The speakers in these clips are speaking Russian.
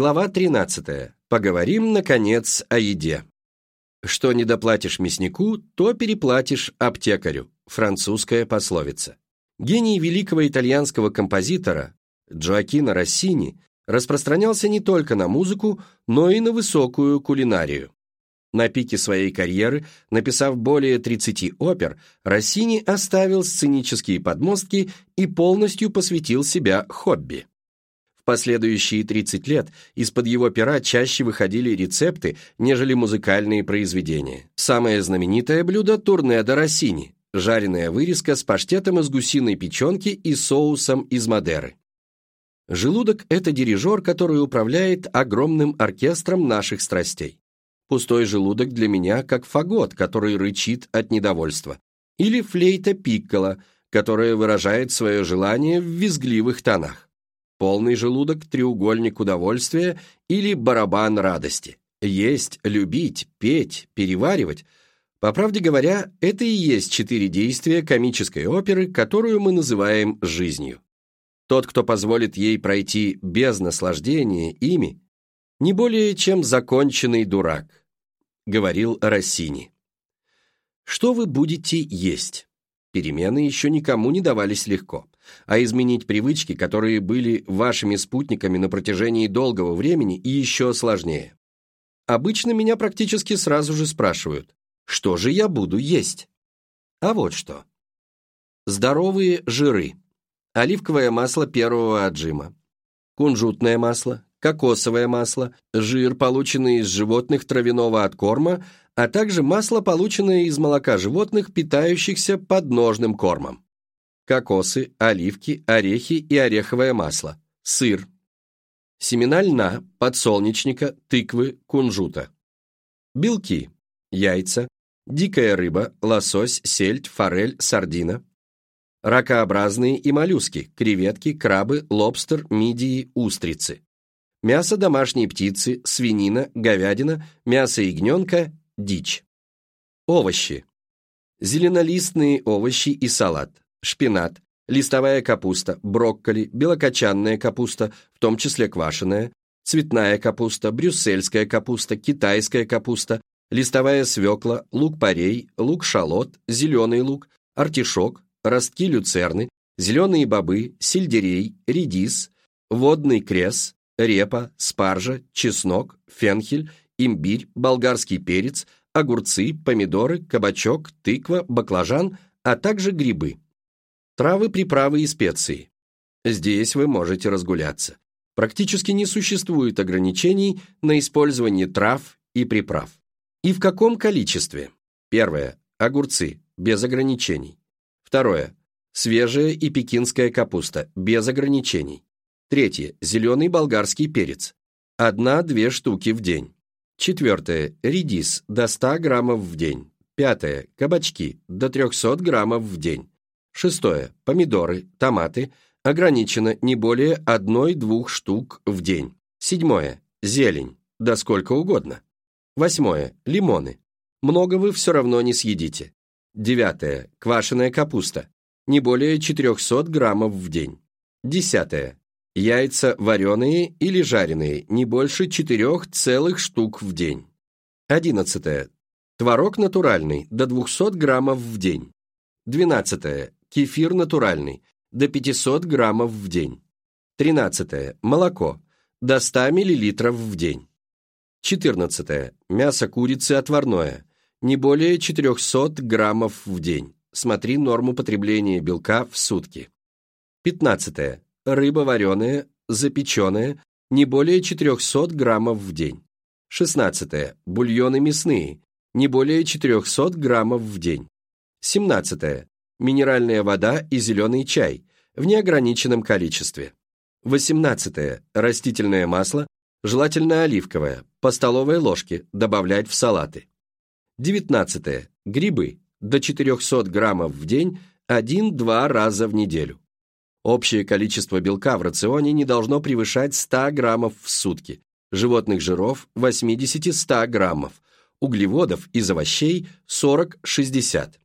Глава 13. Поговорим, наконец, о еде. Что не доплатишь мяснику, то переплатишь аптекарю. Французская пословица. Гений великого итальянского композитора Джоакино Россини распространялся не только на музыку, но и на высокую кулинарию. На пике своей карьеры, написав более 30 опер, Россини оставил сценические подмостки и полностью посвятил себя хобби. В последующие 30 лет из-под его пера чаще выходили рецепты, нежели музыкальные произведения. Самое знаменитое блюдо – турнедо Россини – жареная вырезка с паштетом из гусиной печенки и соусом из Мадеры. Желудок – это дирижер, который управляет огромным оркестром наших страстей. Пустой желудок для меня как фагот, который рычит от недовольства. Или флейта пиккола, которая выражает свое желание в визгливых тонах. Полный желудок – треугольник удовольствия или барабан радости. Есть, любить, петь, переваривать – по правде говоря, это и есть четыре действия комической оперы, которую мы называем жизнью. Тот, кто позволит ей пройти без наслаждения ими, не более чем законченный дурак говорил Россини. Что вы будете есть? Перемены еще никому не давались легко, а изменить привычки, которые были вашими спутниками на протяжении долгого времени, и еще сложнее. Обычно меня практически сразу же спрашивают, что же я буду есть? А вот что. Здоровые жиры. Оливковое масло первого отжима. Кунжутное масло, кокосовое масло, жир, полученный из животных травяного откорма, а также масло, полученное из молока животных, питающихся подножным кормом. Кокосы, оливки, орехи и ореховое масло, сыр, семена льна, подсолнечника, тыквы, кунжута. Белки, яйца, дикая рыба, лосось, сельдь, форель, сардина. Ракообразные и моллюски, креветки, крабы, лобстер, мидии, устрицы мясо домашней птицы, свинина, говядина, мясо ягненка, дичь. Овощи. Зеленолистные овощи и салат, шпинат, листовая капуста, брокколи, белокочанная капуста, в том числе квашеная, цветная капуста, брюссельская капуста, китайская капуста, листовая свекла, лук-порей, лук-шалот, зеленый лук, артишок, ростки люцерны, зеленые бобы, сельдерей, редис, водный крес, репа, спаржа, чеснок, фенхель, имбирь, болгарский перец, огурцы, помидоры, кабачок, тыква, баклажан, а также грибы. Травы, приправы и специи. Здесь вы можете разгуляться. Практически не существует ограничений на использование трав и приправ. И в каком количестве? Первое. Огурцы, без ограничений. Второе. Свежая и пекинская капуста, без ограничений. Третье. Зеленый болгарский перец. Одна-две штуки в день. Четвертое. Редис до 100 граммов в день. Пятое. Кабачки до 300 граммов в день. Шестое. Помидоры, томаты. Ограничено не более одной-двух штук в день. Седьмое. Зелень. Да сколько угодно. Восьмое. Лимоны. Много вы все равно не съедите. Девятое. Квашеная капуста. Не более 400 граммов в день. Десятое. Яйца вареные или жареные, не больше четырех целых штук в день. 11. Творог натуральный, до 200 граммов в день. 12. Кефир натуральный, до 500 граммов в день. 13. Молоко, до 100 миллилитров в день. 14. Мясо курицы отварное, не более 400 граммов в день. Смотри норму потребления белка в сутки. 15 рыба вареная, запеченная, не более 400 граммов в день. 16. Бульоны мясные, не более 400 граммов в день. 17. Минеральная вода и зеленый чай в неограниченном количестве. 18. Растительное масло, желательно оливковое, по столовой ложке добавлять в салаты. 19. Грибы, до 400 граммов в день, 1-2 раза в неделю. Общее количество белка в рационе не должно превышать 100 граммов в сутки, животных жиров 80-100 граммов, углеводов из овощей 40-60.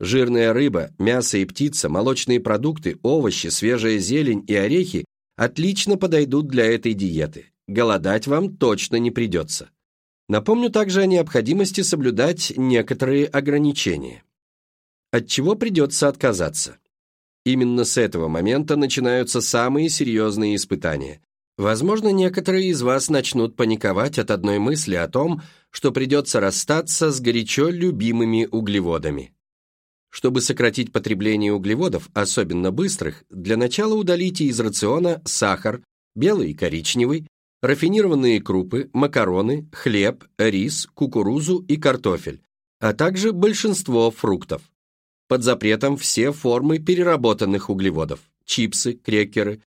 Жирная рыба, мясо и птица, молочные продукты, овощи, свежая зелень и орехи отлично подойдут для этой диеты. голодать вам точно не придется. Напомню также о необходимости соблюдать некоторые ограничения. От чего придется отказаться? Именно с этого момента начинаются самые серьезные испытания. Возможно, некоторые из вас начнут паниковать от одной мысли о том, что придется расстаться с горячо любимыми углеводами. Чтобы сократить потребление углеводов, особенно быстрых, для начала удалите из рациона сахар, белый и коричневый, рафинированные крупы, макароны, хлеб, рис, кукурузу и картофель, а также большинство фруктов. Под запретом все формы переработанных углеводов – чипсы, крекеры,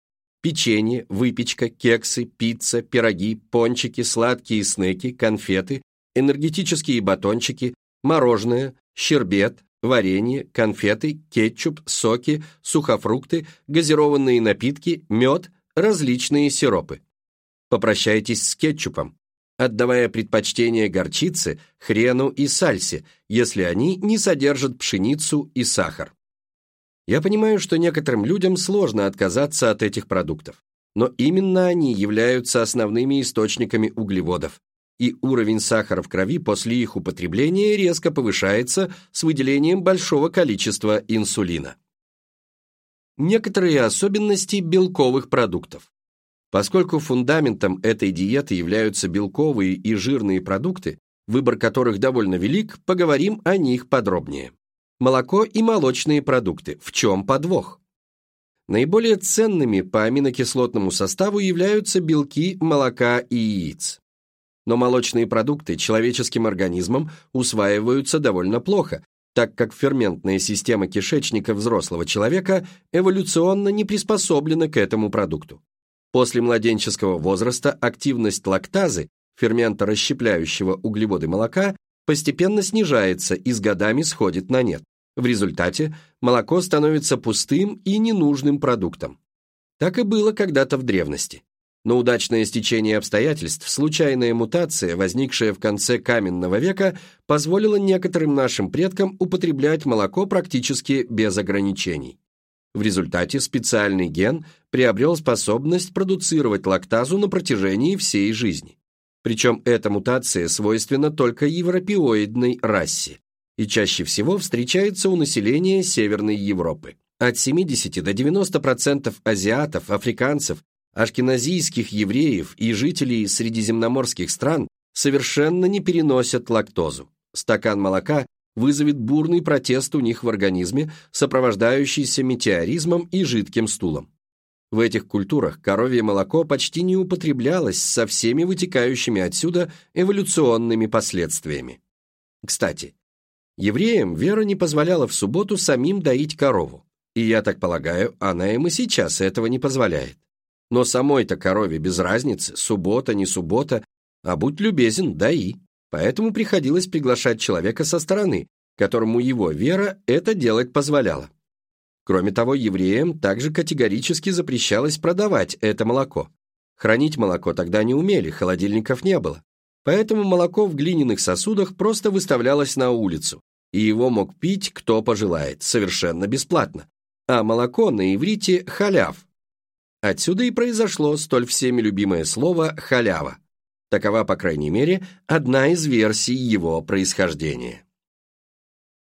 печенье, выпечка, кексы, пицца, пироги, пончики, сладкие снеки, конфеты, энергетические батончики, мороженое, щербет, варенье, конфеты, кетчуп, соки, сухофрукты, газированные напитки, мед, различные сиропы. Попрощайтесь с кетчупом, отдавая предпочтение горчице, хрену и сальсе, если они не содержат пшеницу и сахар. Я понимаю, что некоторым людям сложно отказаться от этих продуктов, но именно они являются основными источниками углеводов, и уровень сахара в крови после их употребления резко повышается с выделением большого количества инсулина. Некоторые особенности белковых продуктов. Поскольку фундаментом этой диеты являются белковые и жирные продукты, выбор которых довольно велик, поговорим о них подробнее. Молоко и молочные продукты. В чем подвох? Наиболее ценными по аминокислотному составу являются белки молока и яиц. Но молочные продукты человеческим организмом усваиваются довольно плохо, так как ферментная система кишечника взрослого человека эволюционно не приспособлена к этому продукту. После младенческого возраста активность лактазы, фермента, расщепляющего углеводы молока, постепенно снижается и с годами сходит на нет. В результате молоко становится пустым и ненужным продуктом. Так и было когда-то в древности но удачное стечение обстоятельств, случайная мутация, возникшая в конце каменного века, позволила некоторым нашим предкам употреблять молоко практически без ограничений. В результате специальный ген приобрел способность продуцировать лактазу на протяжении всей жизни. Причем эта мутация свойственна только европеоидной расе и чаще всего встречается у населения Северной Европы. От 70 до 90% азиатов, африканцев ашкеназийских евреев и жителей средиземноморских стран совершенно не переносят лактозу. Стакан молока вызовет бурный протест у них в организме, сопровождающийся метеоризмом и жидким стулом. В этих культурах коровье молоко почти не употреблялось со всеми вытекающими отсюда эволюционными последствиями. Кстати, евреям вера не позволяла в субботу самим доить корову, и, я так полагаю, она им и сейчас этого не позволяет. Но самой-то корове без разницы, суббота, не суббота, а будь любезен, даи. Поэтому приходилось приглашать человека со стороны, которому его вера это делать позволяла. Кроме того, евреям также категорически запрещалось продавать это молоко. Хранить молоко тогда не умели, холодильников не было. Поэтому молоко в глиняных сосудах просто выставлялось на улицу, и его мог пить кто пожелает, совершенно бесплатно. А молоко на иврите халяв, Отсюда и произошло столь всеми любимое слово «халява». Такова, по крайней мере, одна из версий его происхождения.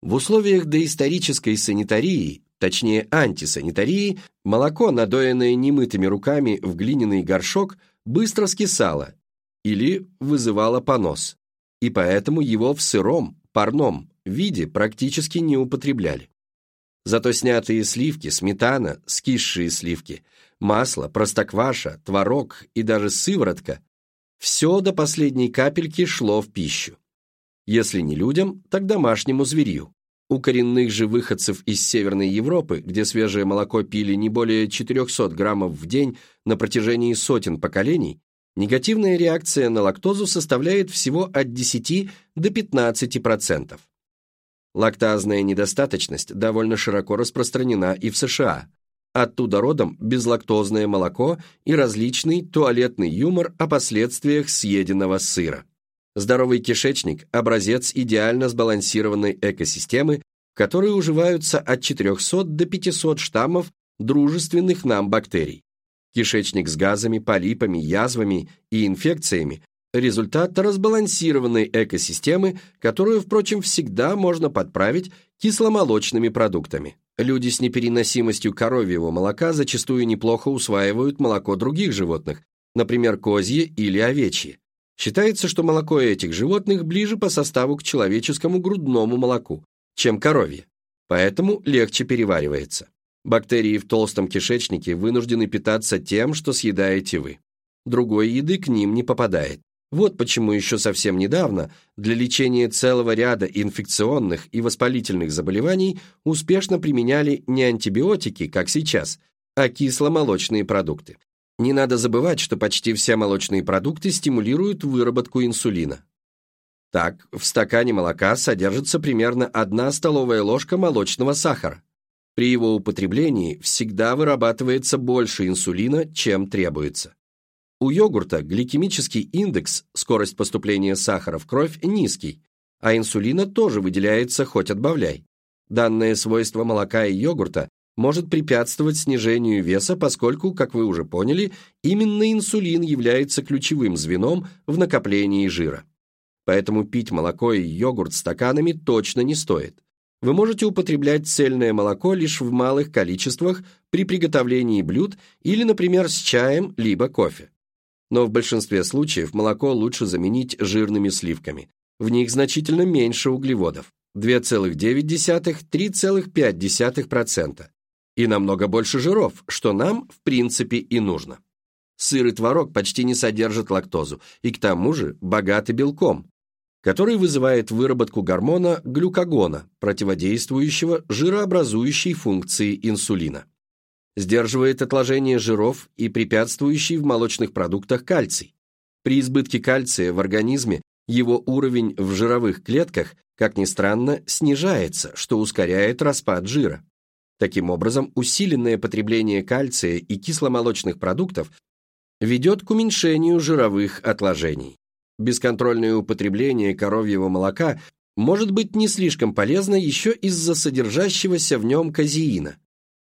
В условиях доисторической санитарии, точнее антисанитарии, молоко, надоенное немытыми руками в глиняный горшок, быстро скисало или вызывало понос, и поэтому его в сыром, парном виде практически не употребляли. Зато снятые сливки, сметана, скисшие сливки, масло, простокваша, творог и даже сыворотка – все до последней капельки шло в пищу. Если не людям, так домашнему зверью. У коренных же выходцев из Северной Европы, где свежее молоко пили не более 400 граммов в день на протяжении сотен поколений, негативная реакция на лактозу составляет всего от 10 до 15%. Лактазная недостаточность довольно широко распространена и в США. Оттуда родом безлактозное молоко и различный туалетный юмор о последствиях съеденного сыра. Здоровый кишечник – образец идеально сбалансированной экосистемы, в которой уживаются от 400 до 500 штаммов дружественных нам бактерий. Кишечник с газами, полипами, язвами и инфекциями – результат разбалансированной экосистемы, которую, впрочем, всегда можно подправить кисломолочными продуктами. Люди с непереносимостью коровьего молока зачастую неплохо усваивают молоко других животных, например, козье или овечье. Считается, что молоко этих животных ближе по составу к человеческому грудному молоку, чем коровье, поэтому легче переваривается. Бактерии в толстом кишечнике вынуждены питаться тем, что съедаете вы. Другой еды к ним не попадает. Вот почему еще совсем недавно для лечения целого ряда инфекционных и воспалительных заболеваний успешно применяли не антибиотики, как сейчас, а кисломолочные продукты. Не надо забывать, что почти все молочные продукты стимулируют выработку инсулина. Так, в стакане молока содержится примерно 1 столовая ложка молочного сахара. При его употреблении всегда вырабатывается больше инсулина, чем требуется. У йогурта гликемический индекс, скорость поступления сахара в кровь, низкий, а инсулина тоже выделяется хоть отбавляй. Данное свойство молока и йогурта может препятствовать снижению веса, поскольку, как вы уже поняли, именно инсулин является ключевым звеном в накоплении жира. Поэтому пить молоко и йогурт стаканами точно не стоит. Вы можете употреблять цельное молоко лишь в малых количествах при приготовлении блюд или, например, с чаем либо кофе. Но в большинстве случаев молоко лучше заменить жирными сливками. В них значительно меньше углеводов – 2,9-3,5% и намного больше жиров, что нам, в принципе, и нужно. Сыр и творог почти не содержат лактозу и к тому же богаты белком, который вызывает выработку гормона глюкагона, противодействующего жирообразующей функции инсулина. Сдерживает отложение жиров и препятствующий в молочных продуктах кальций. При избытке кальция в организме его уровень в жировых клетках, как ни странно, снижается, что ускоряет распад жира. Таким образом, усиленное потребление кальция и кисломолочных продуктов ведет к уменьшению жировых отложений. Бесконтрольное употребление коровьего молока может быть не слишком полезно еще из-за содержащегося в нем казеина.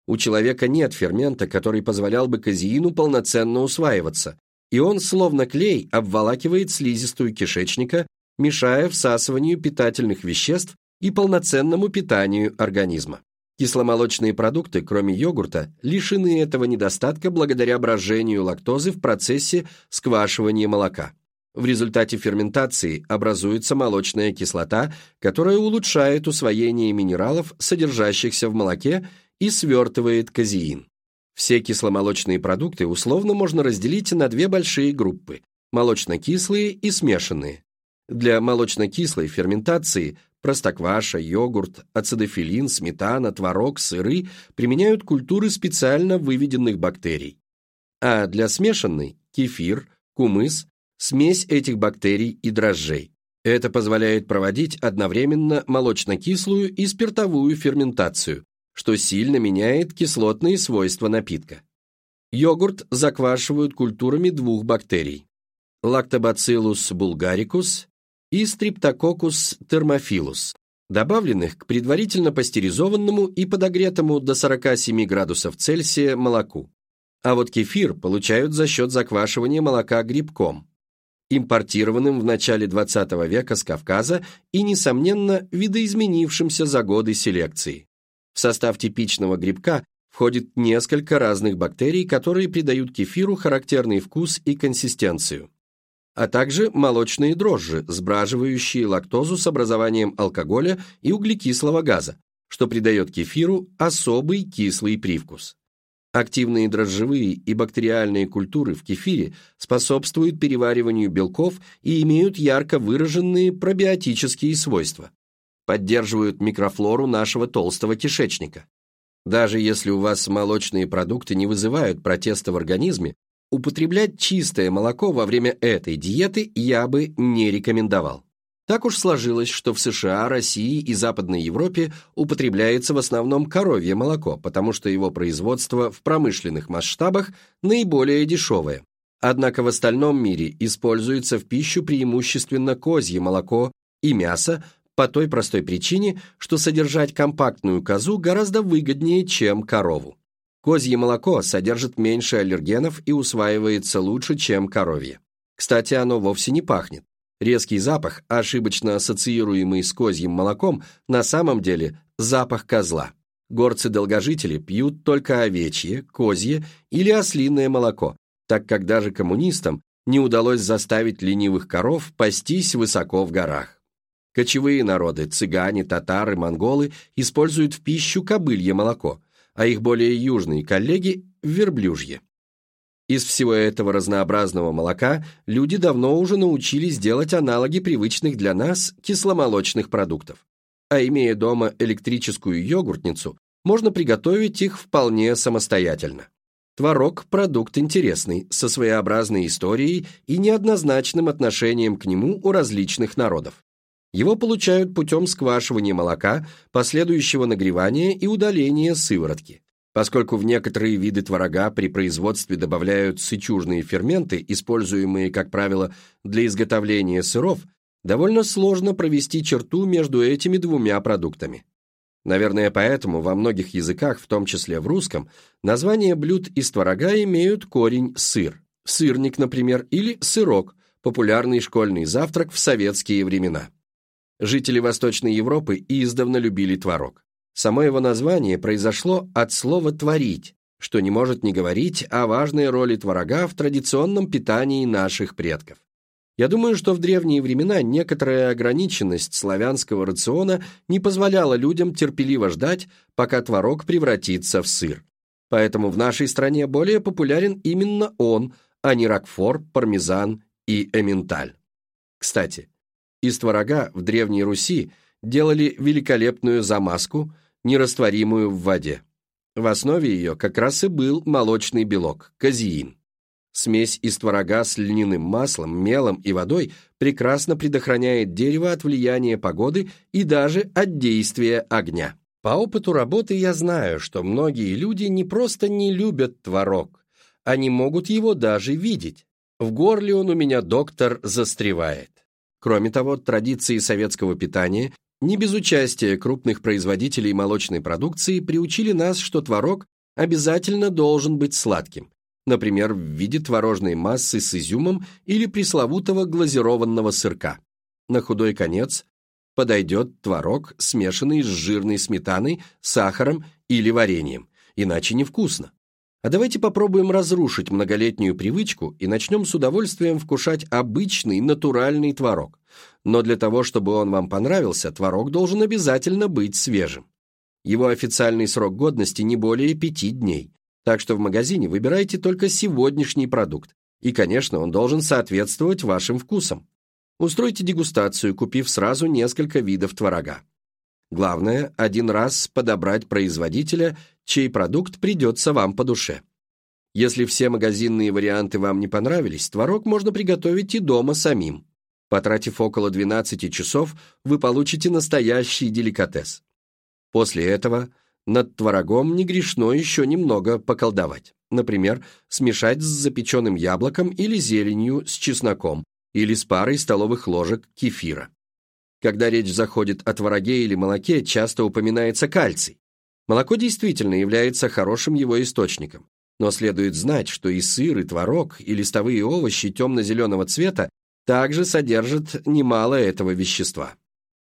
У человека нет фермента, который позволял бы казеину полноценно усваиваться, и он, словно клей, обволакивает слизистую кишечника, мешая всасыванию питательных веществ и полноценному питанию организма. Кисломолочные продукты, кроме йогурта, лишены этого недостатка благодаря брожению лактозы в процессе сквашивания молока. В результате ферментации образуется молочная кислота, которая улучшает усвоение минералов, содержащихся в молоке, и свертывает казеин. Все кисломолочные продукты условно можно разделить на две большие группы – молочно-кислые и смешанные. Для молочно-кислой ферментации Простокваша, йогурт, ацидофилин, сметана, творог, сыры применяют культуры специально выведенных бактерий. А для смешанной – кефир, кумыс, смесь этих бактерий и дрожжей. Это позволяет проводить одновременно молочно-кислую и спиртовую ферментацию, что сильно меняет кислотные свойства напитка. Йогурт заквашивают культурами двух бактерий – Lactobacillus bulgaricus и Streptococcus thermophilus, добавленных к предварительно пастеризованному и подогретому до 47 градусов Цельсия молоку. А вот кефир получают за счет заквашивания молока грибком, импортированным в начале 20 века с Кавказа и, несомненно, видоизменившимся за годы селекции. В состав типичного грибка входит несколько разных бактерий, которые придают кефиру характерный вкус и консистенцию а также молочные дрожжи, сбраживающие лактозу с образованием алкоголя и углекислого газа, что придает кефиру особый кислый привкус. Активные дрожжевые и бактериальные культуры в кефире способствуют перевариванию белков и имеют ярко выраженные пробиотические свойства. Поддерживают микрофлору нашего толстого кишечника. Даже если у вас молочные продукты не вызывают протеста в организме, Употреблять чистое молоко во время этой диеты я бы не рекомендовал. Так уж сложилось, что в США, России и Западной Европе употребляется в основном коровье молоко, потому что его производство в промышленных масштабах наиболее дешевое. Однако в остальном мире используется в пищу преимущественно козье молоко и мясо по той простой причине, что содержать компактную козу гораздо выгоднее, чем корову. Козье молоко содержит меньше аллергенов и усваивается лучше, чем коровье. Кстати, оно вовсе не пахнет. Резкий запах, ошибочно ассоциируемый с козьим молоком, на самом деле запах козла. Горцы-долгожители пьют только овечье, козье или ослиное молоко, так как даже коммунистам не удалось заставить ленивых коров пастись высоко в горах. Кочевые народы, цыгане, татары, монголы используют в пищу кобылье молоко, а их более южные коллеги – верблюжье. Из всего этого разнообразного молока люди давно уже научились делать аналоги привычных для нас кисломолочных продуктов. А имея дома электрическую йогуртницу, можно приготовить их вполне самостоятельно. Творог – продукт интересный, со своеобразной историей и неоднозначным отношением к нему у различных народов. Его получают путем сквашивания молока, последующего нагревания и удаления сыворотки. Поскольку в некоторые виды творога при производстве добавляют сычужные ферменты, используемые, как правило, для изготовления сыров, довольно сложно провести черту между этими двумя продуктами. Наверное, поэтому во многих языках, в том числе в русском, названия блюд из творога имеют корень «сыр». Сырник, например, или сырок, популярный школьный завтрак в советские времена. Жители Восточной Европы издавна любили творог. Само его название произошло от слова «творить», что не может не говорить о важной роли творога в традиционном питании наших предков. Я думаю, что в древние времена некоторая ограниченность славянского рациона не позволяла людям терпеливо ждать, пока творог превратится в сыр. Поэтому в нашей стране более популярен именно он, а не ракфор, пармезан и эменталь. Кстати, из творога в Древней Руси делали великолепную замазку, нерастворимую в воде. В основе ее как раз и был молочный белок – казеин. Смесь из творога с льняным маслом, мелом и водой прекрасно предохраняет дерево от влияния погоды и даже от действия огня. По опыту работы я знаю, что многие люди не просто не любят творог, они могут его даже видеть. В горле он у меня, доктор, застревает. Кроме того, традиции советского питания не без участия крупных производителей молочной продукции приучили нас, что творог обязательно должен быть сладким, например, в виде творожной массы с изюмом или пресловутого глазированного сырка. На худой конец подойдет творог, смешанный с жирной сметаной, сахаром или вареньем, иначе невкусно. А давайте попробуем разрушить многолетнюю привычку и начнем с удовольствием вкушать обычный натуральный творог но для того, чтобы он вам понравился, творог должен обязательно быть свежим. Его официальный срок годности не более пяти дней, так что в магазине выбирайте только сегодняшний продукт, и, конечно, он должен соответствовать вашим вкусам. Устройте дегустацию, купив сразу несколько видов творога. Главное, один раз подобрать производителя, чей продукт придется вам по душе. Если все магазинные варианты вам не понравились, творог можно приготовить и дома самим. Потратив около 12 часов, вы получите настоящий деликатес. После этого над творогом не грешно еще немного поколдовать. Например, смешать с запеченным яблоком или зеленью с чесноком или с парой столовых ложек кефира. Когда речь заходит о твороге или молоке, часто упоминается кальций. Молоко действительно является хорошим его источником, но следует знать, что и сыр, и творог, и листовые овощи темно-зеленого цвета также содержит немало этого вещества.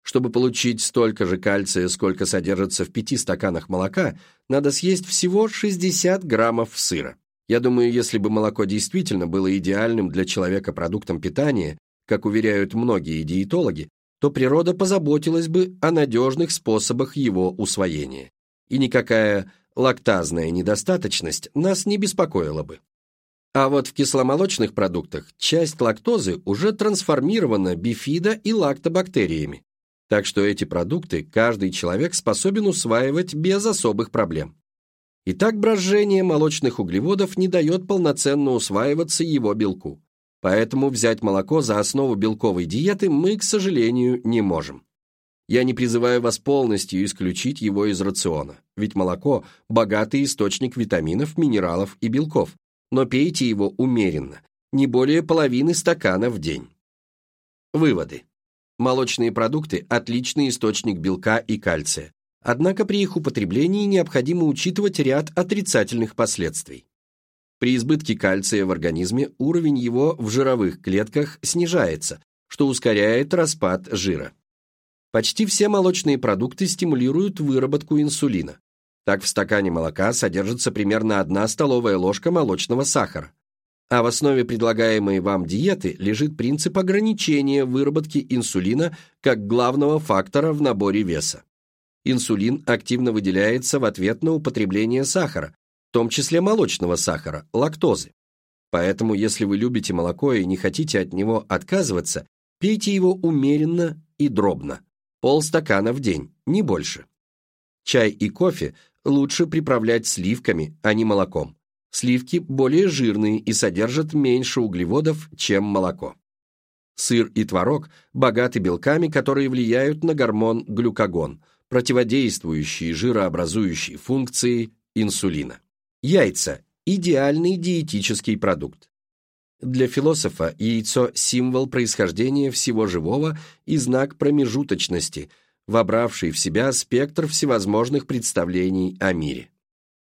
Чтобы получить столько же кальция, сколько содержится в пяти стаканах молока, надо съесть всего 60 граммов сыра. Я думаю, если бы молоко действительно было идеальным для человека продуктом питания, как уверяют многие диетологи, то природа позаботилась бы о надежных способах его усвоения. И никакая лактазная недостаточность нас не беспокоила бы. А вот в кисломолочных продуктах часть лактозы уже трансформирована бифидо и лактобактериями, так что эти продукты каждый человек способен усваивать без особых проблем. Итак, брожение молочных углеводов не дает полноценно усваиваться его белку, поэтому взять молоко за основу белковой диеты мы, к сожалению, не можем. Я не призываю вас полностью исключить его из рациона, ведь молоко – богатый источник витаминов, минералов и белков, но пейте его умеренно, не более половины стакана в день. Выводы. Молочные продукты – отличный источник белка и кальция, Однако при их употреблении необходимо учитывать ряд отрицательных последствий. При избытке кальция в организме уровень его в жировых клетках снижается, что ускоряет распад жира. Почти все молочные продукты стимулируют выработку инсулина. Так в стакане молока содержится примерно одна столовая ложка молочного сахара. А в основе предлагаемой вам диеты лежит принцип ограничения выработки инсулина как главного фактора в наборе веса. Инсулин активно выделяется в ответ на употребление сахара, в том числе молочного сахара, лактозы. Поэтому, если вы любите молоко и не хотите от него отказываться, пейте его умеренно и дробно. Полстакана в день, не больше. Чай и кофе лучше приправлять сливками, а не молоком. Сливки более жирные и содержат меньше углеводов, чем молоко. Сыр и творог богаты белками, которые влияют на гормон глюкагон, противодействующие жирообразующей функции инсулина. Яйца – идеальный диетический продукт. Для философа яйцо – символ происхождения всего живого и знак промежуточности, вобравший в себя спектр всевозможных представлений о мире.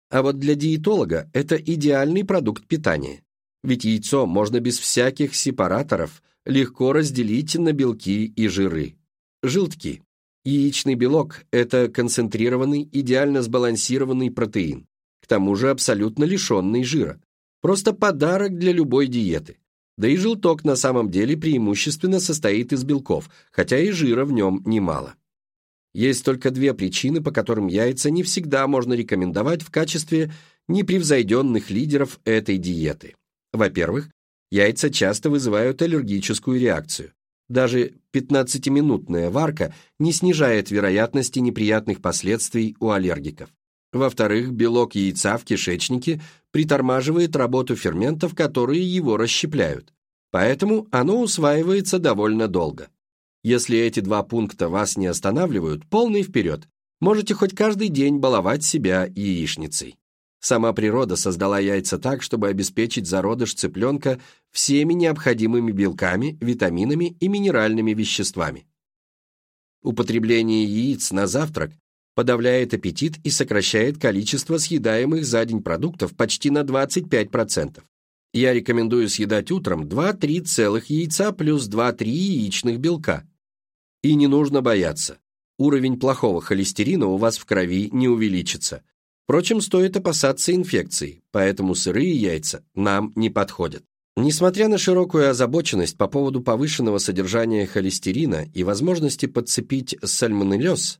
А вот для диетолога это идеальный продукт питания, ведь яйцо можно без всяких сепараторов легко разделить на белки и жиры. Желтки. Яичный белок – это концентрированный, идеально сбалансированный протеин, к тому же абсолютно лишенный жира. Просто подарок для любой диеты. Да и желток на самом деле преимущественно состоит из белков, хотя и жира в нем немало. Есть только две причины, по которым яйца не всегда можно рекомендовать в качестве непревзойденных лидеров этой диеты. Во-первых, яйца часто вызывают аллергическую реакцию. Даже 15-минутная варка не снижает вероятности неприятных последствий у аллергиков. Во-вторых, белок яйца в кишечнике притормаживает работу ферментов, которые его расщепляют. Поэтому оно усваивается довольно долго. Если эти два пункта вас не останавливают, полный вперед. Можете хоть каждый день баловать себя яичницей. Сама природа создала яйца так, чтобы обеспечить зародыш цыпленка всеми необходимыми белками, витаминами и минеральными веществами. Употребление яиц на завтрак подавляет аппетит и сокращает количество съедаемых за день продуктов почти на 25%. Я рекомендую съедать утром 2-3 целых яйца плюс 2-3 яичных белка. И не нужно бояться. Уровень плохого холестерина у вас в крови не увеличится – Впрочем, стоит опасаться инфекций, поэтому сырые яйца нам не подходят. Несмотря на широкую озабоченность по поводу повышенного содержания холестерина и возможности подцепить сальмонеллез,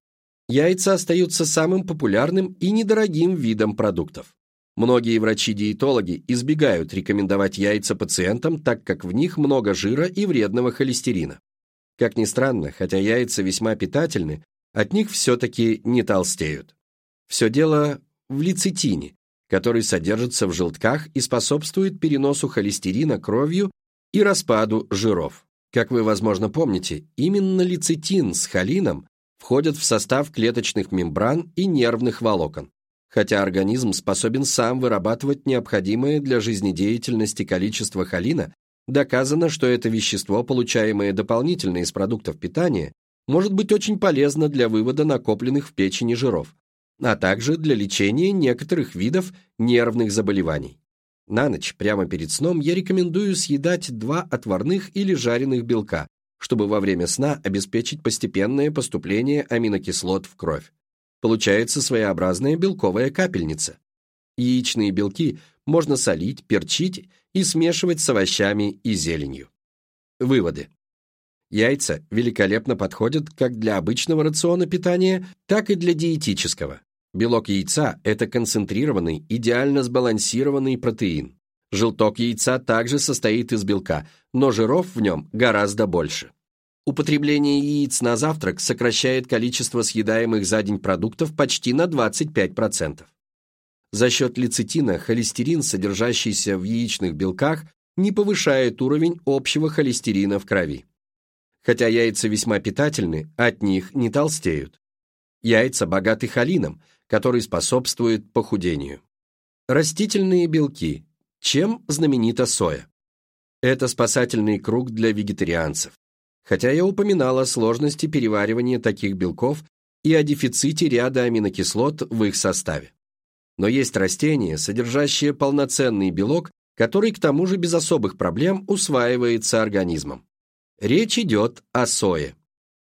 яйца остаются самым популярным и недорогим видом продуктов. Многие врачи-диетологи избегают рекомендовать яйца пациентам, так как в них много жира и вредного холестерина. Как ни странно, хотя яйца весьма питательны, от них все-таки не толстеют. Все дело в лецитине, который содержится в желтках и способствует переносу холестерина кровью и распаду жиров. Как вы, возможно, помните, именно лецитин с холином входят в состав клеточных мембран и нервных волокон. Хотя организм способен сам вырабатывать необходимое для жизнедеятельности количество холина, доказано, что это вещество, получаемое дополнительно из продуктов питания, может быть очень полезно для вывода накопленных в печени жиров а также для лечения некоторых видов нервных заболеваний. На ночь, прямо перед сном, я рекомендую съедать два отварных или жареных белка, чтобы во время сна обеспечить постепенное поступление аминокислот в кровь. Получается своеобразная белковая капельница. Яичные белки можно солить, перчить и смешивать с овощами и зеленью. Выводы. Яйца великолепно подходят как для обычного рациона питания, так и для диетического. Белок яйца – это концентрированный, идеально сбалансированный протеин. Желток яйца также состоит из белка, но жиров в нем гораздо больше. Употребление яиц на завтрак сокращает количество съедаемых за день продуктов почти на 25%. За счет лецитина холестерин, содержащийся в яичных белках, не повышает уровень общего холестерина в крови. Хотя яйца весьма питательны, от них не толстеют. Яйца богаты холином, который способствует похудению. Растительные белки. Чем знаменита соя? Это спасательный круг для вегетарианцев. Хотя я упоминала сложности переваривания таких белков и о дефиците ряда аминокислот в их составе. Но есть растения, содержащие полноценный белок, который к тому же без особых проблем усваивается организмом. Речь идет о сое.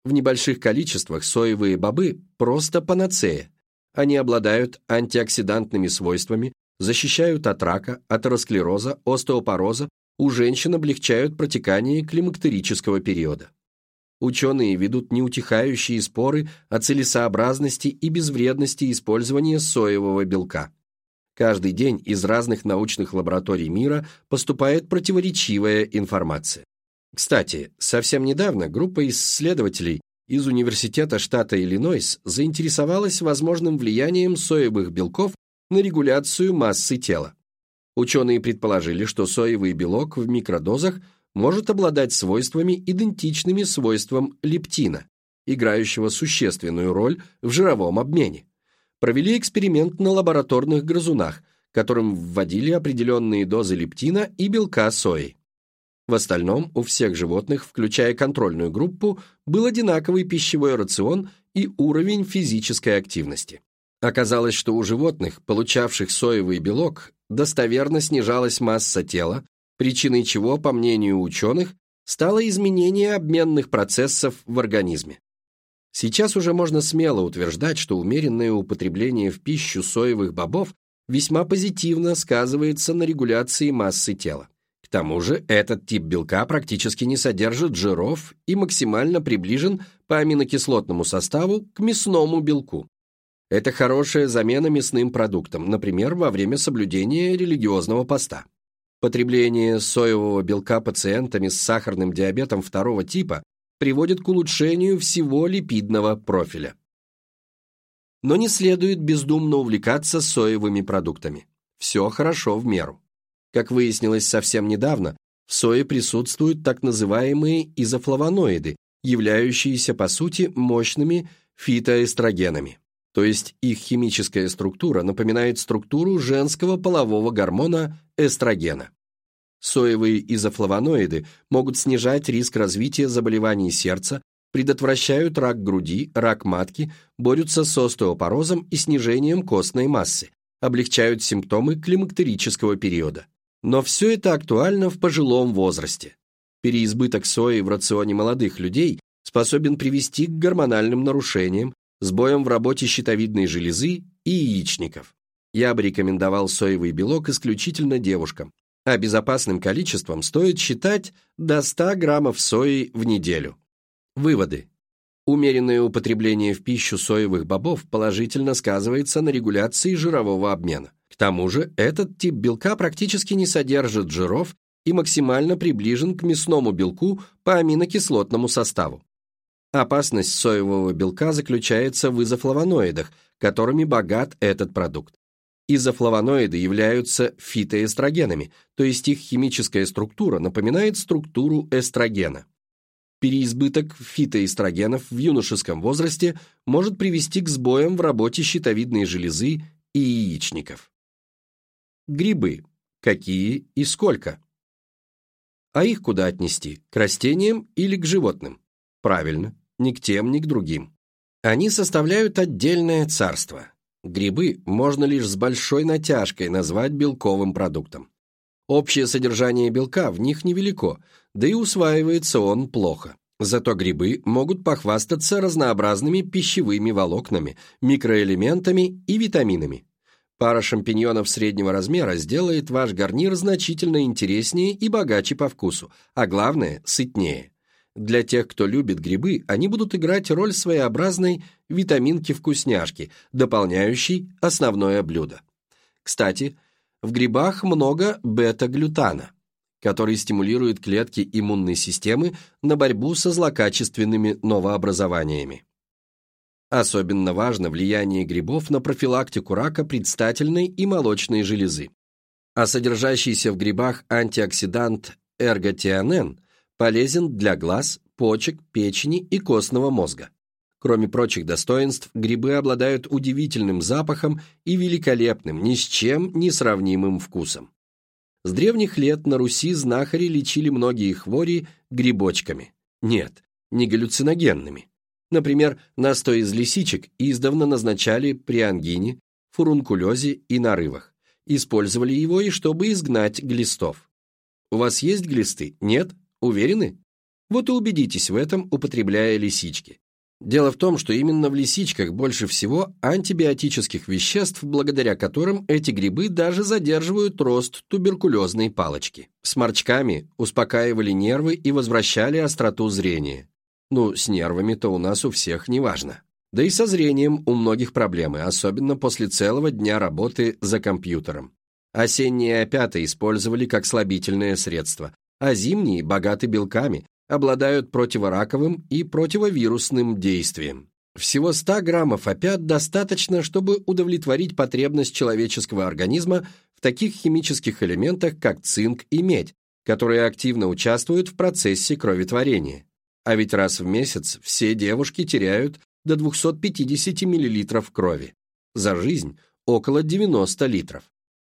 В небольших количествах соевые бобы просто панацея. Они обладают антиоксидантными свойствами, защищают от рака, атеросклероза, остеопороза, у женщин облегчают протекание климактерического периода. Ученые ведут неутихающие споры о целесообразности и безвредности использования соевого белка. Каждый день из разных научных лабораторий мира поступает противоречивая информация. Кстати, совсем недавно группа исследователей из Университета штата Иллинойс заинтересовалась возможным влиянием соевых белков на регуляцию массы тела. Ученые предположили, что соевый белок в микродозах может обладать свойствами, идентичными свойствам лептина, играющего существенную роль в жировом обмене. Провели эксперимент на лабораторных грызунах, которым вводили определенные дозы лептина и белка сои. В остальном у всех животных, включая контрольную группу, был одинаковый пищевой рацион и уровень физической активности. Оказалось, что у животных, получавших соевый белок, достоверно снижалась масса тела, причиной чего, по мнению ученых, стало изменение обменных процессов в организме. Сейчас уже можно смело утверждать, что умеренное употребление в пищу соевых бобов весьма позитивно сказывается на регуляции массы тела. К тому же этот тип белка практически не содержит жиров и максимально приближен по аминокислотному составу к мясному белку. Это хорошая замена мясным продуктам, например, во время соблюдения религиозного поста. Потребление соевого белка пациентами с сахарным диабетом второго типа приводит к улучшению всего липидного профиля. Но не следует бездумно увлекаться соевыми продуктами. Все хорошо в меру. Как выяснилось совсем недавно, в сое присутствуют так называемые изофлавоноиды, являющиеся по сути мощными фитоэстрогенами то есть их химическая структура напоминает структуру женского полового гормона эстрогена. Соевые изофлавоноиды могут снижать риск развития заболеваний сердца, предотвращают рак груди, рак матки, борются с остеопорозом и снижением костной массы, облегчают симптомы климактерического периода. Но все это актуально в пожилом возрасте. Переизбыток сои в рационе молодых людей способен привести к гормональным нарушениям, сбоем в работе щитовидной железы и яичников. Я бы рекомендовал соевый белок исключительно девушкам, а безопасным количеством стоит считать до 100 граммов сои в неделю. Выводы. Умеренное употребление в пищу соевых бобов положительно сказывается на регуляции жирового обмена. К тому же этот тип белка практически не содержит жиров и максимально приближен к мясному белку по аминокислотному составу. Опасность соевого белка заключается в изофлавоноидах, которыми богат этот продукт. Изофлавоноиды являются фитоэстрогенами, то есть их химическая структура напоминает структуру эстрогена. Переизбыток фитоэстрогенов в юношеском возрасте может привести к сбоям в работе щитовидной железы и яичников. Грибы. Какие и сколько? А их куда отнести? К растениям или к животным? Правильно, ни к тем, ни к другим. Они составляют отдельное царство. Грибы можно лишь с большой натяжкой назвать белковым продуктом. Общее содержание белка в них невелико, да и усваивается он плохо. Зато грибы могут похвастаться разнообразными пищевыми волокнами, микроэлементами и витаминами. Пара шампиньонов среднего размера сделает ваш гарнир значительно интереснее и богаче по вкусу, а главное – сытнее. Для тех, кто любит грибы, они будут играть роль своеобразной витаминки-вкусняшки, дополняющей основное блюдо. Кстати, в грибах много бета-глютана, который стимулирует клетки иммунной системы на борьбу со злокачественными новообразованиями. Особенно важно влияние грибов на профилактику рака предстательной и молочной железы. А содержащийся в грибах антиоксидант эрготианен Полезен для глаз, почек, печени и костного мозга. Кроме прочих достоинств, грибы обладают удивительным запахом и великолепным, ни с чем не сравнимым вкусом. С древних лет на Руси знахари лечили многие хвори грибочками. Нет, не галлюциногенными. Например, настой из лисичек издавна назначали при ангине, фурункулезе и нарывах. Использовали его и чтобы изгнать глистов. У вас есть глисты? Нет? Уверены? Вот и убедитесь в этом, употребляя лисички. Дело в том, что именно в лисичках больше всего антибиотических веществ, благодаря которым эти грибы даже задерживают рост туберкулезной палочки. Сморчками успокаивали нервы и возвращали остроту зрения. Ну, с нервами-то у нас у всех неважно. Да и со зрением у многих проблемы, особенно после целого дня работы за компьютером. Осенние опята использовали как слабительное средство, а зимние богаты белками, обладают противораковым и противовирусным действием. Всего 100 граммов опят достаточно, чтобы удовлетворить потребность человеческого организма в таких химических элементах, как цинк и медь, которые активно участвуют в процессе кроветворения. А ведь раз в месяц все девушки теряют до 250 мл крови. За жизнь около 90 литров.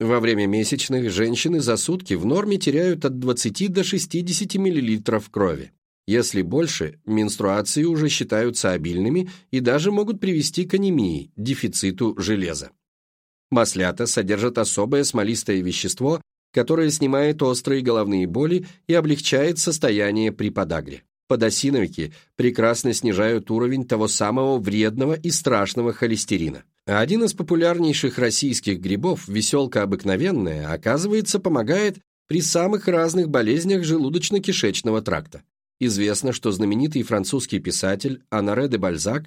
Во время месячных женщины за сутки в норме теряют от 20 до 60 мл крови. Если больше, менструации уже считаются обильными и даже могут привести к анемии, дефициту железа. Маслята содержат особое смолистое вещество, которое снимает острые головные боли и облегчает состояние при подагре. Подосиновики прекрасно снижают уровень того самого вредного и страшного холестерина. Один из популярнейших российских грибов, веселка обыкновенная, оказывается, помогает при самых разных болезнях желудочно-кишечного тракта. Известно, что знаменитый французский писатель Анаре де Бальзак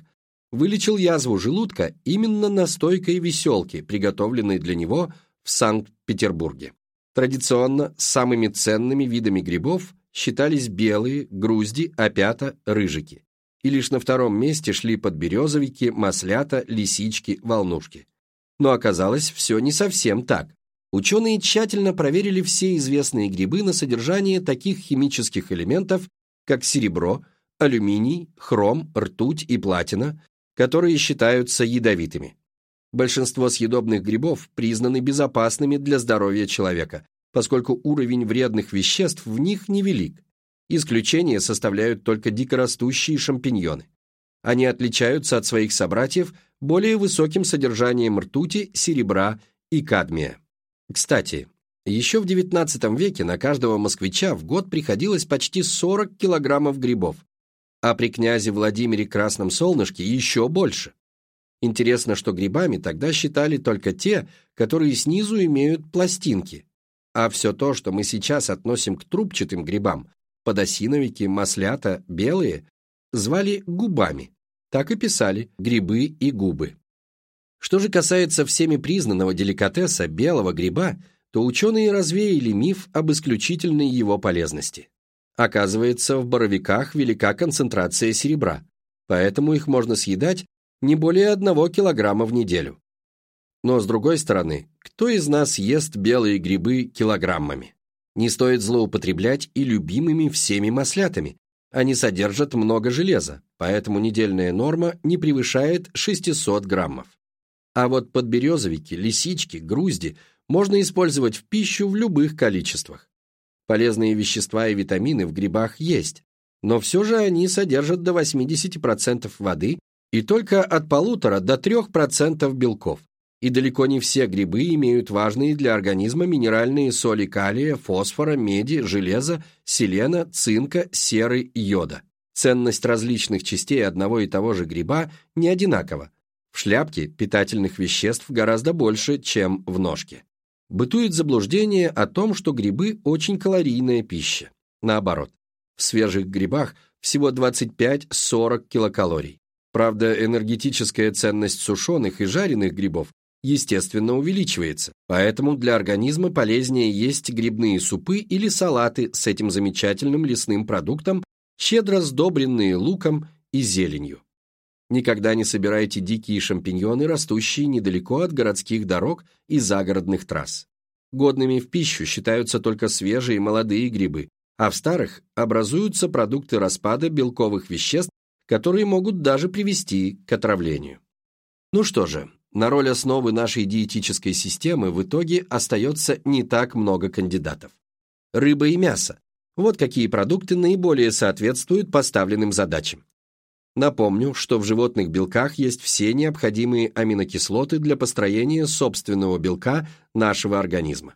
вылечил язву желудка именно настойкой веселки, приготовленной для него в Санкт-Петербурге. Традиционно самыми ценными видами грибов считались белые, грузди, опята, рыжики и лишь на втором месте шли подберезовики, маслята, лисички, волнушки. Но оказалось, все не совсем так. Ученые тщательно проверили все известные грибы на содержание таких химических элементов, как серебро, алюминий, хром, ртуть и платина, которые считаются ядовитыми. Большинство съедобных грибов признаны безопасными для здоровья человека, поскольку уровень вредных веществ в них невелик, Исключение составляют только дикорастущие шампиньоны. Они отличаются от своих собратьев более высоким содержанием ртути, серебра и кадмия. Кстати, еще в XIX веке на каждого москвича в год приходилось почти 40 килограммов грибов, а при князе Владимире Красном Солнышке еще больше. Интересно, что грибами тогда считали только те, которые снизу имеют пластинки, а все то, что мы сейчас относим к трубчатым грибам, подосиновики, маслята, белые, звали губами. Так и писали грибы и губы. Что же касается всеми признанного деликатеса белого гриба, то ученые развеяли миф об исключительной его полезности. Оказывается, в боровиках велика концентрация серебра, поэтому их можно съедать не более одного килограмма в неделю. Но, с другой стороны, кто из нас ест белые грибы килограммами? Не стоит злоупотреблять и любимыми всеми маслятами. Они содержат много железа, поэтому недельная норма не превышает 600 граммов. А вот подберезовики, лисички, грузди можно использовать в пищу в любых количествах. Полезные вещества и витамины в грибах есть, но все же они содержат до 80% воды и только от полутора до 3% белков и далеко не все грибы имеют важные для организма минеральные соли калия, фосфора, меди, железа, селена, цинка, серы, йода. Ценность различных частей одного и того же гриба не одинакова. В шляпке питательных веществ гораздо больше, чем в ножке. Бытует заблуждение о том, что грибы очень калорийная пища. Наоборот, в свежих грибах всего 25-40 килокалорий. Правда, энергетическая ценность сушеных и жареных грибов естественно, увеличивается, поэтому для организма полезнее есть грибные супы или салаты с этим замечательным лесным продуктом, щедро сдобренные луком и зеленью. Никогда не собирайте дикие шампиньоны, растущие недалеко от городских дорог и загородных трасс. Годными в пищу считаются только свежие молодые грибы, а в старых образуются продукты распада белковых веществ, которые могут даже привести к отравлению. Ну что же, на роль основы нашей диетической системы в итоге остается не так много кандидатов. Рыба и мясо – вот какие продукты наиболее соответствуют поставленным задачам. Напомню, что в животных белках есть все необходимые аминокислоты для построения собственного белка нашего организма.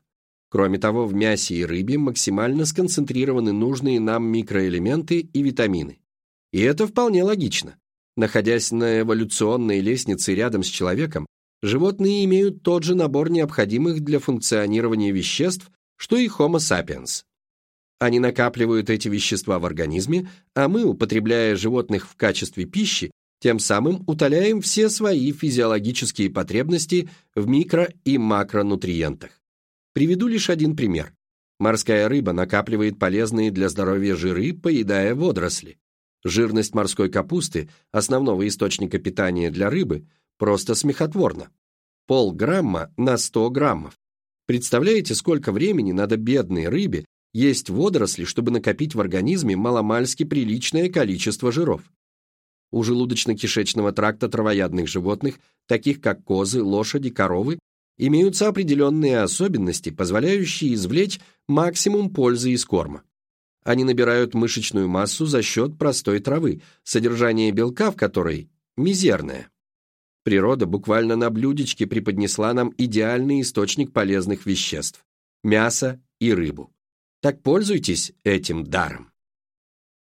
Кроме того, в мясе и рыбе максимально сконцентрированы нужные нам микроэлементы и витамины. И это вполне логично. Находясь на эволюционной лестнице рядом с человеком, животные имеют тот же набор необходимых для функционирования веществ, что и Homo sapiens. Они накапливают эти вещества в организме, а мы, употребляя животных в качестве пищи, тем самым утоляем все свои физиологические потребности в микро- и макронутриентах. Приведу лишь один пример. Морская рыба накапливает полезные для здоровья жиры, поедая водоросли. Жирность морской капусты, основного источника питания для рыбы, просто смехотворна. Полграмма на 100 граммов. Представляете, сколько времени надо бедной рыбе есть водоросли, чтобы накопить в организме маломальски приличное количество жиров. У желудочно-кишечного тракта травоядных животных, таких как козы, лошади, коровы, имеются определенные особенности, позволяющие извлечь максимум пользы из корма. Они набирают мышечную массу за счет простой травы, содержание белка в которой мизерное. Природа буквально на блюдечке преподнесла нам идеальный источник полезных веществ – мясо и рыбу. Так пользуйтесь этим даром.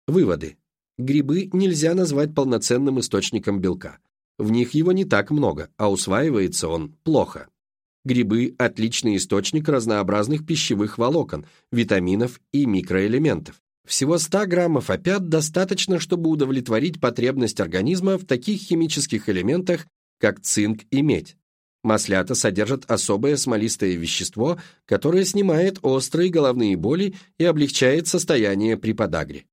Выводы. Грибы нельзя назвать полноценным источником белка. В них его не так много, а усваивается он плохо. Грибы – отличный источник разнообразных пищевых волокон, витаминов и микроэлементов. Всего 100 граммов опят достаточно, чтобы удовлетворить потребность организма в таких химических элементах, как цинк и медь. Маслята содержат особое смолистое вещество, которое снимает острые головные боли и облегчает состояние при подагре.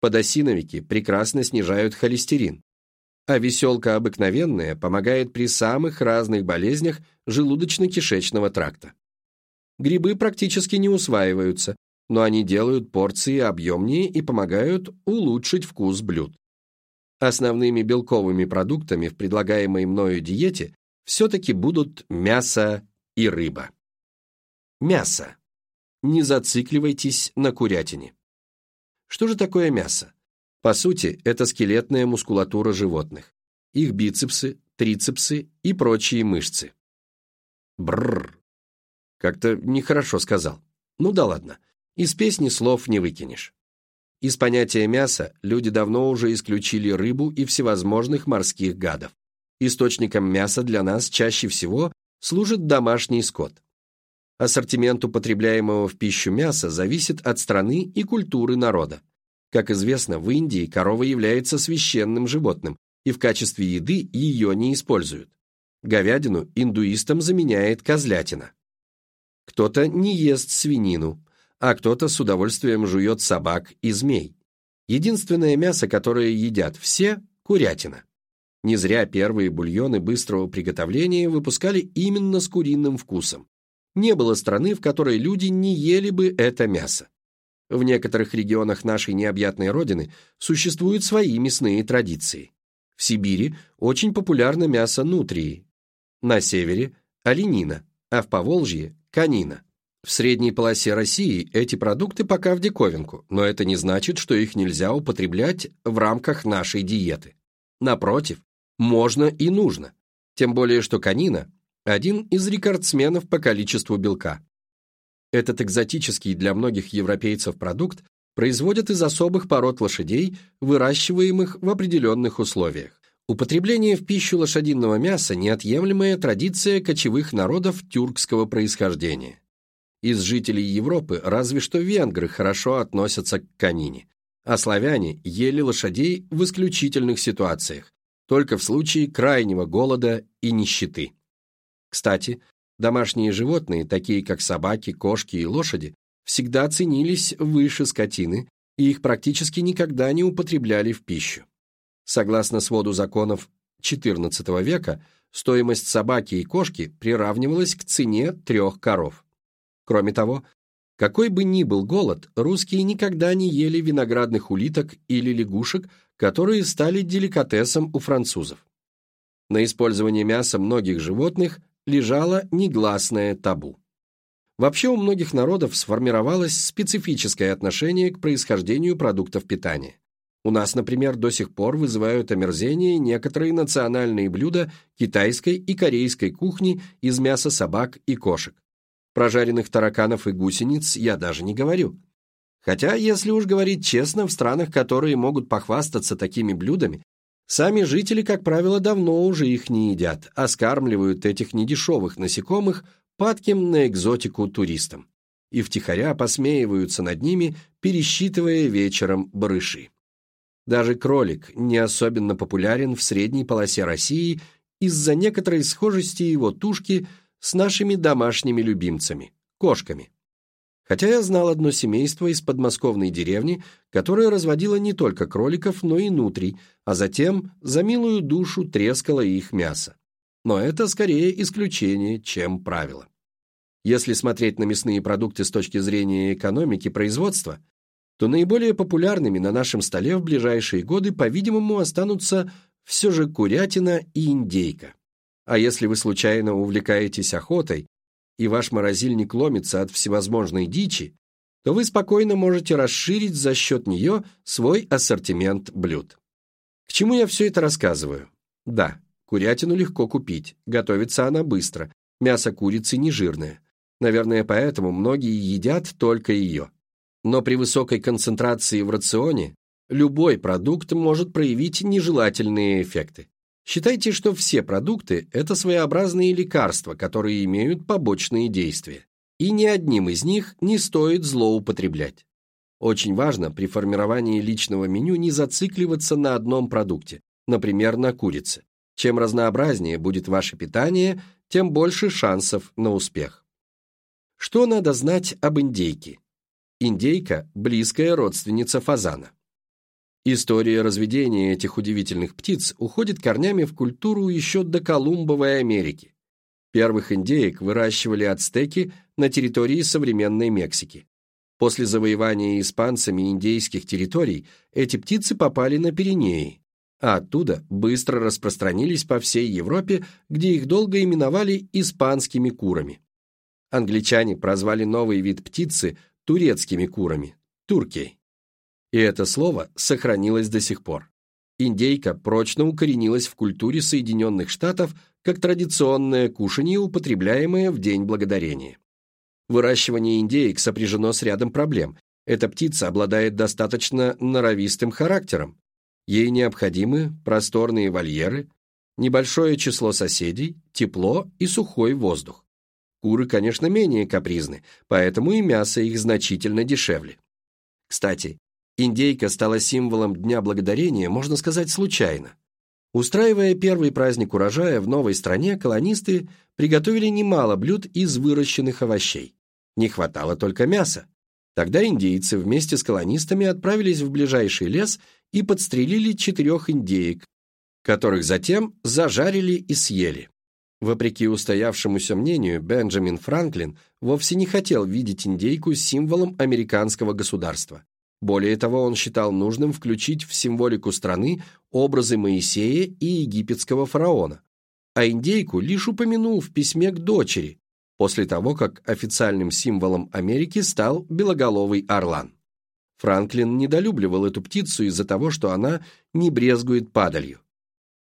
Подосиновики прекрасно снижают холестерин, а веселка обыкновенная помогает при самых разных болезнях желудочно-кишечного тракта. Грибы практически не усваиваются, но они делают порции объемнее и помогают улучшить вкус блюд. Основными белковыми продуктами в предлагаемой мною диете все-таки будут мясо и рыба. Мясо. Не зацикливайтесь на курятине. Что же такое мясо? По сути, это скелетная мускулатура животных. Их бицепсы, трицепсы и прочие мышцы. Бррр. Как-то нехорошо сказал. Ну да ладно. Из песни слов не выкинешь. Из понятия мяса люди давно уже исключили рыбу и всевозможных морских гадов. Источником мяса для нас чаще всего служит домашний скот. Ассортимент употребляемого в пищу мяса зависит от страны и культуры народа. Как известно, в Индии корова является священным животным, и в качестве еды ее не используют. Говядину индуистам заменяет козлятина. Кто-то не ест свинину, а кто-то с удовольствием жует собак и змей. Единственное мясо, которое едят все – курятина. Не зря первые бульоны быстрого приготовления выпускали именно с куриным вкусом. Не было страны, в которой люди не ели бы это мясо. В некоторых регионах нашей необъятной родины существуют свои мясные традиции. В Сибири очень популярно мясо нутрии, на севере – оленина, а в Поволжье – конина. В средней полосе России эти продукты пока в диковинку, но это не значит, что их нельзя употреблять в рамках нашей диеты. Напротив, можно и нужно. Тем более, что конина – один из рекордсменов по количеству белка. Этот экзотический для многих европейцев продукт производят из особых пород лошадей, выращиваемых в определенных условиях. Употребление в пищу лошадиного мяса – неотъемлемая традиция кочевых народов тюркского происхождения. Из жителей Европы разве что венгры хорошо относятся к конине, а славяне ели лошадей в исключительных ситуациях, только в случае крайнего голода и нищеты. Кстати, домашние животные, такие как собаки, кошки и лошади, всегда ценились выше скотины, и их практически никогда не употребляли в пищу. Согласно своду законов XIV века, стоимость собаки и кошки приравнивалась к цене трех коров. Кроме того, какой бы ни был голод, русские никогда не ели виноградных улиток или лягушек, которые стали деликатесом у французов. На использование мяса многих животных лежало негласное табу. Вообще у многих народов сформировалось специфическое отношение к происхождению продуктов питания. У нас, например, до сих пор вызывают омерзение некоторые национальные блюда китайской и корейской кухни из мяса собак и кошек. Прожаренных тараканов и гусениц я даже не говорю. Хотя, если уж говорить честно, в странах, которые могут похвастаться такими блюдами, сами жители, как правило, давно уже их не едят, а скармливают этих недешевых насекомых падким на экзотику туристам. И втихаря посмеиваются над ними, пересчитывая вечером барыши. Даже кролик не особенно популярен в средней полосе России из-за некоторой схожести его тушки с нашими домашними любимцами – кошками. Хотя я знал одно семейство из подмосковной деревни, которое разводило не только кроликов, но и нутрий, а затем за милую душу трескало их мясо. Но это скорее исключение, чем правило. Если смотреть на мясные продукты с точки зрения экономики производства, то наиболее популярными на нашем столе в ближайшие годы, по-видимому, останутся все же курятина и индейка. А если вы случайно увлекаетесь охотой, и ваш морозильник ломится от всевозможной дичи, то вы спокойно можете расширить за счет нее свой ассортимент блюд. К чему я все это рассказываю? Да, курятину легко купить, готовится она быстро, мясо курицы не жирное. Наверное, поэтому многие едят только ее. Но при высокой концентрации в рационе любой продукт может проявить нежелательные эффекты. Считайте, что все продукты – это своеобразные лекарства, которые имеют побочные действия. И ни одним из них не стоит злоупотреблять. Очень важно при формировании личного меню не зацикливаться на одном продукте, например, на курице. Чем разнообразнее будет ваше питание, тем больше шансов на успех. Что надо знать об индейке? Индейка – близкая родственница фазана. История разведения этих удивительных птиц уходит корнями в культуру еще до Колумбовой Америки. Первых индеек выращивали ацтеки на территории современной Мексики. После завоевания испанцами индейских территорий эти птицы попали на Пиренеи, а оттуда быстро распространились по всей Европе, где их долго именовали испанскими курами. Англичане прозвали новый вид птицы турецкими курами, туркей. И это слово сохранилось до сих пор. Индейка прочно укоренилась в культуре Соединенных Штатов как традиционное кушанье, употребляемое в День Благодарения. Выращивание индеек сопряжено с рядом проблем. Эта птица обладает достаточно норовистым характером. Ей необходимы просторные вольеры, небольшое число соседей, тепло и сухой воздух. Куры, конечно, менее капризны, поэтому и мясо их значительно дешевле. Кстати, индейка стала символом Дня Благодарения, можно сказать, случайно. Устраивая первый праздник урожая в новой стране, колонисты приготовили немало блюд из выращенных овощей. Не хватало только мяса. Тогда индейцы вместе с колонистами отправились в ближайший лес и подстрелили четырех индеек, которых затем зажарили и съели. Вопреки устоявшемуся мнению, Бенджамин Франклин вовсе не хотел видеть индейку символом американского государства. Более того, он считал нужным включить в символику страны образы Моисея и египетского фараона, а индейку лишь упомянул в письме к дочери, после того, как официальным символом Америки стал белоголовый орлан. Франклин недолюбливал эту птицу из-за того, что она не брезгует падалью.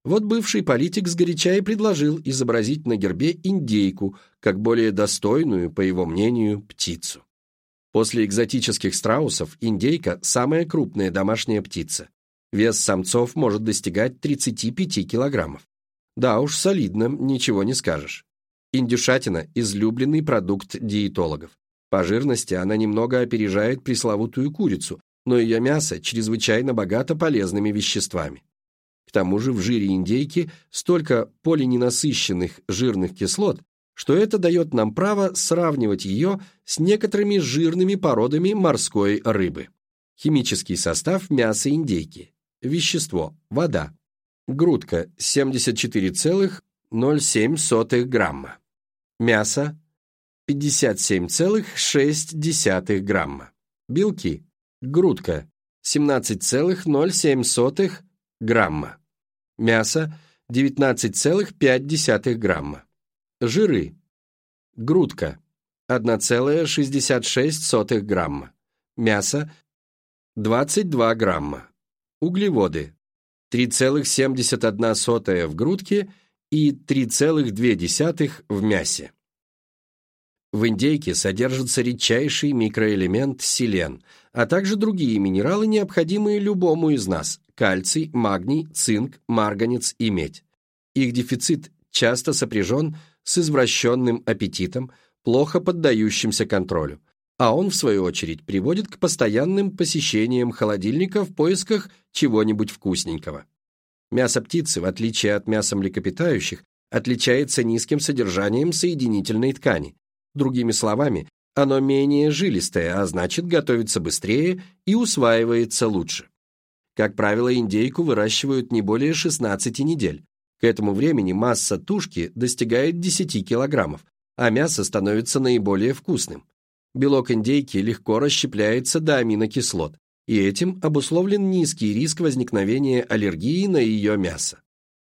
Вот бывший политик сгоряча и предложил изобразить на гербе индейку, как более достойную, по его мнению, птицу. После экзотических страусов индейка – самая крупная домашняя птица. Вес самцов может достигать 35 килограммов. Да уж, солидно, ничего не скажешь. Индюшатина – излюбленный продукт диетологов. По жирности она немного опережает пресловутую курицу, но ее мясо чрезвычайно богато полезными веществами. К тому же в жире индейки столько полиненасыщенных жирных кислот, что это дает нам право сравнивать ее с некоторыми жирными породами морской рыбы. Химический состав мяса индейки. Вещество – вода. Грудка – 74,07 грамма. Мясо – 57,6 грамма. Белки. Грудка – 17,07 грамма. Мясо 19,5 грамма. Жиры. Грудка 1,66 грамма. Мясо 22 грамма. Углеводы 3,71 в грудке и 3,2 в мясе. В индейке содержится редчайший микроэлемент селен, а также другие минералы, необходимые любому из нас – кальций, магний, цинк, марганец и медь. Их дефицит часто сопряжен с извращенным аппетитом, плохо поддающимся контролю, а он, в свою очередь, приводит к постоянным посещениям холодильника в поисках чего-нибудь вкусненького. Мясо птицы, в отличие от мяса млекопитающих, отличается низким содержанием соединительной ткани. Другими словами, оно менее жилистое, а значит готовится быстрее и усваивается лучше. Как правило, индейку выращивают не более 16 недель. К этому времени масса тушки достигает 10 килограммов, а мясо становится наиболее вкусным. Белок индейки легко расщепляется до аминокислот, и этим обусловлен низкий риск возникновения аллергии на ее мясо.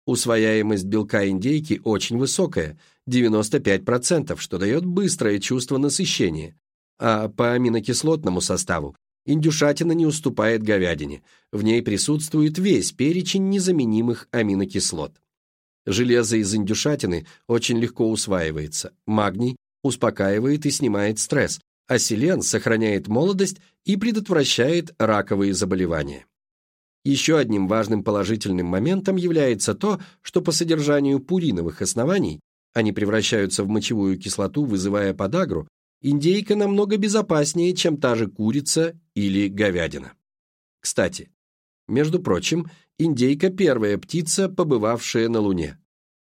Усвояемость белка индейки очень высокая, 95%, что дает быстрое чувство насыщения, а по аминокислотному составу индюшатина не уступает говядине, в ней присутствует весь перечень незаменимых аминокислот. Железо из индюшатины очень легко усваивается, магний успокаивает и снимает стресс, а селен сохраняет молодость и предотвращает раковые заболевания. Еще одним важным положительным моментом является то, что по содержанию пуриновых оснований они превращаются в мочевую кислоту, вызывая подагру, индейка намного безопаснее, чем та же курица или говядина. Кстати, между прочим, индейка – первая птица, побывавшая на Луне.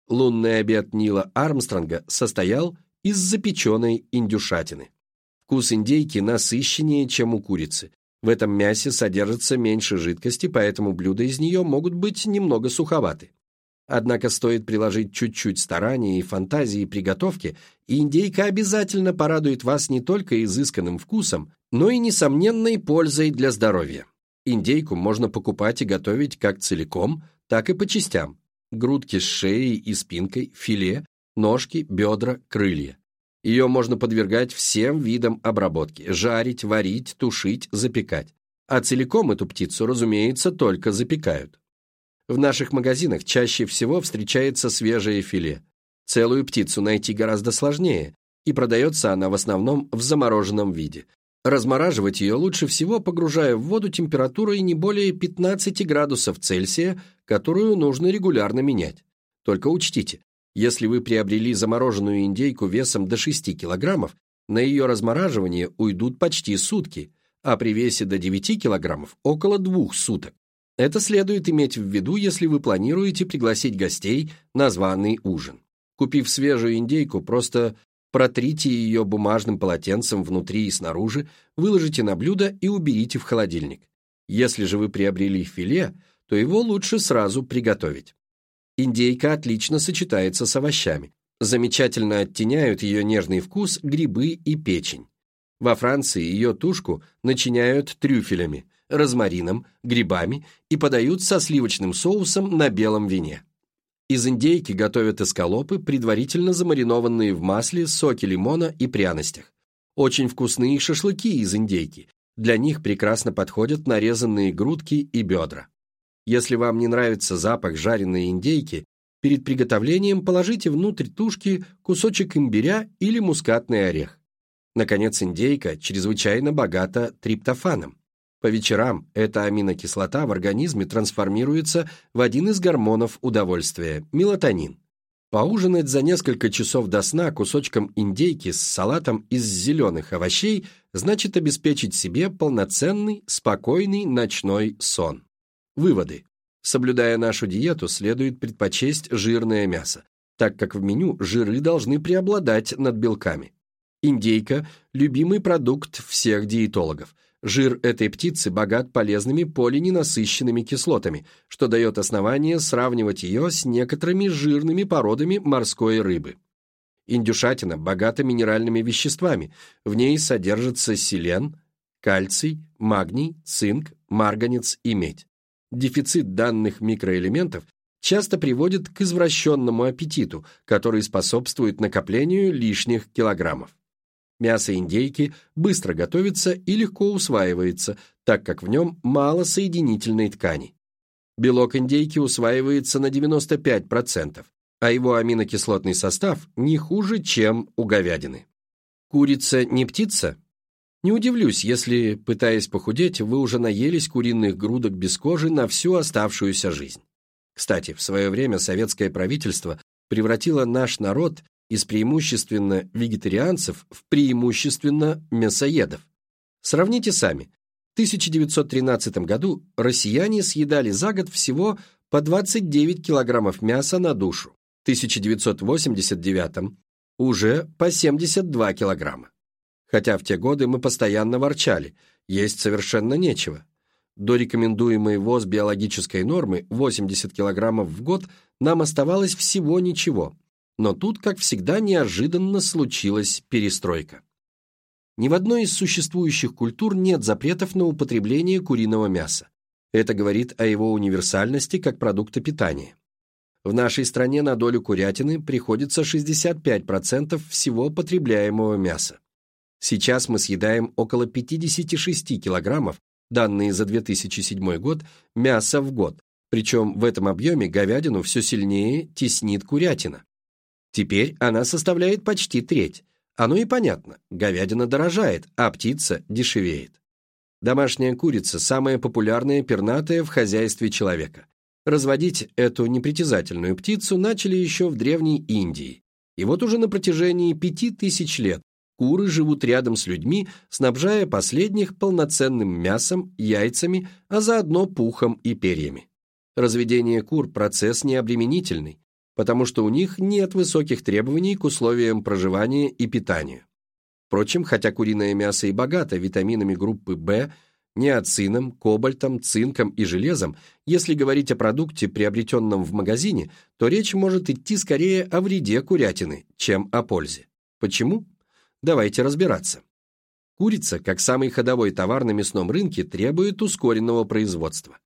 Лунный обед Нила Армстронга состоял из запеченной индюшатины. Вкус индейки насыщеннее, чем у курицы. В этом мясе содержится меньше жидкости, поэтому блюда из нее могут быть немного суховаты. Однако стоит приложить чуть-чуть старания и фантазии приготовки, и индейка обязательно порадует вас не только изысканным вкусом, но и несомненной пользой для здоровья. Индейку можно покупать и готовить как целиком, так и по частям. Грудки с шеей и спинкой, филе, ножки, бедра, крылья. Ее можно подвергать всем видам обработки – жарить, варить, тушить, запекать. А целиком эту птицу, разумеется, только запекают. В наших магазинах чаще всего встречается свежее филе. Целую птицу найти гораздо сложнее, и продается она в основном в замороженном виде. Размораживать ее лучше всего, погружая в воду температурой не более 15 градусов Цельсия, которую нужно регулярно менять. Только учтите, если вы приобрели замороженную индейку весом до 6 килограммов, на ее размораживание уйдут почти сутки, а при весе до 9 килограммов – около двух суток. Это следует иметь в виду, если вы планируете пригласить гостей на званый ужин. Купив свежую индейку, просто протрите ее бумажным полотенцем внутри и снаружи, выложите на блюдо и уберите в холодильник. Если же вы приобрели филе, то его лучше сразу приготовить. Индейка отлично сочетается с овощами. Замечательно оттеняют ее нежный вкус грибы и печень. Во Франции ее тушку начиняют трюфелями, розмарином, грибами и подают со сливочным соусом на белом вине. Из индейки готовят эскалопы, предварительно замаринованные в масле, соке лимона и пряностях. Очень вкусные шашлыки из индейки. Для них прекрасно подходят нарезанные грудки и бедра. Если вам не нравится запах жареной индейки, перед приготовлением положите внутрь тушки кусочек имбиря или мускатный орех. Наконец, индейка чрезвычайно богата триптофаном. По вечерам эта аминокислота в организме трансформируется в один из гормонов удовольствия – мелатонин. Поужинать за несколько часов до сна кусочком индейки с салатом из зеленых овощей значит обеспечить себе полноценный, спокойный ночной сон. Выводы. Соблюдая нашу диету, следует предпочесть жирное мясо, так как в меню жиры должны преобладать над белками. Индейка – любимый продукт всех диетологов. Жир этой птицы богат полезными полиненасыщенными кислотами, что дает основание сравнивать ее с некоторыми жирными породами морской рыбы. Индюшатина богата минеральными веществами, в ней содержится селен, кальций, магний, цинк, марганец и медь. Дефицит данных микроэлементов часто приводит к извращенному аппетиту, который способствует накоплению лишних килограммов. Мясо индейки быстро готовится и легко усваивается, так как в нем мало соединительной ткани. Белок индейки усваивается на 95%, а его аминокислотный состав не хуже, чем у говядины. Курица не птица? Не удивлюсь, если, пытаясь похудеть, вы уже наелись куриных грудок без кожи на всю оставшуюся жизнь. Кстати, в свое время советское правительство превратило наш народ из преимущественно вегетарианцев в преимущественно мясоедов. Сравните сами. В 1913 году россияне съедали за год всего по 29 килограммов мяса на душу. В 1989 уже по 72 килограмма. Хотя в те годы мы постоянно ворчали, есть совершенно нечего. До рекомендуемой ВОЗ биологической нормы 80 килограммов в год нам оставалось всего ничего. Но тут, как всегда, неожиданно случилась перестройка. Ни в одной из существующих культур нет запретов на употребление куриного мяса. Это говорит о его универсальности как продукта питания. В нашей стране на долю курятины приходится 65% всего потребляемого мяса. Сейчас мы съедаем около 56 килограммов, данные за 2007 год, мяса в год, причем в этом объеме говядину все сильнее теснит курятина. Теперь она составляет почти треть, оно и понятно, говядина дорожает, а птица дешевеет. Домашняя курица – самая популярная пернатая в хозяйстве человека. Разводить эту непритязательную птицу начали еще в Древней Индии. И вот уже на протяжении пяти тысяч лет куры живут рядом с людьми, снабжая последних полноценным мясом, яйцами, а заодно пухом и перьями. Разведение кур – процесс необременительный, потому что у них нет высоких требований к условиям проживания и питанию. Впрочем, хотя куриное мясо и богато витаминами группы В, неоцином, кобальтом, цинком и железом, если говорить о продукте, приобретенном в магазине, то речь может идти скорее о вреде курятины, чем о пользе. Почему? Давайте разбираться. Курица, как самый ходовой товар на мясном рынке, требует ускоренного производства.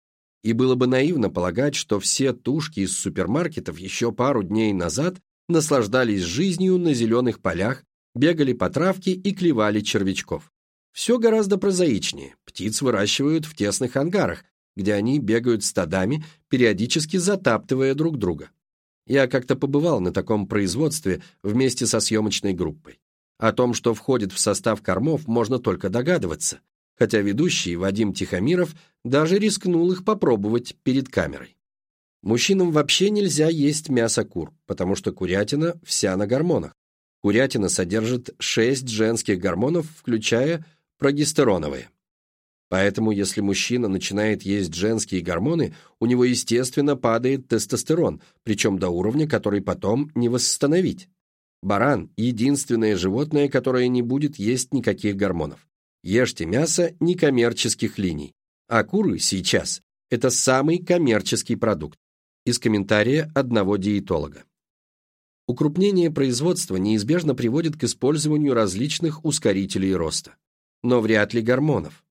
И было бы наивно полагать, что все тушки из супермаркетов еще пару дней назад наслаждались жизнью на зеленых полях, бегали по травке и клевали червячков. Все гораздо прозаичнее. Птиц выращивают в тесных ангарах, где они бегают стадами, периодически затаптывая друг друга. Я как-то побывал на таком производстве вместе со съемочной группой. О том, что входит в состав кормов, можно только догадываться хотя ведущий Вадим Тихомиров даже рискнул их попробовать перед камерой. Мужчинам вообще нельзя есть мясо кур, потому что курятина вся на гормонах. Курятина содержит 6 женских гормонов, включая прогестероновые. Поэтому, если мужчина начинает есть женские гормоны, у него, естественно, падает тестостерон, причем до уровня, который потом не восстановить. Баран – единственное животное, которое не будет есть никаких гормонов. Ешьте мясо некоммерческих линий. А куры сейчас – это самый коммерческий продукт. Из комментария одного диетолога. Укрупнение производства неизбежно приводит к использованию различных ускорителей роста. Но вряд ли гормонов.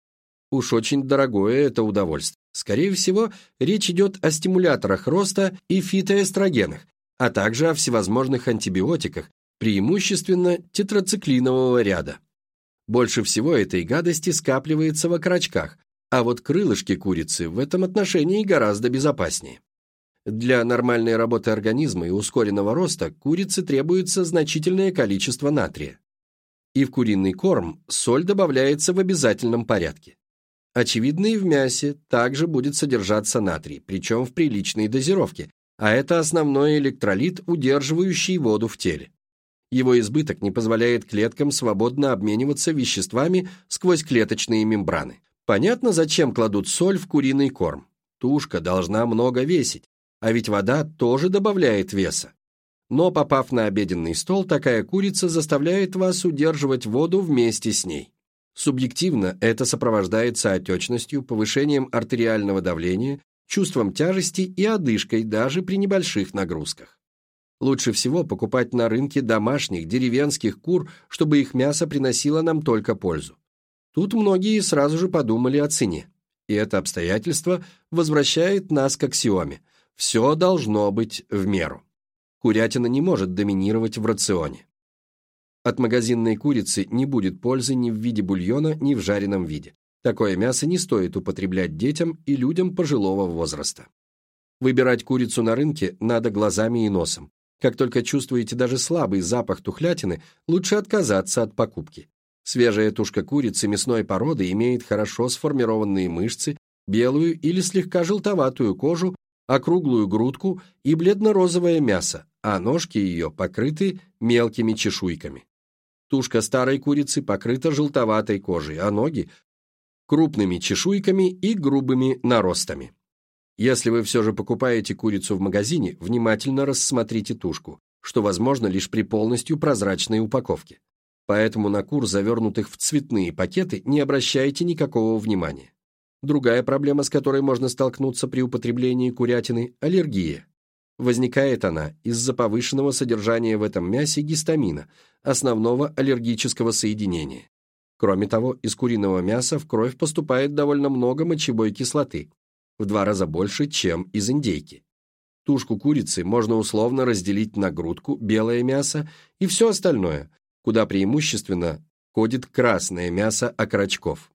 Уж очень дорогое это удовольствие. Скорее всего, речь идет о стимуляторах роста и фитоэстрогенах, а также о всевозможных антибиотиках, преимущественно тетрациклинового ряда. Больше всего этой гадости скапливается в окорочках, а вот крылышки курицы в этом отношении гораздо безопаснее. Для нормальной работы организма и ускоренного роста курице требуется значительное количество натрия. И в куриный корм соль добавляется в обязательном порядке. Очевидно, и в мясе также будет содержаться натрий, причем в приличной дозировке, а это основной электролит, удерживающий воду в теле. Его избыток не позволяет клеткам свободно обмениваться веществами сквозь клеточные мембраны. Понятно, зачем кладут соль в куриный корм. Тушка должна много весить, а ведь вода тоже добавляет веса. Но попав на обеденный стол, такая курица заставляет вас удерживать воду вместе с ней. Субъективно это сопровождается отечностью, повышением артериального давления, чувством тяжести и одышкой даже при небольших нагрузках. Лучше всего покупать на рынке домашних, деревенских кур, чтобы их мясо приносило нам только пользу. Тут многие сразу же подумали о цене. И это обстоятельство возвращает нас к аксиоме. Все должно быть в меру. Курятина не может доминировать в рационе. От магазинной курицы не будет пользы ни в виде бульона, ни в жареном виде. Такое мясо не стоит употреблять детям и людям пожилого возраста. Выбирать курицу на рынке надо глазами и носом. Как только чувствуете даже слабый запах тухлятины, лучше отказаться от покупки. Свежая тушка курицы мясной породы имеет хорошо сформированные мышцы, белую или слегка желтоватую кожу, округлую грудку и бледно-розовое мясо, а ножки ее покрыты мелкими чешуйками. Тушка старой курицы покрыта желтоватой кожей, а ноги – крупными чешуйками и грубыми наростами. Если вы все же покупаете курицу в магазине, внимательно рассмотрите тушку, что возможно лишь при полностью прозрачной упаковке. Поэтому на кур, завернутых в цветные пакеты, не обращайте никакого внимания. Другая проблема, с которой можно столкнуться при употреблении курятины – аллергия. Возникает она из-за повышенного содержания в этом мясе гистамина, основного аллергического соединения. Кроме того, из куриного мяса в кровь поступает довольно много мочевой кислоты, в два раза больше, чем из индейки. Тушку курицы можно условно разделить на грудку, белое мясо и все остальное, куда преимущественно ходит красное мясо окорочков.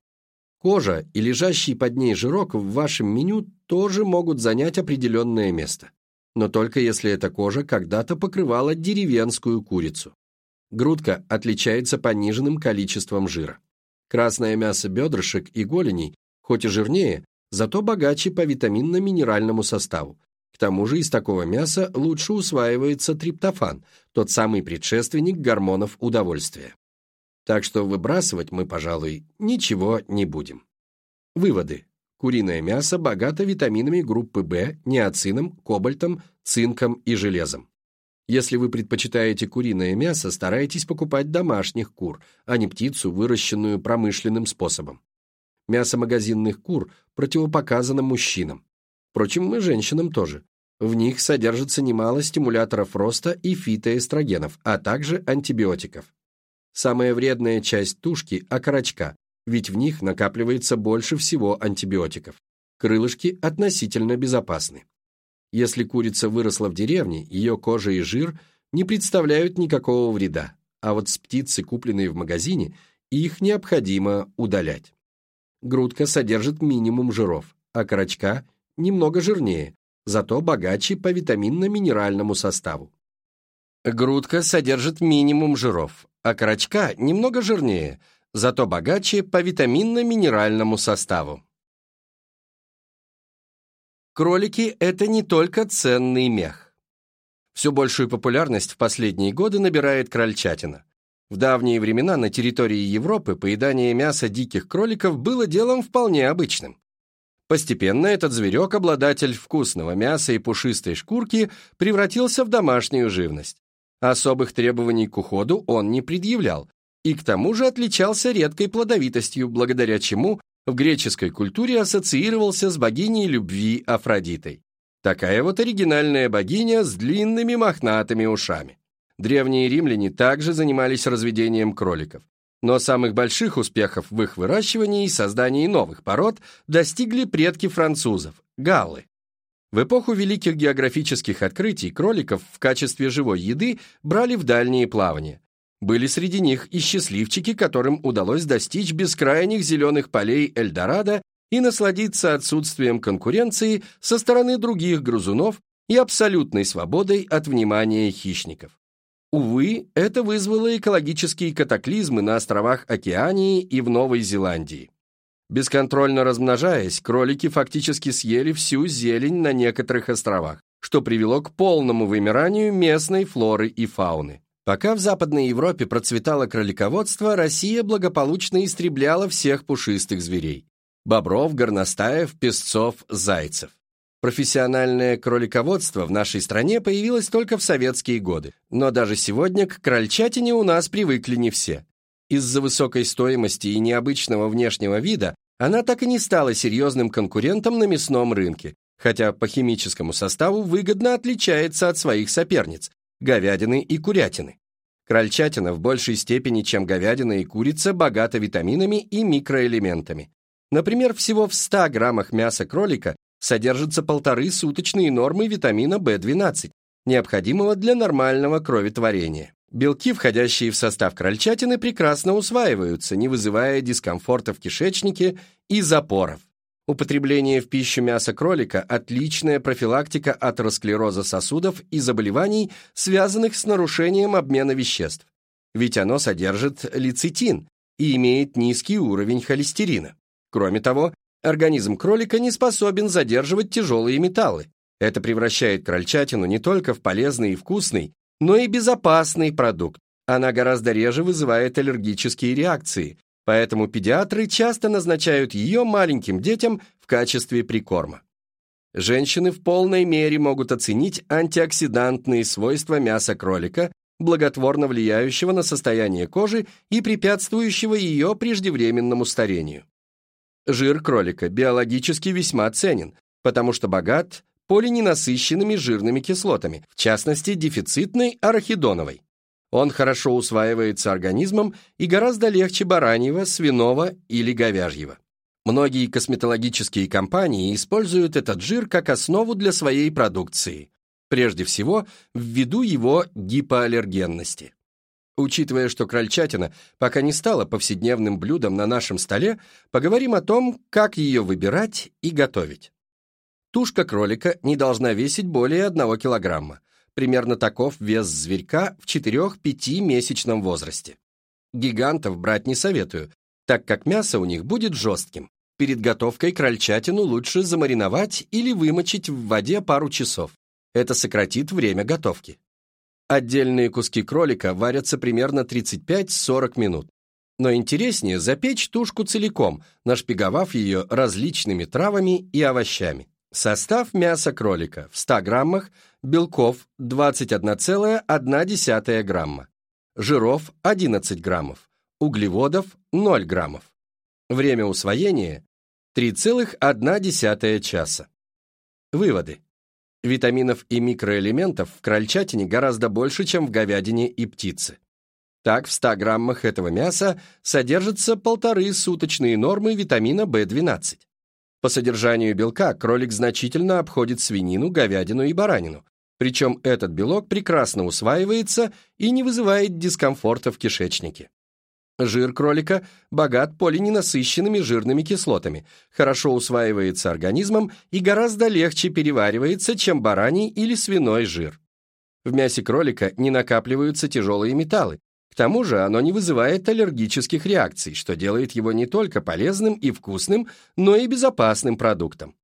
Кожа и лежащий под ней жирок в вашем меню тоже могут занять определенное место, но только если эта кожа когда-то покрывала деревенскую курицу. Грудка отличается пониженным количеством жира. Красное мясо бедрышек и голеней, хоть и жирнее, зато богаче по витаминно-минеральному составу. К тому же из такого мяса лучше усваивается триптофан, тот самый предшественник гормонов удовольствия. Так что выбрасывать мы, пожалуй, ничего не будем. Выводы. Куриное мясо богато витаминами группы В, неоцином, кобальтом, цинком и железом. Если вы предпочитаете куриное мясо, старайтесь покупать домашних кур, а не птицу, выращенную промышленным способом. Мясо магазинных кур противопоказано мужчинам. Впрочем, и женщинам тоже. В них содержится немало стимуляторов роста и фитоэстрогенов, а также антибиотиков. Самая вредная часть тушки – окорочка, ведь в них накапливается больше всего антибиотиков. Крылышки относительно безопасны. Если курица выросла в деревне, ее кожа и жир не представляют никакого вреда, а вот с птицы, купленной в магазине, их необходимо удалять. Грудка содержит минимум жиров, а корочка немного жирнее, зато богаче по витаминно-минеральному составу. Грудка содержит минимум жиров, а корочка немного жирнее, зато богаче по витаминно-минеральному составу. Кролики – это не только ценный мех. Все большую популярность в последние годы набирает крольчатина. В давние времена на территории Европы поедание мяса диких кроликов было делом вполне обычным. Постепенно этот зверек, обладатель вкусного мяса и пушистой шкурки, превратился в домашнюю живность. Особых требований к уходу он не предъявлял, и к тому же отличался редкой плодовитостью, благодаря чему в греческой культуре ассоциировался с богиней любви Афродитой. Такая вот оригинальная богиня с длинными мохнатыми ушами. Древние римляне также занимались разведением кроликов. Но самых больших успехов в их выращивании и создании новых пород достигли предки французов – галлы. В эпоху великих географических открытий кроликов в качестве живой еды брали в дальние плавания. Были среди них и счастливчики, которым удалось достичь бескрайних зеленых полей Эльдорадо и насладиться отсутствием конкуренции со стороны других грызунов и абсолютной свободой от внимания хищников. Увы, это вызвало экологические катаклизмы на островах Океании и в Новой Зеландии. Бесконтрольно размножаясь, кролики фактически съели всю зелень на некоторых островах, что привело к полному вымиранию местной флоры и фауны. Пока в Западной Европе процветало кролиководство, Россия благополучно истребляла всех пушистых зверей – бобров, горностаев, песцов, зайцев. Профессиональное кролиководство в нашей стране появилось только в советские годы, но даже сегодня к крольчатине у нас привыкли не все. Из-за высокой стоимости и необычного внешнего вида она так и не стала серьезным конкурентом на мясном рынке, хотя по химическому составу выгодно отличается от своих соперниц – говядины и курятины. Крольчатина в большей степени, чем говядина и курица, богата витаминами и микроэлементами. Например, всего в 100 граммах мяса кролика содержится полторы суточные нормы витамина В12, необходимого для нормального кроветворения. Белки, входящие в состав крольчатины, прекрасно усваиваются, не вызывая дискомфорта в кишечнике и запоров. Употребление в пищу мяса кролика – отличная профилактика атеросклероза сосудов и заболеваний, связанных с нарушением обмена веществ. Ведь оно содержит лецитин и имеет низкий уровень холестерина. Кроме того, организм кролика не способен задерживать тяжелые металлы. Это превращает крольчатину не только в полезный и вкусный, но и безопасный продукт. Она гораздо реже вызывает аллергические реакции, поэтому педиатры часто назначают ее маленьким детям в качестве прикорма. Женщины в полной мере могут оценить антиоксидантные свойства мяса кролика, благотворно влияющего на состояние кожи и препятствующего ее преждевременному старению. Жир кролика биологически весьма ценен, потому что богат полиненасыщенными жирными кислотами, в частности дефицитной арахидоновой. Он хорошо усваивается организмом и гораздо легче бараньего, свиного или говяжьего. Многие косметологические компании используют этот жир как основу для своей продукции, прежде всего ввиду его гипоаллергенности. Учитывая, что крольчатина пока не стала повседневным блюдом на нашем столе, поговорим о том, как ее выбирать и готовить. Тушка кролика не должна весить более 1 килограмма, Примерно таков вес зверька в 4-5 месячном возрасте. Гигантов брать не советую, так как мясо у них будет жестким. Перед готовкой крольчатину лучше замариновать или вымочить в воде пару часов. Это сократит время готовки. Отдельные куски кролика варятся примерно 35-40 минут. Но интереснее запечь тушку целиком, нашпиговав ее различными травами и овощами. Состав мяса кролика в 100 граммах белков 21,1 грамма, жиров 11 граммов, углеводов 0 граммов. Время усвоения 3,1 часа. Выводы. Витаминов и микроэлементов в крольчатине гораздо больше, чем в говядине и птице. Так, в 100 граммах этого мяса содержатся полторы суточные нормы витамина В12. По содержанию белка кролик значительно обходит свинину, говядину и баранину, причем этот белок прекрасно усваивается и не вызывает дискомфорта в кишечнике. Жир кролика богат полиненасыщенными жирными кислотами, хорошо усваивается организмом и гораздо легче переваривается, чем бараний или свиной жир. В мясе кролика не накапливаются тяжелые металлы, к тому же оно не вызывает аллергических реакций, что делает его не только полезным и вкусным, но и безопасным продуктом.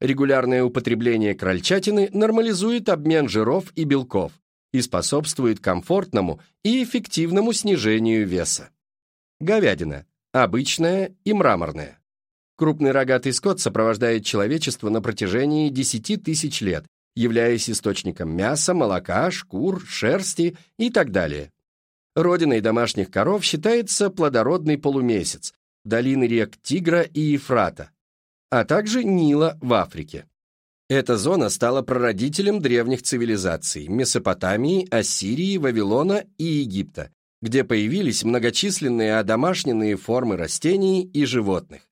Регулярное употребление крольчатины нормализует обмен жиров и белков и способствует комфортному и эффективному снижению веса. Говядина. Обычная и мраморная. Крупный рогатый скот сопровождает человечество на протяжении 10 тысяч лет, являясь источником мяса, молока, шкур, шерсти и так далее. Родиной домашних коров считается плодородный полумесяц, долины рек Тигра и Ефрата, а также Нила в Африке. Эта зона стала прародителем древних цивилизаций – Месопотамии, Ассирии, Вавилона и Египта, где появились многочисленные одомашненные формы растений и животных.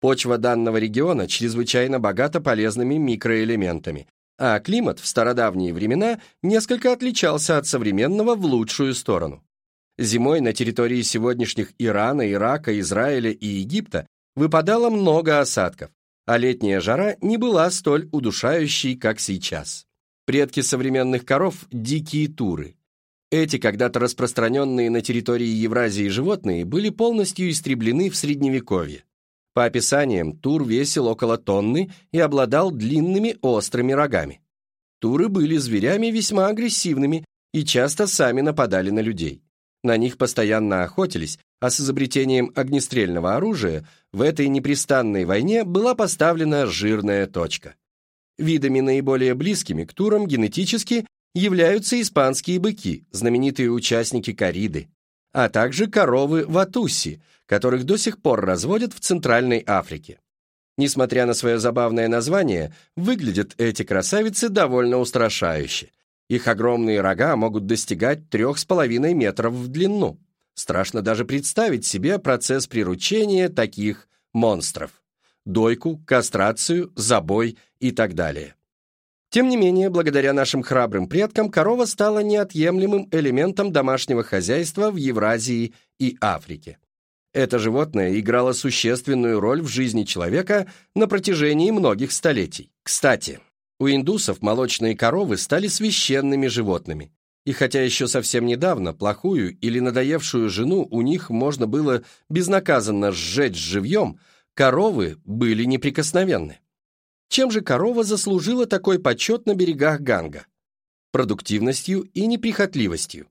Почва данного региона чрезвычайно богата полезными микроэлементами, а климат в стародавние времена несколько отличался от современного в лучшую сторону. Зимой на территории сегодняшних Ирана, Ирака, Израиля и Египта выпадало много осадков, а летняя жара не была столь удушающей, как сейчас. Предки современных коров – дикие туры. Эти когда-то распространенные на территории Евразии животные были полностью истреблены в Средневековье. По описаниям, тур весил около тонны и обладал длинными острыми рогами. Туры были зверями весьма агрессивными и часто сами нападали на людей. На них постоянно охотились, а с изобретением огнестрельного оружия в этой непрестанной войне была поставлена жирная точка. Видами наиболее близкими к турам генетически являются испанские быки, знаменитые участники кориды, а также коровы ватуси, которых до сих пор разводят в Центральной Африке. Несмотря на свое забавное название, выглядят эти красавицы довольно устрашающе. Их огромные рога могут достигать 3,5 метров в длину. Страшно даже представить себе процесс приручения таких монстров. Дойку, кастрацию, забой и так далее. Тем не менее, благодаря нашим храбрым предкам, корова стала неотъемлемым элементом домашнего хозяйства в Евразии и Африке. Это животное играло существенную роль в жизни человека на протяжении многих столетий. Кстати, у индусов молочные коровы стали священными животными. И хотя еще совсем недавно плохую или надоевшую жену у них можно было безнаказанно сжечь живьем, коровы были неприкосновенны. Чем же корова заслужила такой почет на берегах Ганга? Продуктивностью и неприхотливостью.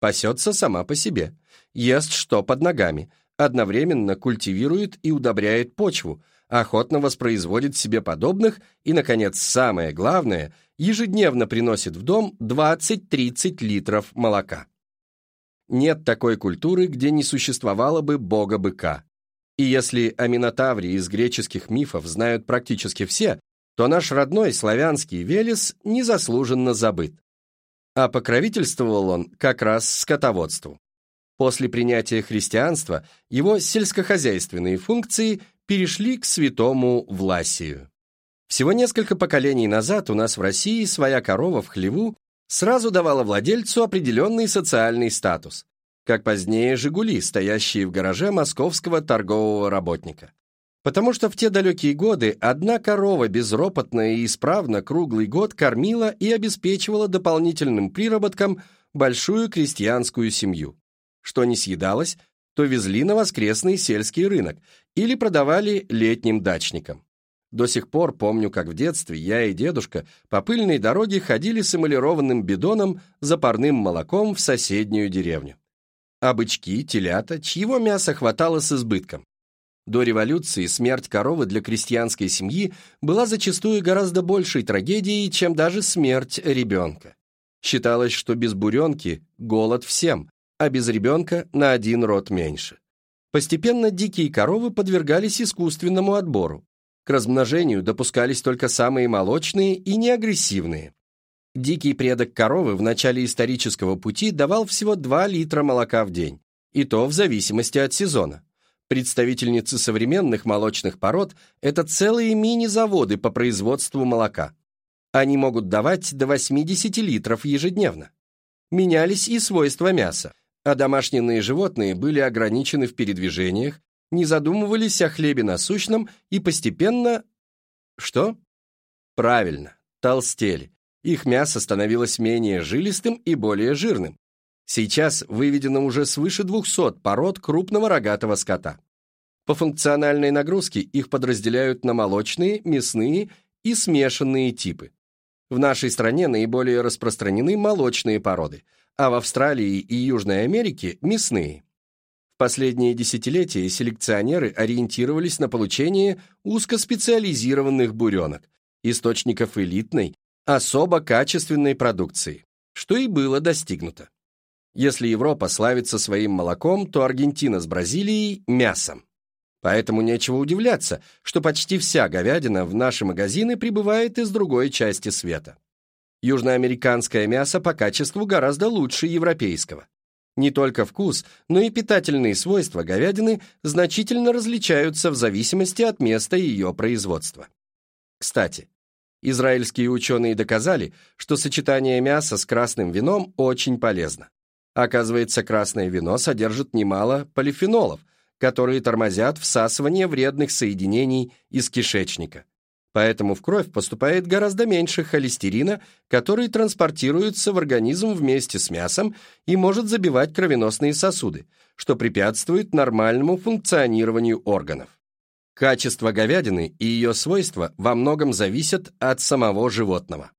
Пасется сама по себе, ест что под ногами, одновременно культивирует и удобряет почву, охотно воспроизводит себе подобных и, наконец, самое главное, ежедневно приносит в дом 20-30 литров молока. Нет такой культуры, где не существовало бы бога-быка. И если о Минотавре из греческих мифов знают практически все, то наш родной славянский Велес незаслуженно забыт. А покровительствовал он как раз скотоводству. После принятия христианства его сельскохозяйственные функции перешли к святому Власию. Всего несколько поколений назад у нас в России своя корова в хлеву сразу давала владельцу определенный социальный статус, как позднее «Жигули», стоящие в гараже московского торгового работника. Потому что в те далекие годы одна корова безропотно и исправно круглый год кормила и обеспечивала дополнительным приработком большую крестьянскую семью. Что не съедалось, то везли на воскресный сельский рынок или продавали летним дачникам. До сих пор помню, как в детстве я и дедушка по пыльной дороге ходили с эмалированным бидоном за парным молоком в соседнюю деревню. А бычки, телята, чьего мяса хватало с избытком. До революции смерть коровы для крестьянской семьи была зачастую гораздо большей трагедией, чем даже смерть ребенка. Считалось, что без буренки голод всем, а без ребенка на один род меньше. Постепенно дикие коровы подвергались искусственному отбору. К размножению допускались только самые молочные и неагрессивные. Дикий предок коровы в начале исторического пути давал всего 2 литра молока в день, и то в зависимости от сезона. Представительницы современных молочных пород – это целые мини-заводы по производству молока. Они могут давать до 80 литров ежедневно. Менялись и свойства мяса а домашние животные были ограничены в передвижениях, не задумывались о хлебе насущном и постепенно... Что? Правильно, толстели. Их мясо становилось менее жилистым и более жирным. Сейчас выведено уже свыше 200 пород крупного рогатого скота. По функциональной нагрузке их подразделяют на молочные, мясные и смешанные типы. В нашей стране наиболее распространены молочные породы – а в Австралии и Южной Америке – мясные. В последние десятилетия селекционеры ориентировались на получение узкоспециализированных буренок, источников элитной, особо качественной продукции, что и было достигнуто. Если Европа славится своим молоком, то Аргентина с Бразилией – мясом. Поэтому нечего удивляться, что почти вся говядина в наши магазины прибывает из другой части света. Южноамериканское мясо по качеству гораздо лучше европейского. Не только вкус, но и питательные свойства говядины значительно различаются в зависимости от места ее производства. Кстати, израильские ученые доказали, что сочетание мяса с красным вином очень полезно. Оказывается, красное вино содержит немало полифенолов, которые тормозят всасывание вредных соединений из кишечника поэтому в кровь поступает гораздо меньше холестерина, который транспортируется в организм вместе с мясом и может забивать кровеносные сосуды, что препятствует нормальному функционированию органов. Качество говядины и ее свойства во многом зависят от самого животного,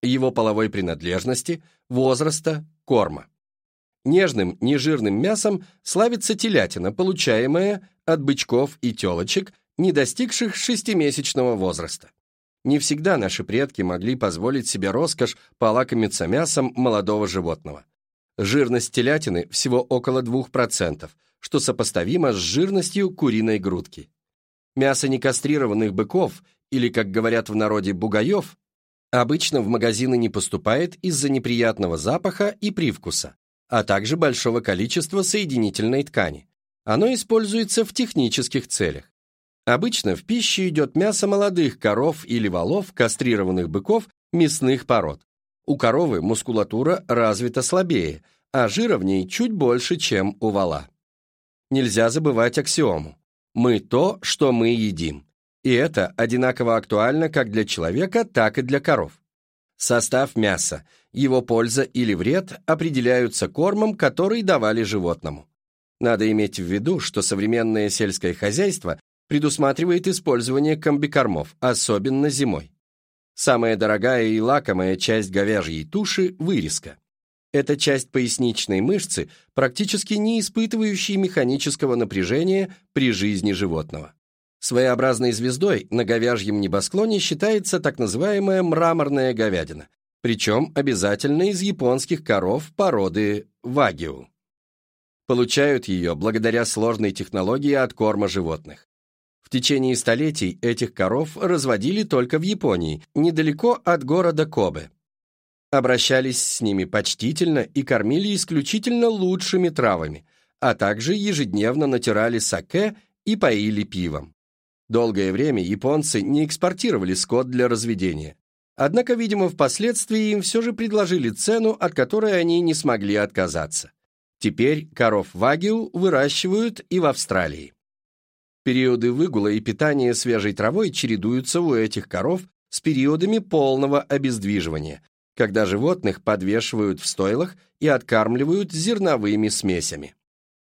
его половой принадлежности, возраста, корма. Нежным, нежирным мясом славится телятина, получаемая от бычков и телочек, не достигших шестимесячного возраста. Не всегда наши предки могли позволить себе роскошь полакомиться мясом молодого животного. Жирность телятины всего около 2%, что сопоставимо с жирностью куриной грудки. Мясо некастрированных быков, или, как говорят в народе, бугаев, обычно в магазины не поступает из-за неприятного запаха и привкуса, а также большого количества соединительной ткани. Оно используется в технических целях. Обычно в пищу идет мясо молодых коров или валов, кастрированных быков, мясных пород. У коровы мускулатура развита слабее, а жира в ней чуть больше, чем у вала. Нельзя забывать аксиому. Мы то, что мы едим. И это одинаково актуально как для человека, так и для коров. Состав мяса, его польза или вред определяются кормом, который давали животному. Надо иметь в виду, что современное сельское хозяйство предусматривает использование комбикормов, особенно зимой. Самая дорогая и лакомая часть говяжьей туши – вырезка. Это часть поясничной мышцы, практически не испытывающей механического напряжения при жизни животного. Своеобразной звездой на говяжьем небосклоне считается так называемая мраморная говядина, причем обязательно из японских коров породы вагиу. Получают ее благодаря сложной технологии откорма животных. В течение столетий этих коров разводили только в Японии, недалеко от города Кобе. Обращались с ними почтительно и кормили исключительно лучшими травами, а также ежедневно натирали саке и поили пивом. Долгое время японцы не экспортировали скот для разведения. Однако, видимо, впоследствии им все же предложили цену, от которой они не смогли отказаться. Теперь коров вагиу выращивают и в Австралии. Периоды выгула и питания свежей травой чередуются у этих коров с периодами полного обездвиживания, когда животных подвешивают в стойлах и откармливают зерновыми смесями.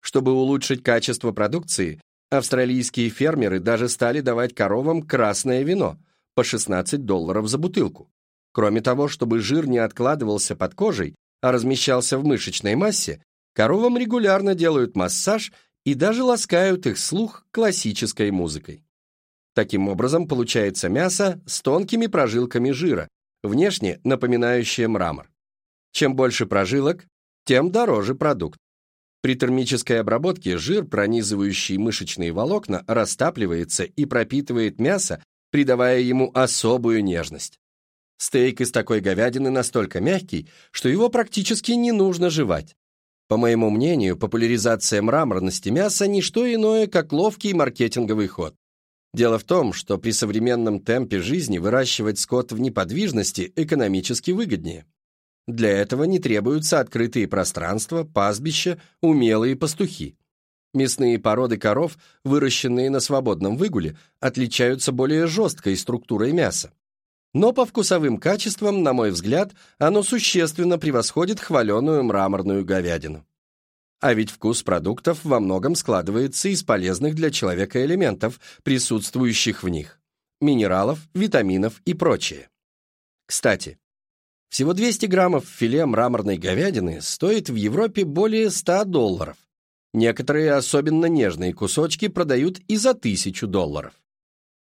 Чтобы улучшить качество продукции, Австралийские фермеры даже стали давать коровам красное вино по 16 долларов за бутылку. Кроме того, чтобы жир не откладывался под кожей, а размещался в мышечной массе, коровам регулярно делают массаж и даже ласкают их слух классической музыкой. Таким образом, получается мясо с тонкими прожилками жира, внешне напоминающее мрамор. Чем больше прожилок, тем дороже продукт. При термической обработке жир, пронизывающий мышечные волокна, растапливается и пропитывает мясо, придавая ему особую нежность. Стейк из такой говядины настолько мягкий, что его практически не нужно жевать. По моему мнению, популяризация мраморности мяса – не что иное, как ловкий маркетинговый ход. Дело в том, что при современном темпе жизни выращивать скот в неподвижности экономически выгоднее. Для этого не требуются открытые пространства, пастбища, умелые пастухи. Мясные породы коров, выращенные на свободном выгуле, отличаются более жесткой структурой мяса. Но по вкусовым качествам, на мой взгляд, оно существенно превосходит хваленую мраморную говядину. А ведь вкус продуктов во многом складывается из полезных для человека элементов, присутствующих в них – минералов, витаминов и прочее. Кстати, всего 200 граммов филе мраморной говядины стоит в Европе более 100 долларов. Некоторые особенно нежные кусочки продают и за 1000 долларов.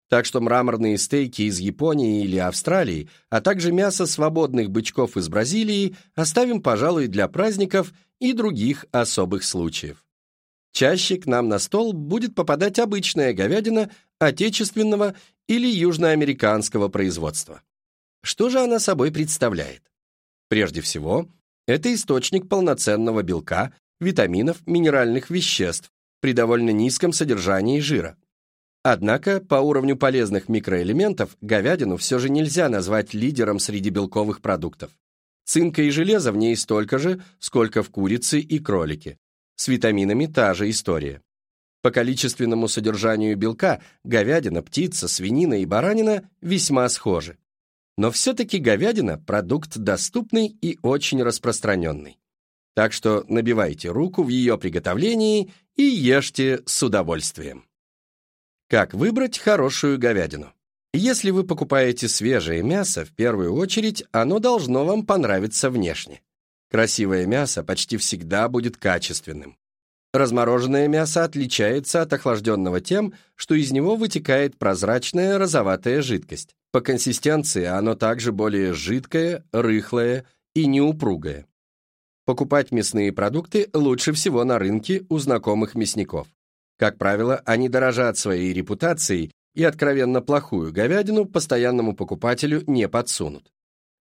Так что мраморные стейки из Японии или Австралии, а также мясо свободных бычков из Бразилии оставим, пожалуй, для праздников и других особых случаев. Чаще к нам на стол будет попадать обычная говядина отечественного или южноамериканского производства. Что же она собой представляет? Прежде всего, это источник полноценного белка, витаминов, минеральных веществ при довольно низком содержании жира. Однако, по уровню полезных микроэлементов, говядину все же нельзя назвать лидером среди белковых продуктов. Цинка и железа в ней столько же, сколько в курице и кролике. С витаминами та же история. По количественному содержанию белка говядина, птица, свинина и баранина весьма схожи. Но все-таки говядина – продукт доступный и очень распространенный. Так что набивайте руку в ее приготовлении и ешьте с удовольствием. Как выбрать хорошую говядину? Если вы покупаете свежее мясо, в первую очередь оно должно вам понравиться внешне. Красивое мясо почти всегда будет качественным. Размороженное мясо отличается от охлажденного тем, что из него вытекает прозрачная розоватая жидкость. По консистенции оно также более жидкое, рыхлое и неупругое. Покупать мясные продукты лучше всего на рынке у знакомых мясников. Как правило, они дорожат своей репутацией и откровенно плохую говядину постоянному покупателю не подсунут.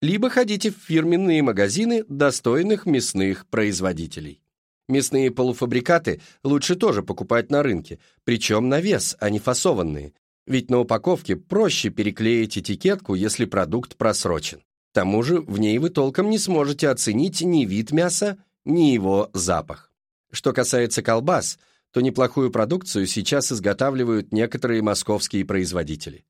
Либо ходите в фирменные магазины достойных мясных производителей. Мясные полуфабрикаты лучше тоже покупать на рынке, причем на вес, а не фасованные, ведь на упаковке проще переклеить этикетку, если продукт просрочен. К тому же в ней вы толком не сможете оценить ни вид мяса, ни его запах. Что касается колбас, то неплохую продукцию сейчас изготавливают некоторые московские производители.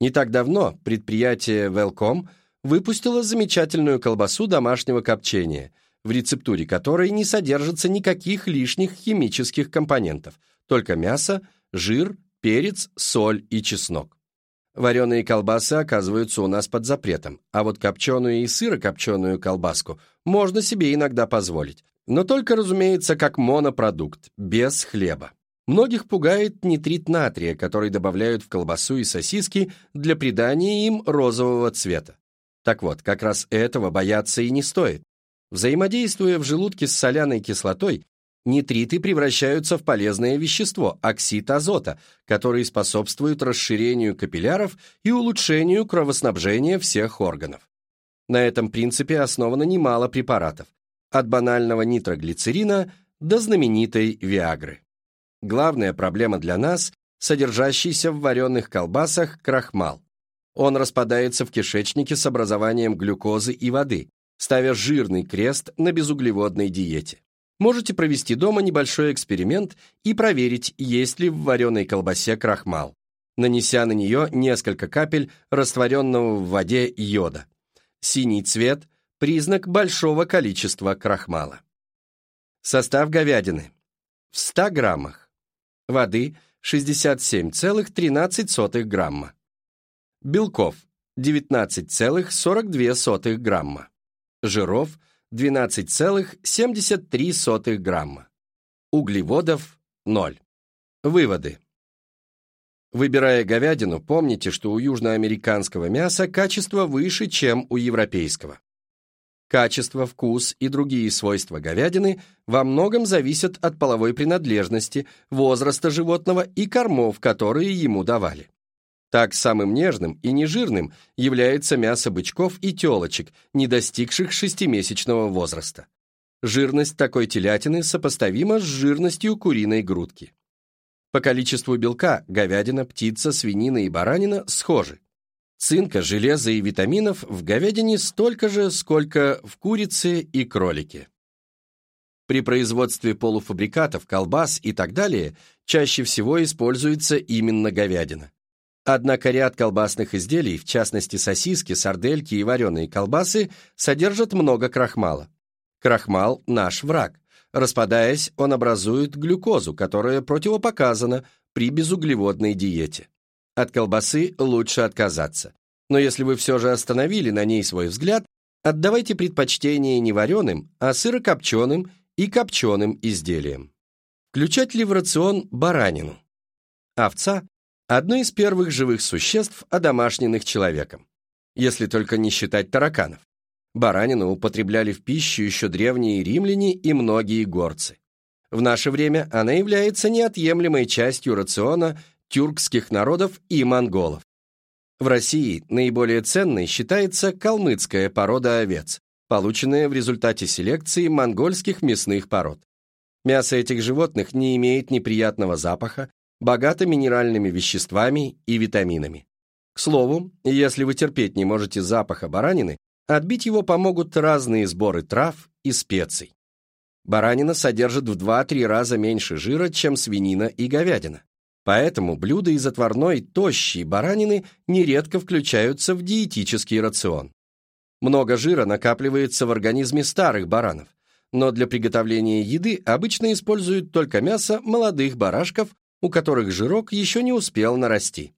Не так давно предприятие Велком выпустило замечательную колбасу домашнего копчения, в рецептуре которой не содержится никаких лишних химических компонентов, только мясо, жир, перец, соль и чеснок. Вареные колбасы оказываются у нас под запретом, а вот копченую и сырокопченую колбаску можно себе иногда позволить, но только, разумеется, как монопродукт, без хлеба. Многих пугает нитрит натрия, который добавляют в колбасу и сосиски для придания им розового цвета. Так вот, как раз этого бояться и не стоит. Взаимодействуя в желудке с соляной кислотой, нитриты превращаются в полезное вещество, оксид азота, который способствует расширению капилляров и улучшению кровоснабжения всех органов. На этом принципе основано немало препаратов, от банального нитроглицерина до знаменитой Виагры. Главная проблема для нас – содержащийся в вареных колбасах крахмал. Он распадается в кишечнике с образованием глюкозы и воды, ставя жирный крест на безуглеводной диете. Можете провести дома небольшой эксперимент и проверить, есть ли в вареной колбасе крахмал, нанеся на нее несколько капель растворенного в воде йода. Синий цвет – признак большого количества крахмала. Состав говядины. В 100 граммах воды 67,13 грамма, белков 19,42 грамма, жиров 12,73 грамма, углеводов 0. Выводы. Выбирая говядину, помните, что у южноамериканского мяса качество выше, чем у европейского. Качество, вкус и другие свойства говядины во многом зависят от половой принадлежности, возраста животного и кормов, которые ему давали. Так самым нежным и нежирным является мясо бычков и телочек, не достигших шестимесячного возраста. Жирность такой телятины сопоставима с жирностью куриной грудки. По количеству белка говядина, птица, свинина и баранина схожи. Цинка, железа и витаминов в говядине столько же, сколько в курице и кролике. При производстве полуфабрикатов, колбас и так далее чаще всего используется именно говядина. Однако ряд колбасных изделий, в частности сосиски, сардельки и вареные колбасы, содержат много крахмала. Крахмал – наш враг. Распадаясь, он образует глюкозу, которая противопоказана при безуглеводной диете. От колбасы лучше отказаться. Но если вы все же остановили на ней свой взгляд, отдавайте предпочтение не вареным, а сырокопченым и копченым изделиям. Включать ли в рацион баранину? Овца – одно из первых живых существ, одомашненных человеком, если только не считать тараканов. Баранину употребляли в пищу еще древние римляне и многие горцы. В наше время она является неотъемлемой частью рациона тюркских народов и монголов. В России наиболее ценной считается калмыцкая порода овец, полученная в результате селекции монгольских мясных пород. Мясо этих животных не имеет неприятного запаха, богато минеральными веществами и витаминами. К слову, если вы терпеть не можете запаха баранины, отбить его помогут разные сборы трав и специй. Баранина содержит в 2-3 раза меньше жира, чем свинина и говядина. Поэтому блюда из отварной, тощей баранины нередко включаются в диетический рацион. Много жира накапливается в организме старых баранов, но для приготовления еды обычно используют только мясо молодых барашков, у которых жирок еще не успел нарасти.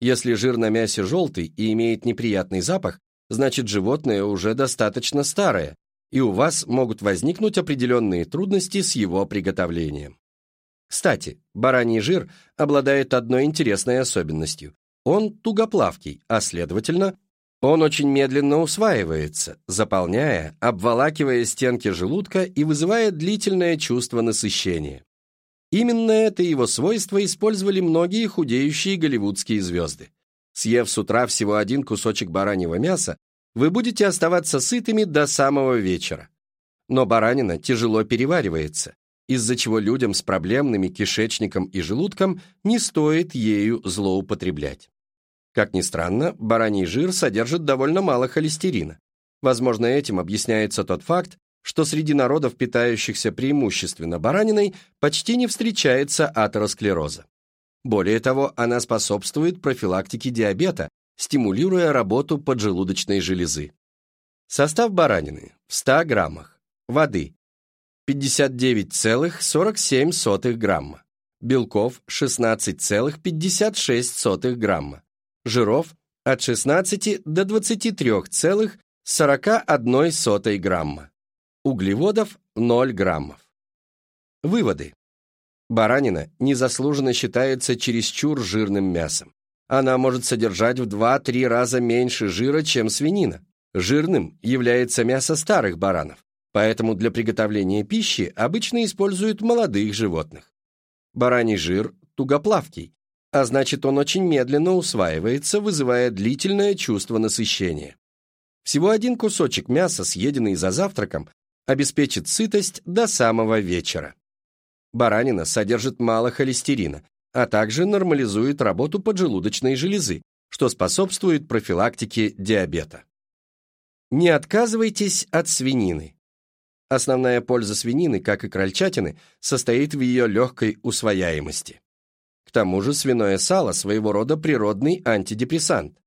Если жир на мясе желтый и имеет неприятный запах, значит животное уже достаточно старое, и у вас могут возникнуть определенные трудности с его приготовлением. Кстати, бараний жир обладает одной интересной особенностью. Он тугоплавкий, а следовательно, он очень медленно усваивается, заполняя, обволакивая стенки желудка и вызывая длительное чувство насыщения. Именно это его свойство использовали многие худеющие голливудские звезды. Съев с утра всего один кусочек бараньего мяса, вы будете оставаться сытыми до самого вечера. Но баранина тяжело переваривается, из-за чего людям с проблемными кишечником и желудком не стоит ею злоупотреблять. Как ни странно, бараний жир содержит довольно мало холестерина. Возможно, этим объясняется тот факт, что среди народов, питающихся преимущественно бараниной, почти не встречается атеросклероза. Более того, она способствует профилактике диабета, стимулируя работу поджелудочной железы. Состав баранины в 100 граммах. Воды 59,47 грамма. Белков 16,56 грамма. Жиров от 16 до 23,41 грамма. Углеводов 0 граммов. Выводы. Баранина незаслуженно считается чересчур жирным мясом. Она может содержать в 2-3 раза меньше жира, чем свинина. Жирным является мясо старых баранов, поэтому для приготовления пищи обычно используют молодых животных. Бараний жир тугоплавкий, а значит он очень медленно усваивается, вызывая длительное чувство насыщения. Всего один кусочек мяса, съеденный за завтраком, обеспечит сытость до самого вечера. Баранина содержит мало холестерина, а также нормализует работу поджелудочной железы, что способствует профилактике диабета. Не отказывайтесь от свинины. Основная польза свинины, как и крольчатины, состоит в ее легкой усвояемости. К тому же свиное сало своего рода природный антидепрессант.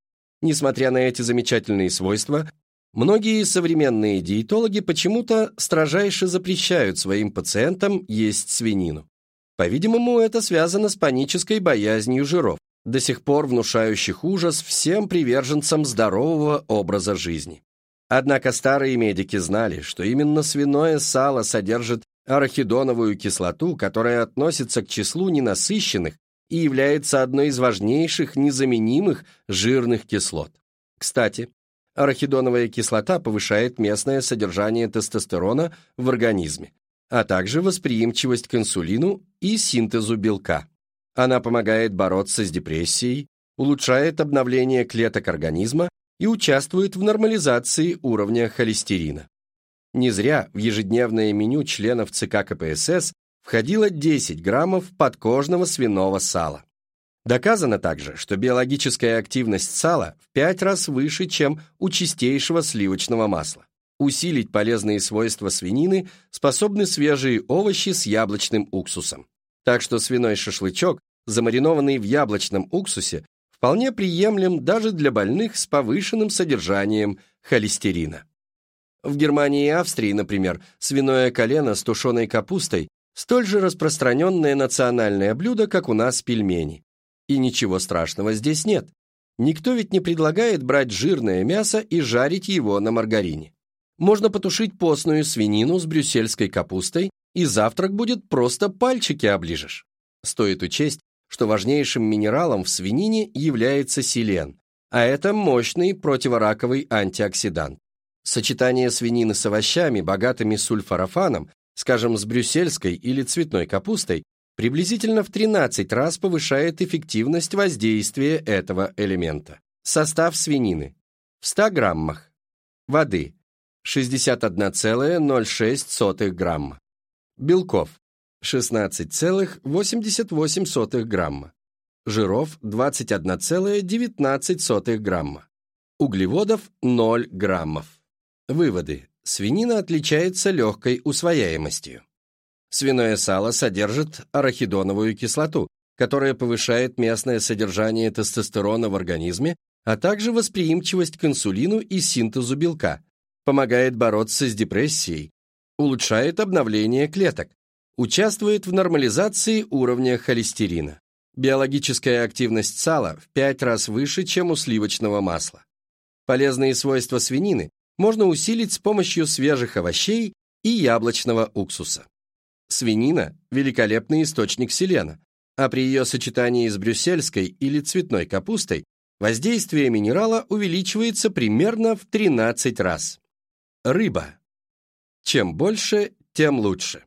Несмотря на эти замечательные свойства, многие современные диетологи почему-то строжайше запрещают своим пациентам есть свинину. По-видимому, это связано с панической боязнью жиров, до сих пор внушающих ужас всем приверженцам здорового образа жизни. Однако старые медики знали, что именно свиное сало содержит арахидоновую кислоту, которая относится к числу ненасыщенных и является одной из важнейших незаменимых жирных кислот. Кстати, арахидоновая кислота повышает местное содержание тестостерона в организме, а также восприимчивость к инсулину и синтезу белка. Она помогает бороться с депрессией, улучшает обновление клеток организма и участвует в нормализации уровня холестерина. Не зря в ежедневное меню членов ЦК КПСС входило 10 граммов подкожного свиного сала. Доказано также, что биологическая активность сала в 5 раз выше, чем у чистейшего сливочного масла. Усилить полезные свойства свинины способны свежие овощи с яблочным уксусом. Так что свиной шашлычок, замаринованный в яблочном уксусе, вполне приемлем даже для больных с повышенным содержанием холестерина. В Германии и Австрии, например, свиное колено с тушеной капустой столь же распространенное национальное блюдо, как у нас пельмени. И ничего страшного здесь нет. Никто ведь не предлагает брать жирное мясо и жарить его на маргарине. Можно потушить постную свинину с брюссельской капустой, и завтрак будет просто пальчики оближешь. Стоит учесть, что важнейшим минералом в свинине является селен, а это мощный противораковый антиоксидант. Сочетание свинины с овощами, богатыми сульфорафаном, скажем, с брюссельской или цветной капустой, приблизительно в 13 раз повышает эффективность воздействия этого элемента. Состав свинины. В 100 граммах. Воды. 61,06 грамма. Белков. 16,88 грамма. Жиров 21,19 грамма. Углеводов 0 граммов. Выводы. Свинина отличается легкой усвояемостью. Свиное сало содержит арахидоновую кислоту, которая повышает местное содержание тестостерона в организме, а также восприимчивость к инсулину и синтезу белка, помогает бороться с депрессией, улучшает обновление клеток, участвует в нормализации уровня холестерина. Биологическая активность сала в 5 раз выше, чем у сливочного масла. Полезные свойства свинины можно усилить с помощью свежих овощей и яблочного уксуса. Свинина – великолепный источник селена, а при ее сочетании с брюссельской или цветной капустой воздействие минерала увеличивается примерно в 13 раз. Рыба. Чем больше, тем лучше.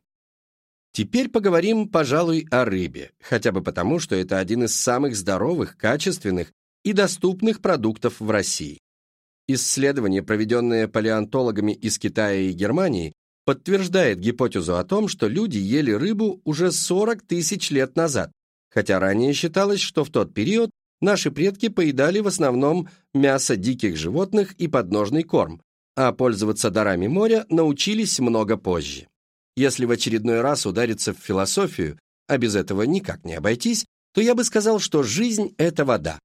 Теперь поговорим, пожалуй, о рыбе, хотя бы потому, что это один из самых здоровых, качественных и доступных продуктов в России. Исследование, проведенное палеонтологами из Китая и Германии, подтверждает гипотезу о том, что люди ели рыбу уже 40 тысяч лет назад, хотя ранее считалось, что в тот период наши предки поедали в основном мясо диких животных и подножный корм, а пользоваться дарами моря научились много позже. Если в очередной раз удариться в философию, а без этого никак не обойтись, то я бы сказал, что жизнь — это вода.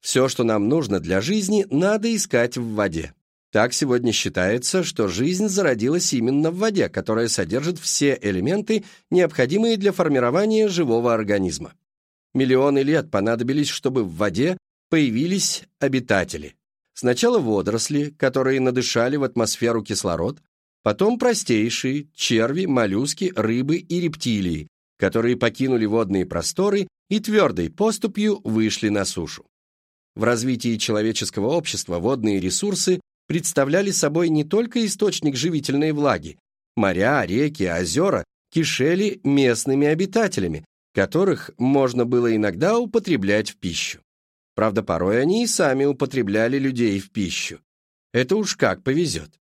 Все, что нам нужно для жизни, надо искать в воде. Так сегодня считается, что жизнь зародилась именно в воде, которая содержит все элементы, необходимые для формирования живого организма. Миллионы лет понадобились, чтобы в воде появились обитатели. Сначала водоросли, которые надышали в атмосферу кислород, потом простейшие, черви, моллюски, рыбы и рептилии, которые покинули водные просторы и твердой поступью вышли на сушу. В развитии человеческого общества водные ресурсы представляли собой не только источник живительной влаги. Моря, реки, озера кишели местными обитателями, которых можно было иногда употреблять в пищу. Правда, порой они и сами употребляли людей в пищу. Это уж как повезет.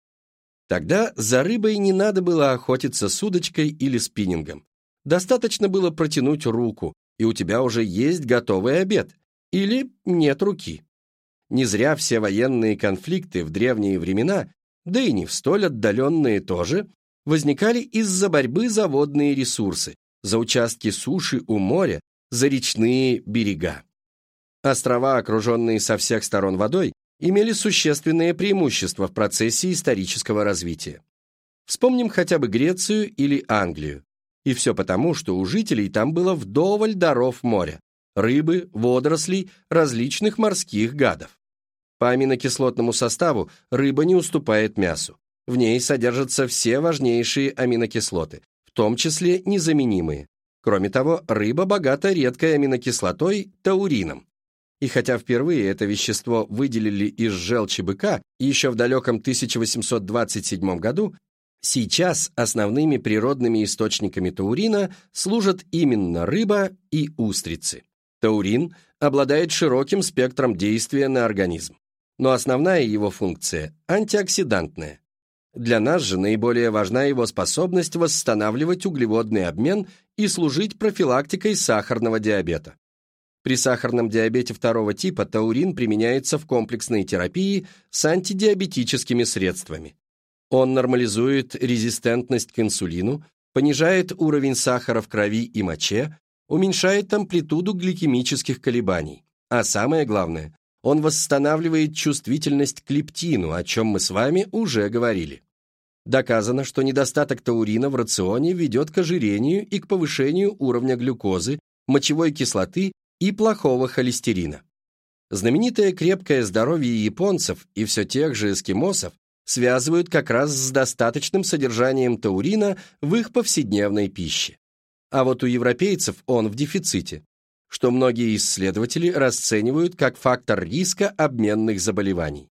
Тогда за рыбой не надо было охотиться с удочкой или спиннингом. Достаточно было протянуть руку, и у тебя уже есть готовый обед. Или нет руки. Не зря все военные конфликты в древние времена, да и не в столь отдаленные тоже, возникали из-за борьбы за водные ресурсы, за участки суши у моря, за речные берега. Острова, окруженные со всех сторон водой, имели существенные преимущества в процессе исторического развития. Вспомним хотя бы Грецию или Англию. И все потому, что у жителей там было вдоволь даров моря – рыбы, водорослей, различных морских гадов. По аминокислотному составу рыба не уступает мясу. В ней содержатся все важнейшие аминокислоты, в том числе незаменимые. Кроме того, рыба богата редкой аминокислотой – таурином. И хотя впервые это вещество выделили из желчи быка еще в далеком 1827 году, сейчас основными природными источниками таурина служат именно рыба и устрицы. Таурин обладает широким спектром действия на организм, но основная его функция – антиоксидантная. Для нас же наиболее важна его способность восстанавливать углеводный обмен и служить профилактикой сахарного диабета. При сахарном диабете второго типа таурин применяется в комплексной терапии с антидиабетическими средствами. Он нормализует резистентность к инсулину, понижает уровень сахара в крови и моче, уменьшает амплитуду гликемических колебаний. А самое главное, он восстанавливает чувствительность к лептину, о чем мы с вами уже говорили. Доказано, что недостаток таурина в рационе ведет к ожирению и к повышению уровня глюкозы, мочевой кислоты и плохого холестерина. Знаменитое крепкое здоровье японцев и все тех же эскимосов связывают как раз с достаточным содержанием таурина в их повседневной пище. А вот у европейцев он в дефиците, что многие исследователи расценивают как фактор риска обменных заболеваний.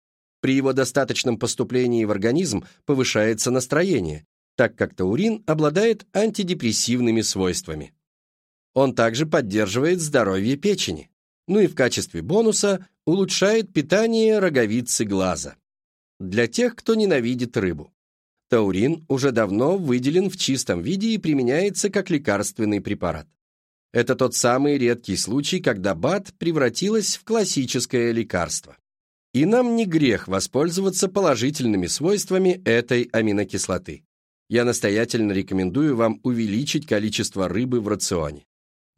При его достаточном поступлении в организм повышается настроение, так как таурин обладает антидепрессивными свойствами. Он также поддерживает здоровье печени, ну и в качестве бонуса улучшает питание роговицы глаза. Для тех, кто ненавидит рыбу. Таурин уже давно выделен в чистом виде и применяется как лекарственный препарат. Это тот самый редкий случай, когда БАД превратилась в классическое лекарство. И нам не грех воспользоваться положительными свойствами этой аминокислоты. Я настоятельно рекомендую вам увеличить количество рыбы в рационе.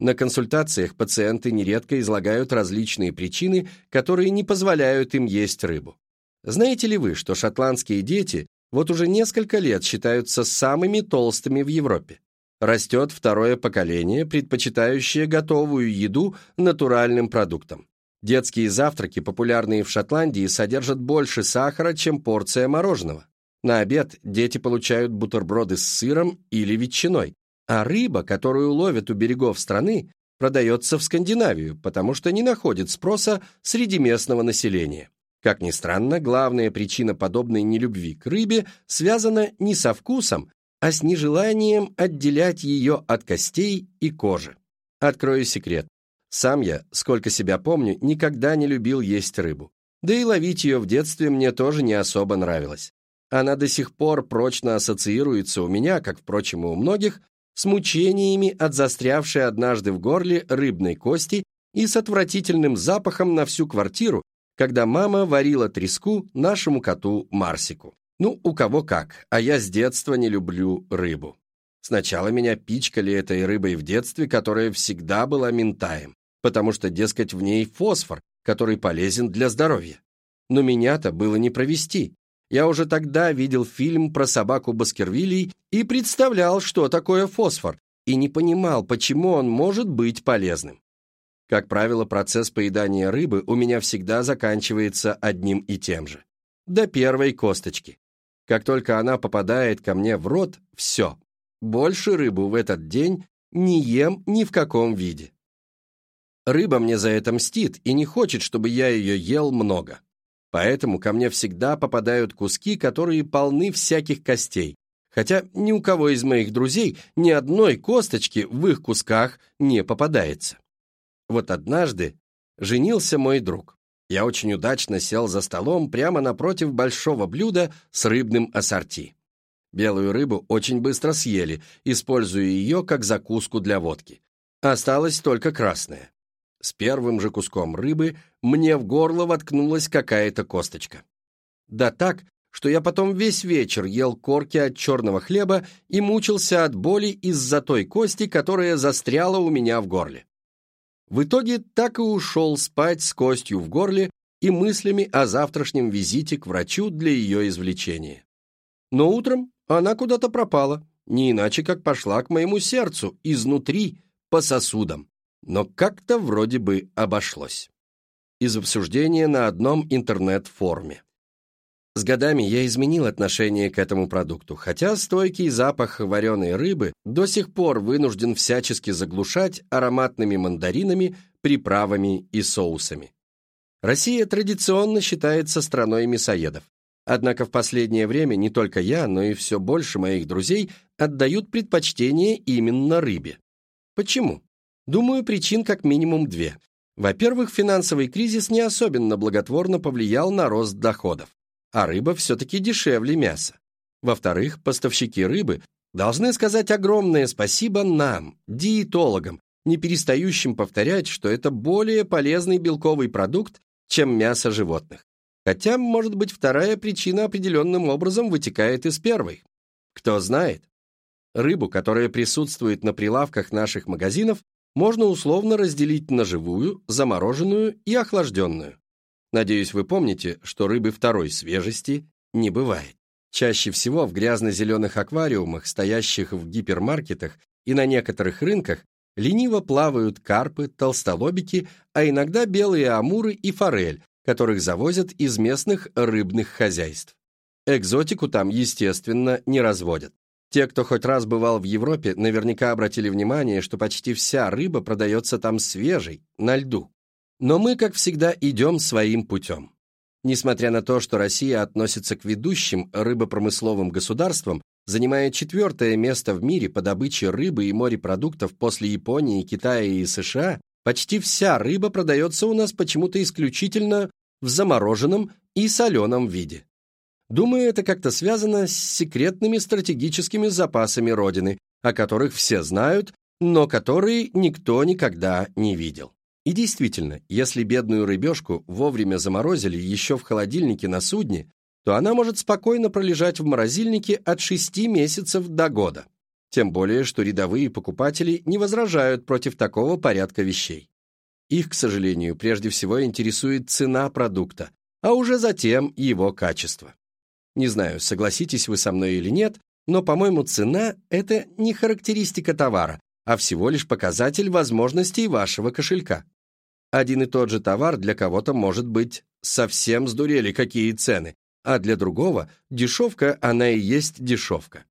На консультациях пациенты нередко излагают различные причины, которые не позволяют им есть рыбу. Знаете ли вы, что шотландские дети вот уже несколько лет считаются самыми толстыми в Европе? Растет второе поколение, предпочитающее готовую еду натуральным продуктам. Детские завтраки, популярные в Шотландии, содержат больше сахара, чем порция мороженого. На обед дети получают бутерброды с сыром или ветчиной, а рыба, которую ловят у берегов страны, продается в Скандинавию, потому что не находит спроса среди местного населения. Как ни странно, главная причина подобной нелюбви к рыбе связана не со вкусом, а с нежеланием отделять ее от костей и кожи. Открою секрет. Сам я, сколько себя помню, никогда не любил есть рыбу. Да и ловить ее в детстве мне тоже не особо нравилось. Она до сих пор прочно ассоциируется у меня, как, впрочем, и у многих, с мучениями от застрявшей однажды в горле рыбной кости и с отвратительным запахом на всю квартиру, когда мама варила треску нашему коту Марсику. Ну, у кого как, а я с детства не люблю рыбу. Сначала меня пичкали этой рыбой в детстве, которая всегда была ментаем, потому что, дескать, в ней фосфор, который полезен для здоровья. Но меня-то было не провести. Я уже тогда видел фильм про собаку Баскервилей и представлял, что такое фосфор, и не понимал, почему он может быть полезным. Как правило, процесс поедания рыбы у меня всегда заканчивается одним и тем же. До первой косточки. Как только она попадает ко мне в рот, все. Больше рыбу в этот день не ем ни в каком виде. Рыба мне за это мстит и не хочет, чтобы я ее ел много. Поэтому ко мне всегда попадают куски, которые полны всяких костей, хотя ни у кого из моих друзей ни одной косточки в их кусках не попадается. Вот однажды женился мой друг. Я очень удачно сел за столом прямо напротив большого блюда с рыбным ассорти. Белую рыбу очень быстро съели, используя ее как закуску для водки. Осталась только красная. С первым же куском рыбы мне в горло воткнулась какая-то косточка. Да так, что я потом весь вечер ел корки от черного хлеба и мучился от боли из-за той кости, которая застряла у меня в горле. В итоге так и ушел спать с костью в горле и мыслями о завтрашнем визите к врачу для ее извлечения. Но утром она куда-то пропала, не иначе как пошла к моему сердцу, изнутри, по сосудам. Но как-то вроде бы обошлось. Из обсуждения на одном интернет-форуме. С годами я изменил отношение к этому продукту, хотя стойкий запах вареной рыбы до сих пор вынужден всячески заглушать ароматными мандаринами, приправами и соусами. Россия традиционно считается страной мясоедов. Однако в последнее время не только я, но и все больше моих друзей отдают предпочтение именно рыбе. Почему? Думаю, причин как минимум две. Во-первых, финансовый кризис не особенно благотворно повлиял на рост доходов а рыба все-таки дешевле мяса. Во-вторых, поставщики рыбы должны сказать огромное спасибо нам, диетологам, не перестающим повторять, что это более полезный белковый продукт, чем мясо животных. Хотя, может быть, вторая причина определенным образом вытекает из первой. Кто знает. Рыбу, которая присутствует на прилавках наших магазинов, можно условно разделить на живую, замороженную и охлажденную. Надеюсь, вы помните, что рыбы второй свежести не бывает. Чаще всего в грязно-зеленых аквариумах, стоящих в гипермаркетах и на некоторых рынках, лениво плавают карпы, толстолобики, а иногда белые амуры и форель, которых завозят из местных рыбных хозяйств. Экзотику там, естественно, не разводят. Те, кто хоть раз бывал в Европе, наверняка обратили внимание, что почти вся рыба продается там свежей, на льду. Но мы, как всегда, идем своим путем. Несмотря на то, что Россия относится к ведущим рыбопромысловым государствам, занимая четвертое место в мире по добыче рыбы и морепродуктов после Японии, Китая и США, почти вся рыба продается у нас почему-то исключительно в замороженном и соленом виде. Думаю, это как-то связано с секретными стратегическими запасами Родины, о которых все знают, но которые никто никогда не видел. И действительно, если бедную рыбешку вовремя заморозили еще в холодильнике на судне, то она может спокойно пролежать в морозильнике от 6 месяцев до года. Тем более, что рядовые покупатели не возражают против такого порядка вещей. Их, к сожалению, прежде всего интересует цена продукта, а уже затем его качество. Не знаю, согласитесь вы со мной или нет, но, по-моему, цена – это не характеристика товара, а всего лишь показатель возможностей вашего кошелька. Один и тот же товар для кого-то может быть совсем сдурели какие цены, а для другого дешевка она и есть дешевка.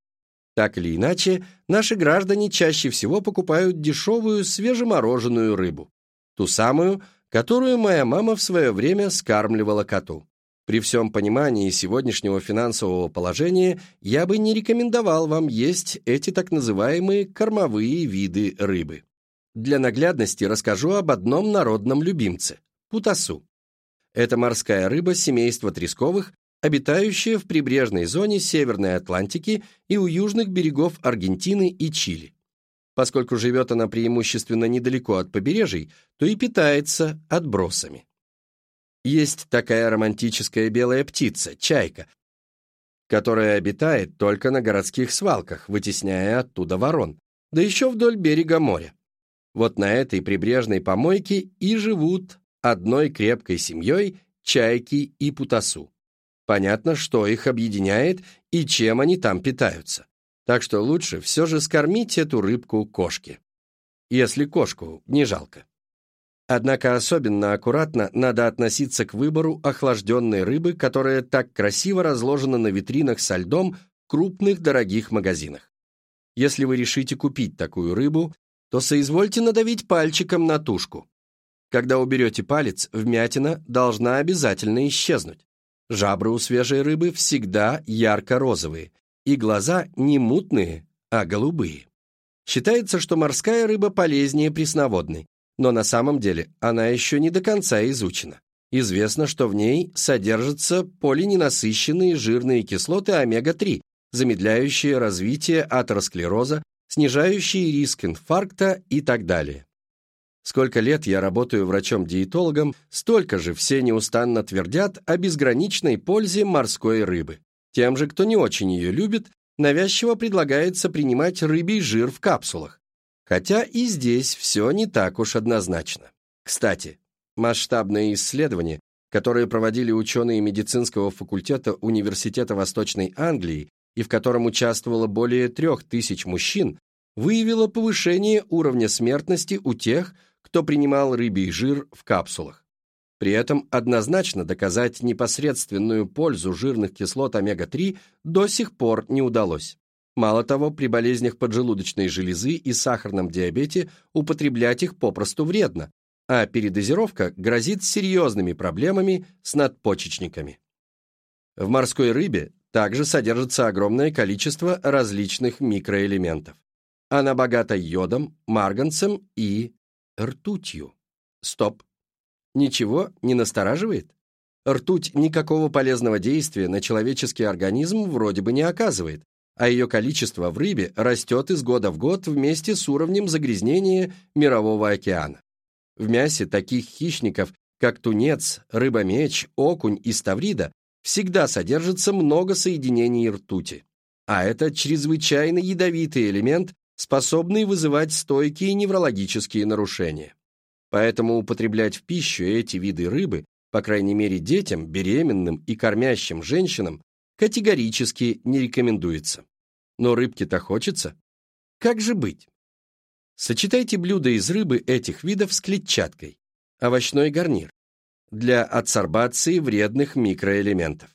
Так или иначе, наши граждане чаще всего покупают дешевую свежемороженую рыбу. Ту самую, которую моя мама в свое время скармливала коту. При всем понимании сегодняшнего финансового положения я бы не рекомендовал вам есть эти так называемые кормовые виды рыбы. Для наглядности расскажу об одном народном любимце – путасу. Это морская рыба семейства тресковых, обитающая в прибрежной зоне Северной Атлантики и у южных берегов Аргентины и Чили. Поскольку живет она преимущественно недалеко от побережий, то и питается отбросами. Есть такая романтическая белая птица – чайка, которая обитает только на городских свалках, вытесняя оттуда ворон, да еще вдоль берега моря. Вот на этой прибрежной помойке и живут одной крепкой семьей чайки и путасу. Понятно, что их объединяет и чем они там питаются. Так что лучше все же скормить эту рыбку кошке. Если кошку не жалко. Однако особенно аккуратно надо относиться к выбору охлажденной рыбы, которая так красиво разложена на витринах со льдом в крупных дорогих магазинах. Если вы решите купить такую рыбу, то соизвольте надавить пальчиком на тушку. Когда уберете палец, вмятина должна обязательно исчезнуть. Жабры у свежей рыбы всегда ярко-розовые, и глаза не мутные, а голубые. Считается, что морская рыба полезнее пресноводной, но на самом деле она еще не до конца изучена. Известно, что в ней содержатся полиненасыщенные жирные кислоты омега-3, замедляющие развитие атеросклероза, снижающие риск инфаркта и так далее. Сколько лет я работаю врачом-диетологом, столько же все неустанно твердят о безграничной пользе морской рыбы. Тем же, кто не очень ее любит, навязчиво предлагается принимать рыбий жир в капсулах. Хотя и здесь все не так уж однозначно. Кстати, масштабное исследование, которое проводили ученые медицинского факультета Университета Восточной Англии и в котором участвовало более трех тысяч мужчин, выявило повышение уровня смертности у тех, кто принимал рыбий жир в капсулах. При этом однозначно доказать непосредственную пользу жирных кислот омега-3 до сих пор не удалось. Мало того, при болезнях поджелудочной железы и сахарном диабете употреблять их попросту вредно, а передозировка грозит серьезными проблемами с надпочечниками. В морской рыбе также содержится огромное количество различных микроэлементов. Она богата йодом, марганцем и ртутью. Стоп. Ничего не настораживает? Ртуть никакого полезного действия на человеческий организм вроде бы не оказывает, а ее количество в рыбе растет из года в год вместе с уровнем загрязнения Мирового океана. В мясе таких хищников, как тунец, рыба-меч, окунь и ставрида, всегда содержится много соединений ртути. А это чрезвычайно ядовитый элемент, способный вызывать стойкие неврологические нарушения. Поэтому употреблять в пищу эти виды рыбы, по крайней мере детям, беременным и кормящим женщинам, категорически не рекомендуется. Но рыбки-то хочется. Как же быть? Сочетайте блюда из рыбы этих видов с клетчаткой. Овощной гарнир. Для адсорбации вредных микроэлементов.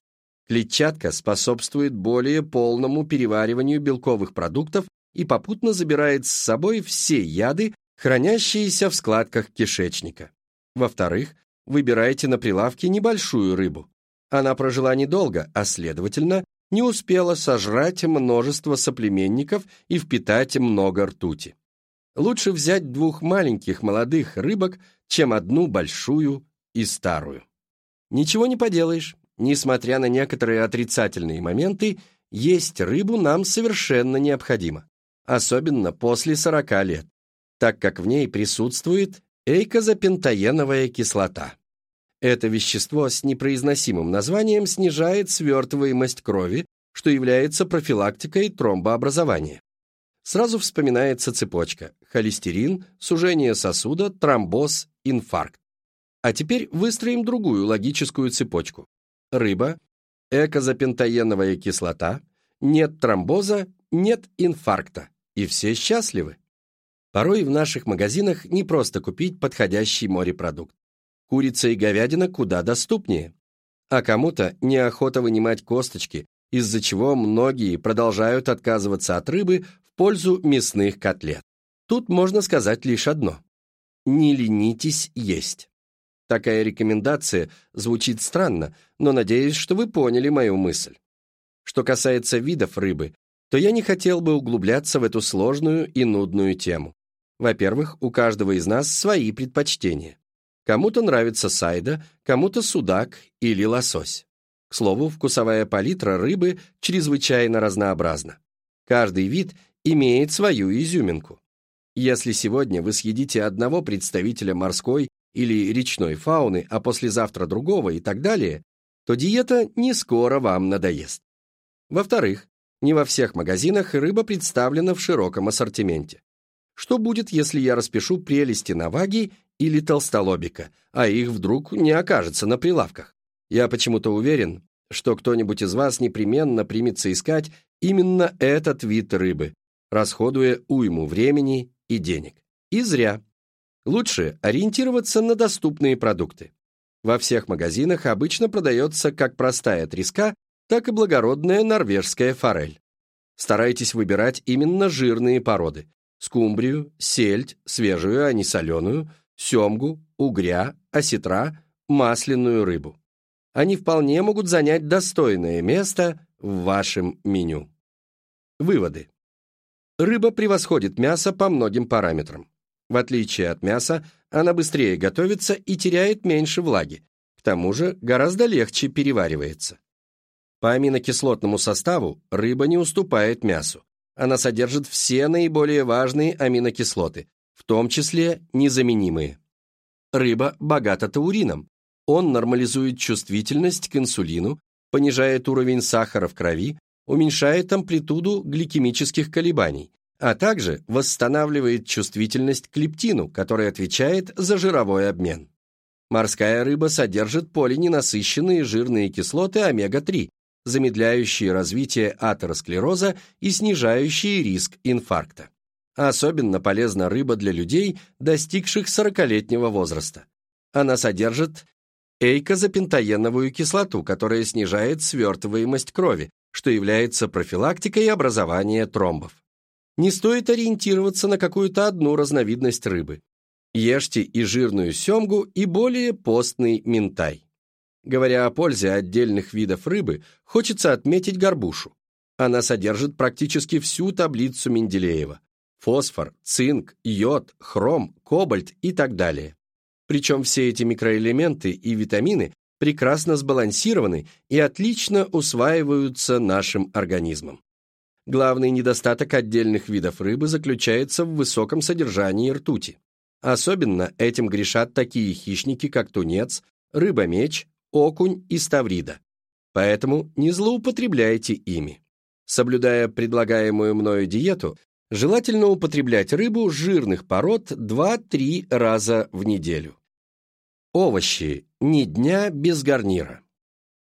Клетчатка способствует более полному перевариванию белковых продуктов и попутно забирает с собой все яды, хранящиеся в складках кишечника. Во-вторых, выбирайте на прилавке небольшую рыбу. Она прожила недолго, а следовательно, не успела сожрать множество соплеменников и впитать много ртути. Лучше взять двух маленьких молодых рыбок, чем одну большую и старую. Ничего не поделаешь, несмотря на некоторые отрицательные моменты, есть рыбу нам совершенно необходимо особенно после 40 лет, так как в ней присутствует эйкозапентаеновая кислота. Это вещество с непроизносимым названием снижает свертываемость крови, что является профилактикой тромбообразования. Сразу вспоминается цепочка – холестерин, сужение сосуда, тромбоз, инфаркт. А теперь выстроим другую логическую цепочку. Рыба, эйкозапентаеновая кислота, нет тромбоза, нет инфаркта и все счастливы. Порой в наших магазинах не просто купить подходящий морепродукт. Курица и говядина куда доступнее. А кому-то неохота вынимать косточки, из-за чего многие продолжают отказываться от рыбы в пользу мясных котлет. Тут можно сказать лишь одно. Не ленитесь есть. Такая рекомендация звучит странно, но надеюсь, что вы поняли мою мысль. Что касается видов рыбы, то я не хотел бы углубляться в эту сложную и нудную тему. Во-первых, у каждого из нас свои предпочтения. Кому-то нравится сайда, кому-то судак или лосось. К слову, вкусовая палитра рыбы чрезвычайно разнообразна. Каждый вид имеет свою изюминку. Если сегодня вы съедите одного представителя морской или речной фауны, а послезавтра другого и так далее, то диета не скоро вам надоест. Во-вторых, не во всех магазинах рыба представлена в широком ассортименте. Что будет, если я распишу прелести наваги или толстолобика, а их вдруг не окажется на прилавках? Я почему-то уверен, что кто-нибудь из вас непременно примется искать именно этот вид рыбы, расходуя уйму времени и денег. И зря. Лучше ориентироваться на доступные продукты. Во всех магазинах обычно продается как простая треска, так и благородная норвежская форель. Старайтесь выбирать именно жирные породы – скумбрию, сельдь, свежую, а не соленую, семгу, угря, осетра, масляную рыбу. Они вполне могут занять достойное место в вашем меню. Выводы. Рыба превосходит мясо по многим параметрам. В отличие от мяса, она быстрее готовится и теряет меньше влаги, к тому же гораздо легче переваривается. По аминокислотному составу рыба не уступает мясу. Она содержит все наиболее важные аминокислоты, в том числе незаменимые. Рыба богата таурином. Он нормализует чувствительность к инсулину, понижает уровень сахара в крови, уменьшает амплитуду гликемических колебаний, а также восстанавливает чувствительность к лептину, который отвечает за жировой обмен. Морская рыба содержит полиненасыщенные жирные кислоты омега-3, замедляющие развитие атеросклероза и снижающие риск инфаркта. Особенно полезна рыба для людей, достигших 40-летнего возраста. Она содержит эйкозапентаеновую кислоту, которая снижает свертываемость крови, что является профилактикой образования тромбов. Не стоит ориентироваться на какую-то одну разновидность рыбы. Ешьте и жирную семгу, и более постный минтай. Говоря о пользе отдельных видов рыбы, хочется отметить горбушу. Она содержит практически всю таблицу Менделеева. Фосфор, цинк, йод, хром, кобальт и так далее. Причем все эти микроэлементы и витамины прекрасно сбалансированы и отлично усваиваются нашим организмом. Главный недостаток отдельных видов рыбы заключается в высоком содержании ртути. Особенно этим грешат такие хищники, как тунец, рыба-меч, окунь и ставрида. Поэтому не злоупотребляйте ими. Соблюдая предлагаемую мною диету, желательно употреблять рыбу жирных пород 2-3 раза в неделю. Овощи. Ни дня без гарнира.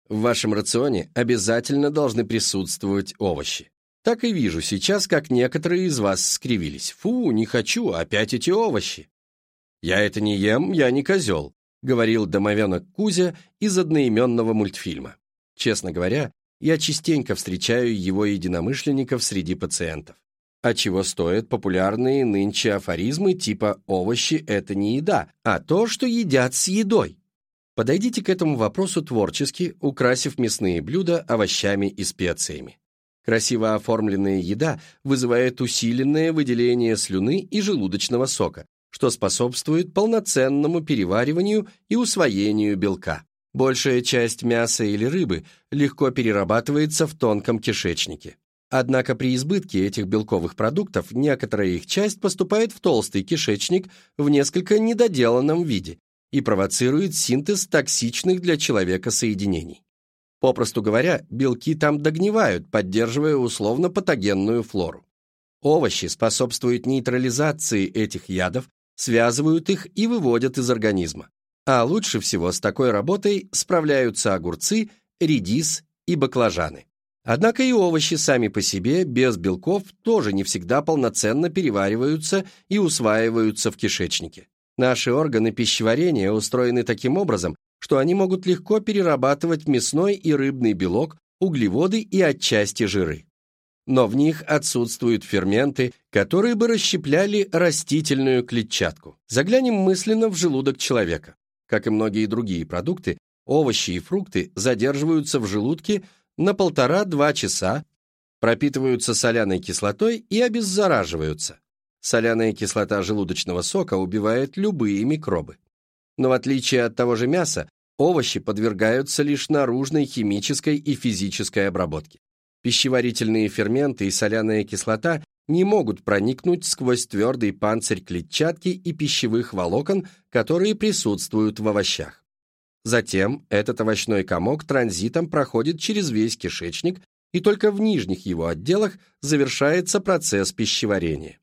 В вашем рационе обязательно должны присутствовать овощи. Так и вижу сейчас, как некоторые из вас скривились. Фу, не хочу, опять эти овощи. Я это не ем, я не козел, говорил домовенок Кузя из одноименного мультфильма. Честно говоря, я частенько встречаю его единомышленников среди пациентов. А чего стоят популярные нынче афоризмы типа «овощи – это не еда, а то, что едят с едой». Подойдите к этому вопросу творчески, украсив мясные блюда овощами и специями. Красиво оформленная еда вызывает усиленное выделение слюны и желудочного сока, что способствует полноценному перевариванию и усвоению белка. Большая часть мяса или рыбы легко перерабатывается в тонком кишечнике. Однако при избытке этих белковых продуктов некоторая их часть поступает в толстый кишечник в несколько недоделанном виде и провоцирует синтез токсичных для человека соединений. Попросту говоря, белки там догнивают, поддерживая условно-патогенную флору. Овощи способствуют нейтрализации этих ядов, связывают их и выводят из организма. А лучше всего с такой работой справляются огурцы, редис и баклажаны. Однако и овощи сами по себе, без белков, тоже не всегда полноценно перевариваются и усваиваются в кишечнике. Наши органы пищеварения устроены таким образом, что они могут легко перерабатывать мясной и рыбный белок, углеводы и отчасти жиры. Но в них отсутствуют ферменты, которые бы расщепляли растительную клетчатку. Заглянем мысленно в желудок человека. Как и многие другие продукты, овощи и фрукты задерживаются в желудке на полтора-два часа, пропитываются соляной кислотой и обеззараживаются. Соляная кислота желудочного сока убивает любые микробы. Но в отличие от того же мяса, овощи подвергаются лишь наружной химической и физической обработке. Пищеварительные ферменты и соляная кислота не могут проникнуть сквозь твердый панцирь клетчатки и пищевых волокон, которые присутствуют в овощах. Затем этот овощной комок транзитом проходит через весь кишечник и только в нижних его отделах завершается процесс пищеварения.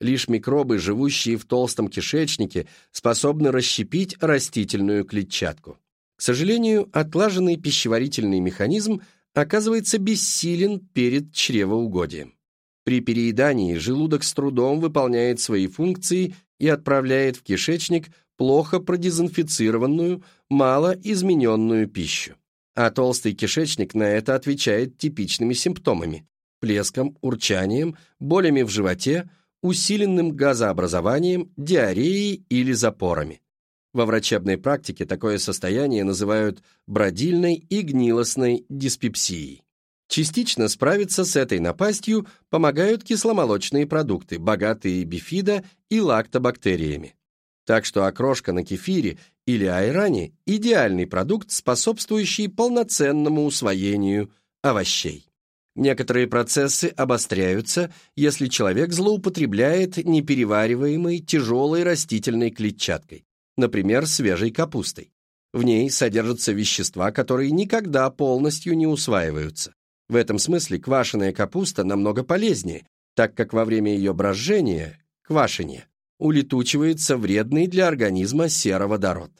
Лишь микробы, живущие в толстом кишечнике, способны расщепить растительную клетчатку. К сожалению, отлаженный пищеварительный механизм оказывается бессилен перед чревоугодием. При переедании желудок с трудом выполняет свои функции и отправляет в кишечник плохо продезинфицированную, мало измененную пищу. А толстый кишечник на это отвечает типичными симптомами – плеском, урчанием, болями в животе, усиленным газообразованием, диареей или запорами. Во врачебной практике такое состояние называют бродильной и гнилостной диспепсией. Частично справиться с этой напастью помогают кисломолочные продукты, богатые бифидо и лактобактериями. Так что окрошка на кефире или айране – идеальный продукт, способствующий полноценному усвоению овощей. Некоторые процессы обостряются, если человек злоупотребляет неперевариваемой тяжелой растительной клетчаткой, например, свежей капустой. В ней содержатся вещества, которые никогда полностью не усваиваются. В этом смысле квашеная капуста намного полезнее, так как во время ее брожения, квашения, улетучивается вредный для организма сероводород.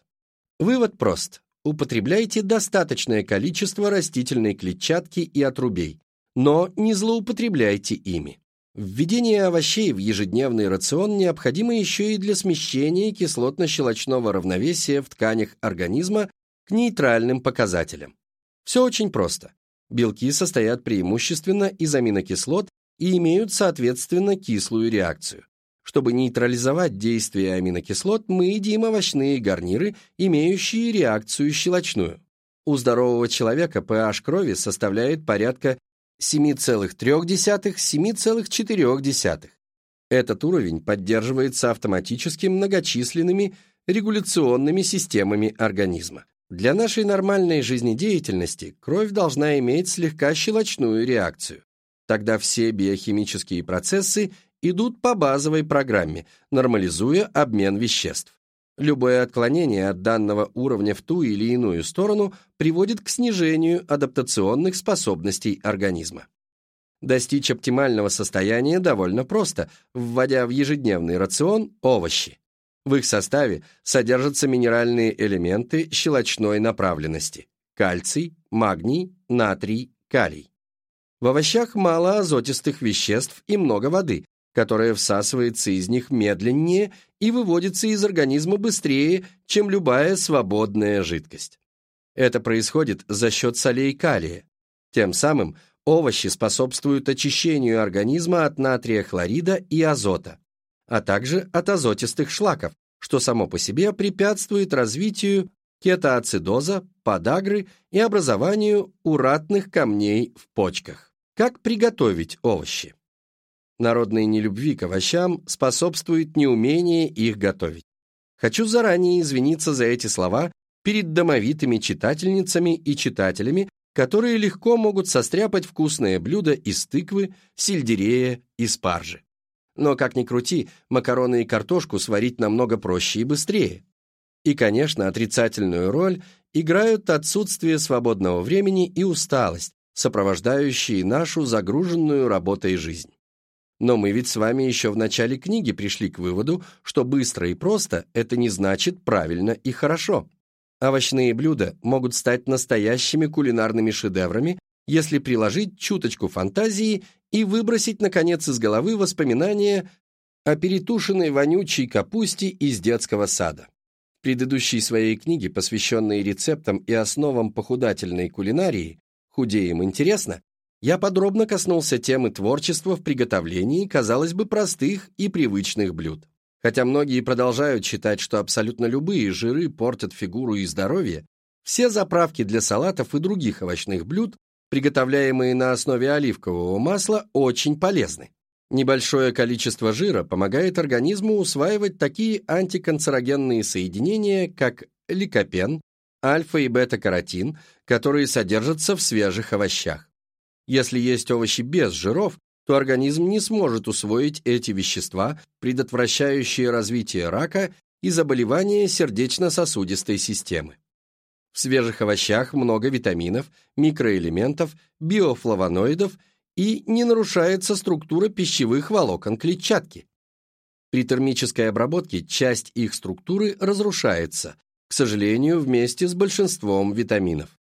Вывод прост. Употребляйте достаточное количество растительной клетчатки и отрубей, но не злоупотребляйте ими. Введение овощей в ежедневный рацион необходимо еще и для смещения кислотно-щелочного равновесия в тканях организма к нейтральным показателям. Все очень просто. Белки состоят преимущественно из аминокислот и имеют, соответственно, кислую реакцию. Чтобы нейтрализовать действие аминокислот, мы едим овощные гарниры, имеющие реакцию щелочную. У здорового человека pH крови составляет порядка 7,3-7,4. Этот уровень поддерживается автоматически многочисленными регуляционными системами организма. Для нашей нормальной жизнедеятельности кровь должна иметь слегка щелочную реакцию. Тогда все биохимические процессы идут по базовой программе, нормализуя обмен веществ. Любое отклонение от данного уровня в ту или иную сторону приводит к снижению адаптационных способностей организма. Достичь оптимального состояния довольно просто, вводя в ежедневный рацион овощи. В их составе содержатся минеральные элементы щелочной направленности – кальций, магний, натрий, калий. В овощах мало азотистых веществ и много воды, которая всасывается из них медленнее и выводится из организма быстрее, чем любая свободная жидкость. Это происходит за счет солей калия. Тем самым овощи способствуют очищению организма от натрия хлорида и азота а также от азотистых шлаков, что само по себе препятствует развитию кетоацидоза, подагры и образованию уратных камней в почках. Как приготовить овощи? Народной нелюбви к овощам способствует неумение их готовить. Хочу заранее извиниться за эти слова перед домовитыми читательницами и читателями, которые легко могут состряпать вкусное блюдо из тыквы, сельдерея и спаржи. Но, как ни крути, макароны и картошку сварить намного проще и быстрее. И, конечно, отрицательную роль играют отсутствие свободного времени и усталость, сопровождающие нашу загруженную работой жизнь. Но мы ведь с вами еще в начале книги пришли к выводу, что быстро и просто – это не значит правильно и хорошо. Овощные блюда могут стать настоящими кулинарными шедеврами, если приложить чуточку фантазии и выбросить, наконец, из головы воспоминания о перетушенной вонючей капусте из детского сада. В предыдущей своей книге, посвященной рецептам и основам похудательной кулинарии «Худеем интересно», я подробно коснулся темы творчества в приготовлении, казалось бы, простых и привычных блюд. Хотя многие продолжают считать, что абсолютно любые жиры портят фигуру и здоровье, все заправки для салатов и других овощных блюд приготовляемые на основе оливкового масла, очень полезны. Небольшое количество жира помогает организму усваивать такие антиканцерогенные соединения, как ликопен, альфа и бета-каротин, которые содержатся в свежих овощах. Если есть овощи без жиров, то организм не сможет усвоить эти вещества, предотвращающие развитие рака и заболевания сердечно-сосудистой системы. В свежих овощах много витаминов, микроэлементов, биофлавоноидов и не нарушается структура пищевых волокон клетчатки. При термической обработке часть их структуры разрушается, к сожалению, вместе с большинством витаминов.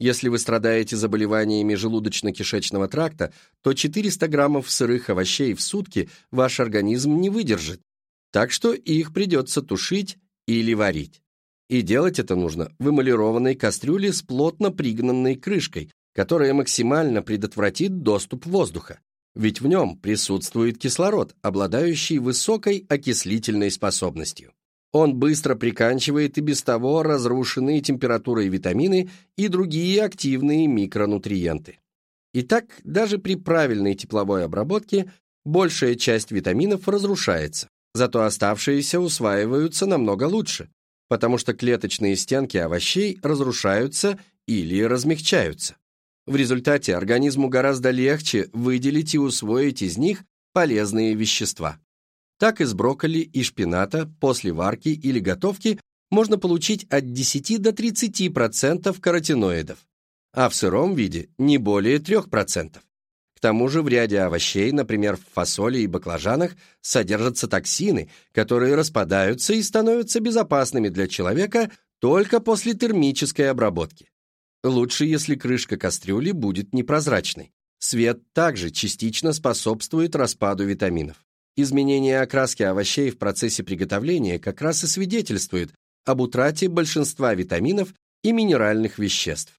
Если вы страдаете заболеваниями желудочно-кишечного тракта, то 400 граммов сырых овощей в сутки ваш организм не выдержит, так что их придется тушить или варить. И делать это нужно в эмалированной кастрюле с плотно пригнанной крышкой, которая максимально предотвратит доступ воздуха. Ведь в нем присутствует кислород, обладающий высокой окислительной способностью. Он быстро приканчивает и без того разрушенные температурой витамины и другие активные микронутриенты. Итак, даже при правильной тепловой обработке большая часть витаминов разрушается, зато оставшиеся усваиваются намного лучше, потому что клеточные стенки овощей разрушаются или размягчаются. В результате организму гораздо легче выделить и усвоить из них полезные вещества. Так из брокколи и шпината после варки или готовки можно получить от 10 до 30% каротиноидов, а в сыром виде не более 3%. К тому же в ряде овощей, например, в фасоли и баклажанах, содержатся токсины, которые распадаются и становятся безопасными для человека только после термической обработки. Лучше, если крышка кастрюли будет непрозрачной. Свет также частично способствует распаду витаминов. Изменение окраски овощей в процессе приготовления как раз и свидетельствует об утрате большинства витаминов и минеральных веществ.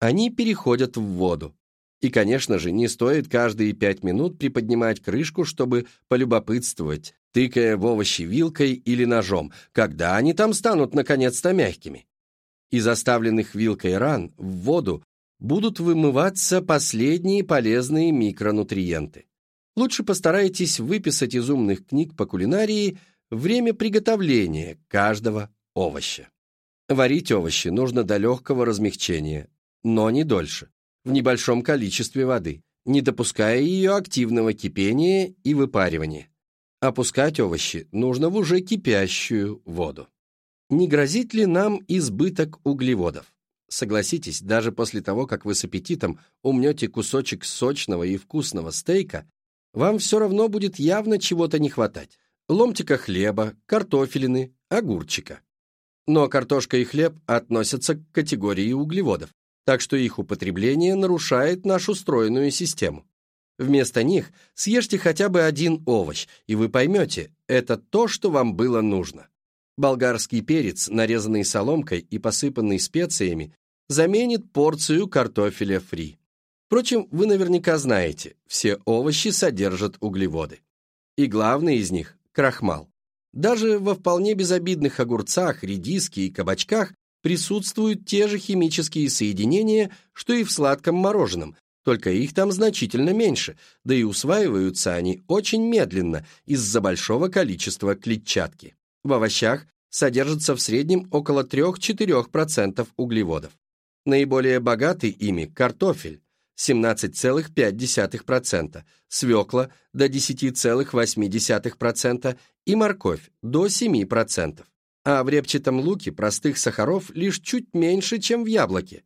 Они переходят в воду. И, конечно же, не стоит каждые пять минут приподнимать крышку, чтобы полюбопытствовать, тыкая в овощи вилкой или ножом, когда они там станут наконец-то мягкими. Из оставленных вилкой ран в воду будут вымываться последние полезные микронутриенты. Лучше постарайтесь выписать из умных книг по кулинарии время приготовления каждого овоща. Варить овощи нужно до легкого размягчения, но не дольше, в небольшом количестве воды, не допуская ее активного кипения и выпаривания. Опускать овощи нужно в уже кипящую воду. Не грозит ли нам избыток углеводов? Согласитесь, даже после того, как вы с аппетитом умнете кусочек сочного и вкусного стейка, вам все равно будет явно чего-то не хватать. Ломтика хлеба, картофелины, огурчика. Но картошка и хлеб относятся к категории углеводов, так что их употребление нарушает нашу стройную систему. Вместо них съешьте хотя бы один овощ, и вы поймете, это то, что вам было нужно. Болгарский перец, нарезанный соломкой и посыпанный специями, заменит порцию картофеля фри. Впрочем, вы наверняка знаете, все овощи содержат углеводы. И главный из них – крахмал. Даже во вполне безобидных огурцах, редиске и кабачках присутствуют те же химические соединения, что и в сладком мороженом, только их там значительно меньше, да и усваиваются они очень медленно из-за большого количества клетчатки. В овощах содержится в среднем около 3-4% углеводов. Наиболее богатый ими картофель 17,5%, свекла до 10,8% и морковь до 7%. А в репчатом луке простых сахаров лишь чуть меньше, чем в яблоке.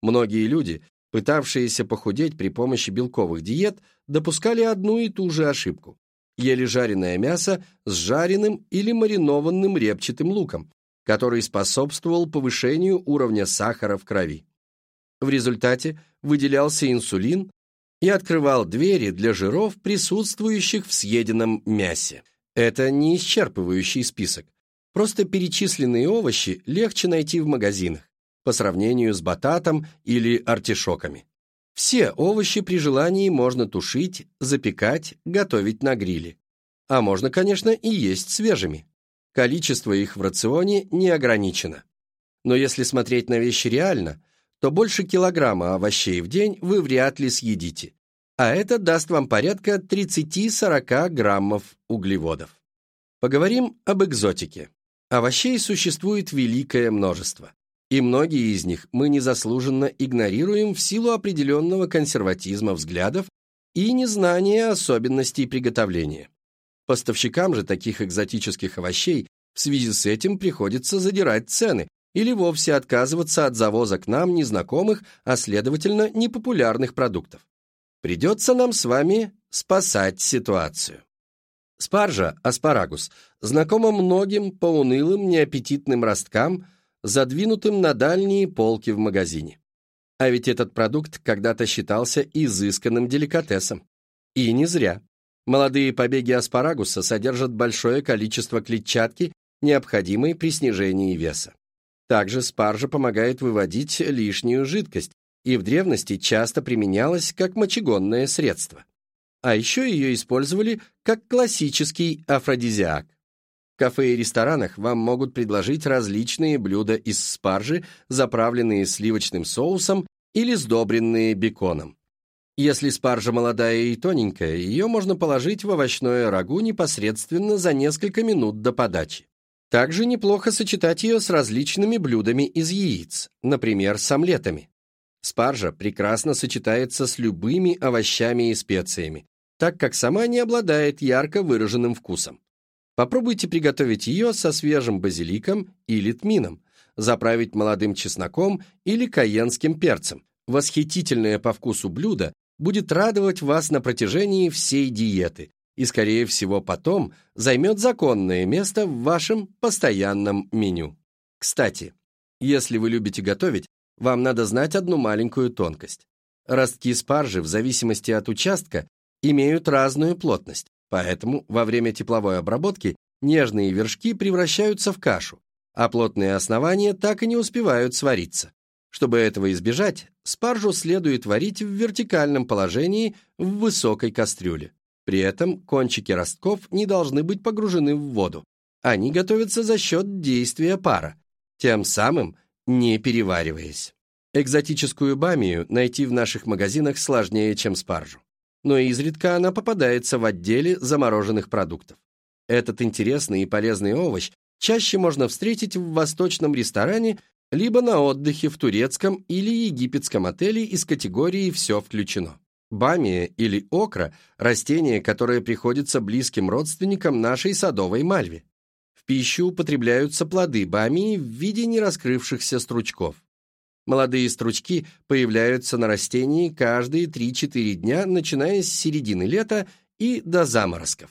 Многие люди, пытавшиеся похудеть при помощи белковых диет, допускали одну и ту же ошибку ели жареное мясо с жареным или маринованным репчатым луком, который способствовал повышению уровня сахара в крови. В результате выделялся инсулин и открывал двери для жиров, присутствующих в съеденном мясе. Это не исчерпывающий список. Просто перечисленные овощи легче найти в магазинах, по сравнению с бататом или артишоками. Все овощи при желании можно тушить, запекать, готовить на гриле. А можно, конечно, и есть свежими. Количество их в рационе не ограничено. Но если смотреть на вещи реально, то больше килограмма овощей в день вы вряд ли съедите. А это даст вам порядка 30-40 граммов углеводов. Поговорим об экзотике. Овощей существует великое множество и многие из них мы незаслуженно игнорируем в силу определенного консерватизма взглядов и незнания особенностей приготовления. Поставщикам же таких экзотических овощей в связи с этим приходится задирать цены, или вовсе отказываться от завоза к нам незнакомых, а следовательно непопулярных продуктов. Придется нам с вами спасать ситуацию. Спаржа, аспарагус, знакома многим по унылым, неаппетитным росткам, задвинутым на дальние полки в магазине. А ведь этот продукт когда-то считался изысканным деликатесом. И не зря. Молодые побеги аспарагуса содержат большое количество клетчатки, необходимой при снижении веса. Также спаржа помогает выводить лишнюю жидкость и в древности часто применялась как мочегонное средство. А еще ее использовали как классический афродизиак. В кафе и ресторанах вам могут предложить различные блюда из спаржи, заправленные сливочным соусом или сдобренные беконом. Если спаржа молодая и тоненькая, ее можно положить в овощное рагу непосредственно за несколько минут до подачи. Также неплохо сочетать ее с различными блюдами из яиц, например, с омлетами. Спаржа прекрасно сочетается с любыми овощами и специями, так как сама не обладает ярко выраженным вкусом. Попробуйте приготовить ее со свежим базиликом или тмином, заправить молодым чесноком или кайенским перцем. Восхитительное по вкусу блюдо будет радовать вас на протяжении всей диеты и, скорее всего, потом займет законное место в вашем постоянном меню. Кстати, если вы любите готовить, вам надо знать одну маленькую тонкость. Ростки спаржи в зависимости от участка имеют разную плотность, поэтому во время тепловой обработки нежные вершки превращаются в кашу, а плотные основания так и не успевают свариться. Чтобы этого избежать, спаржу следует варить в вертикальном положении в высокой кастрюле. При этом кончики ростков не должны быть погружены в воду. Они готовятся за счет действия пара, тем самым не перевариваясь. Экзотическую бамию найти в наших магазинах сложнее, чем спаржу но изредка она попадается в отделе замороженных продуктов. Этот интересный и полезный овощ чаще можно встретить в восточном ресторане либо на отдыхе в турецком или египетском отеле из категории «все включено». Бамия или окра – растение, которое приходится близким родственникам нашей садовой мальве. В пищу употребляются плоды бамии в виде нераскрывшихся стручков. Молодые стручки появляются на растении каждые 3-4 дня, начиная с середины лета и до заморозков.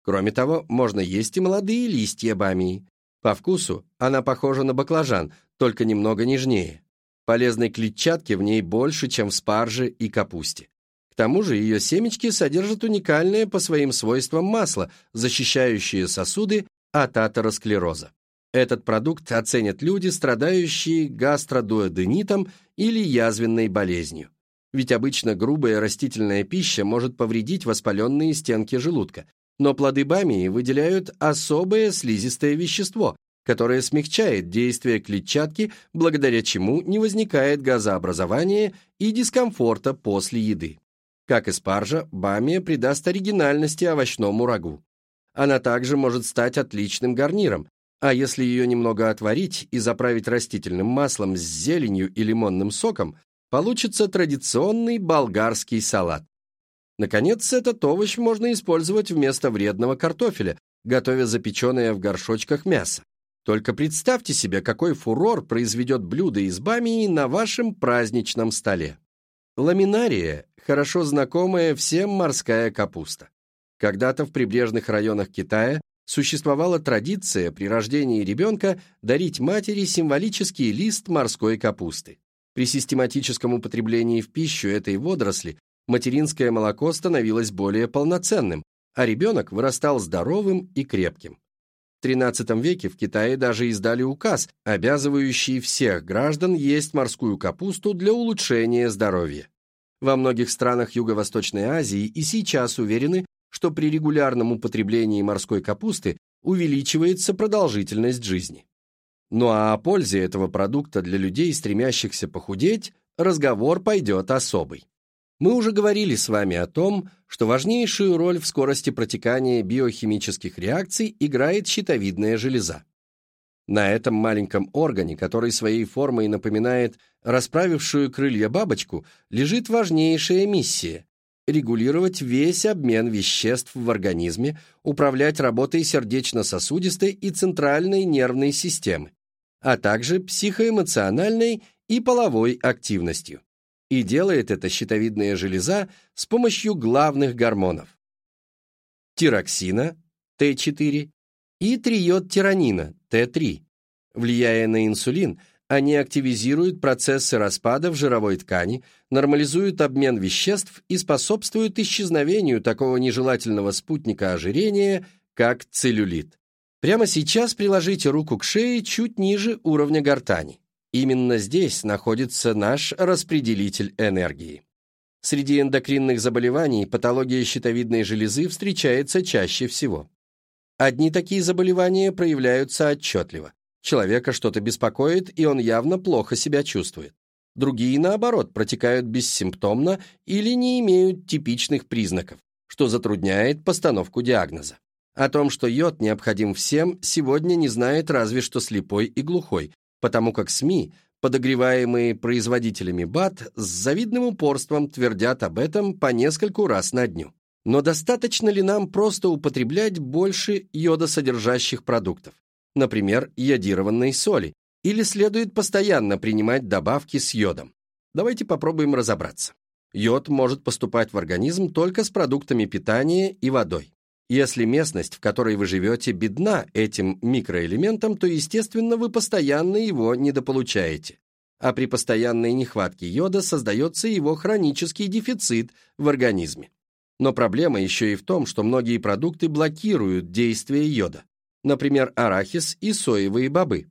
Кроме того, можно есть и молодые листья бамии. По вкусу она похожа на баклажан, только немного нежнее. Полезной клетчатки в ней больше, чем в спарже и капусте. К тому же ее семечки содержат уникальное по своим свойствам масло, защищающее сосуды от атеросклероза. Этот продукт оценят люди, страдающие гастродуоденитом или язвенной болезнью. Ведь обычно грубая растительная пища может повредить воспаленные стенки желудка, но плоды бамии выделяют особое слизистое вещество, которое смягчает действие клетчатки, благодаря чему не возникает газообразования и дискомфорта после еды. Как и спаржа, бамия придаст оригинальности овощному рагу. Она также может стать отличным гарниром, а если ее немного отварить и заправить растительным маслом с зеленью и лимонным соком, получится традиционный болгарский салат. Наконец, этот овощ можно использовать вместо вредного картофеля, готовя запеченное в горшочках мясо. Только представьте себе, какой фурор произведет блюдо из бамии на вашем праздничном столе. Ламинария – хорошо знакомая всем морская капуста. Когда-то в прибрежных районах Китая существовала традиция при рождении ребенка дарить матери символический лист морской капусты. При систематическом употреблении в пищу этой водоросли материнское молоко становилось более полноценным, а ребенок вырастал здоровым и крепким. XIII веке в Китае даже издали указ, обязывающий всех граждан есть морскую капусту для улучшения здоровья. Во многих странах Юго-Восточной Азии и сейчас уверены, что при регулярном употреблении морской капусты увеличивается продолжительность жизни. Ну а о пользе этого продукта для людей, стремящихся похудеть, разговор пойдет особый. Мы уже говорили с вами о том, что важнейшую роль в скорости протекания биохимических реакций играет щитовидная железа. На этом маленьком органе, который своей формой напоминает расправившую крылья бабочку, лежит важнейшая миссия регулировать весь обмен веществ в организме, управлять работой сердечно-сосудистой и центральной нервной системы, а также психоэмоциональной и половой активностью. И делает это щитовидная железа с помощью главных гормонов – тироксина, Т4, и триод-тиранина, Т3. Влияя на инсулин, они активизируют процессы распада в жировой ткани, нормализуют обмен веществ и способствуют исчезновению такого нежелательного спутника ожирения, как целлюлит. Прямо сейчас приложите руку к шее чуть ниже уровня гортани. Именно здесь находится наш распределитель энергии. Среди эндокринных заболеваний патология щитовидной железы встречается чаще всего. Одни такие заболевания проявляются отчетливо. Человека что-то беспокоит, и он явно плохо себя чувствует. Другие, наоборот, протекают бессимптомно или не имеют типичных признаков, что затрудняет постановку диагноза. О том, что йод необходим всем, сегодня не знает разве что слепой и глухой, потому как СМИ, подогреваемые производителями БАТ, с завидным упорством твердят об этом по нескольку раз на дню. Но достаточно ли нам просто употреблять больше йодосодержащих продуктов, например, йодированной соли, или следует постоянно принимать добавки с йодом? Давайте попробуем разобраться. Йод может поступать в организм только с продуктами питания и водой. Если местность, в которой вы живете, бедна этим микроэлементом, то, естественно, вы постоянно его недополучаете. А при постоянной нехватке йода создается его хронический дефицит в организме. Но проблема еще и в том, что многие продукты блокируют действие йода. Например, арахис и соевые бобы.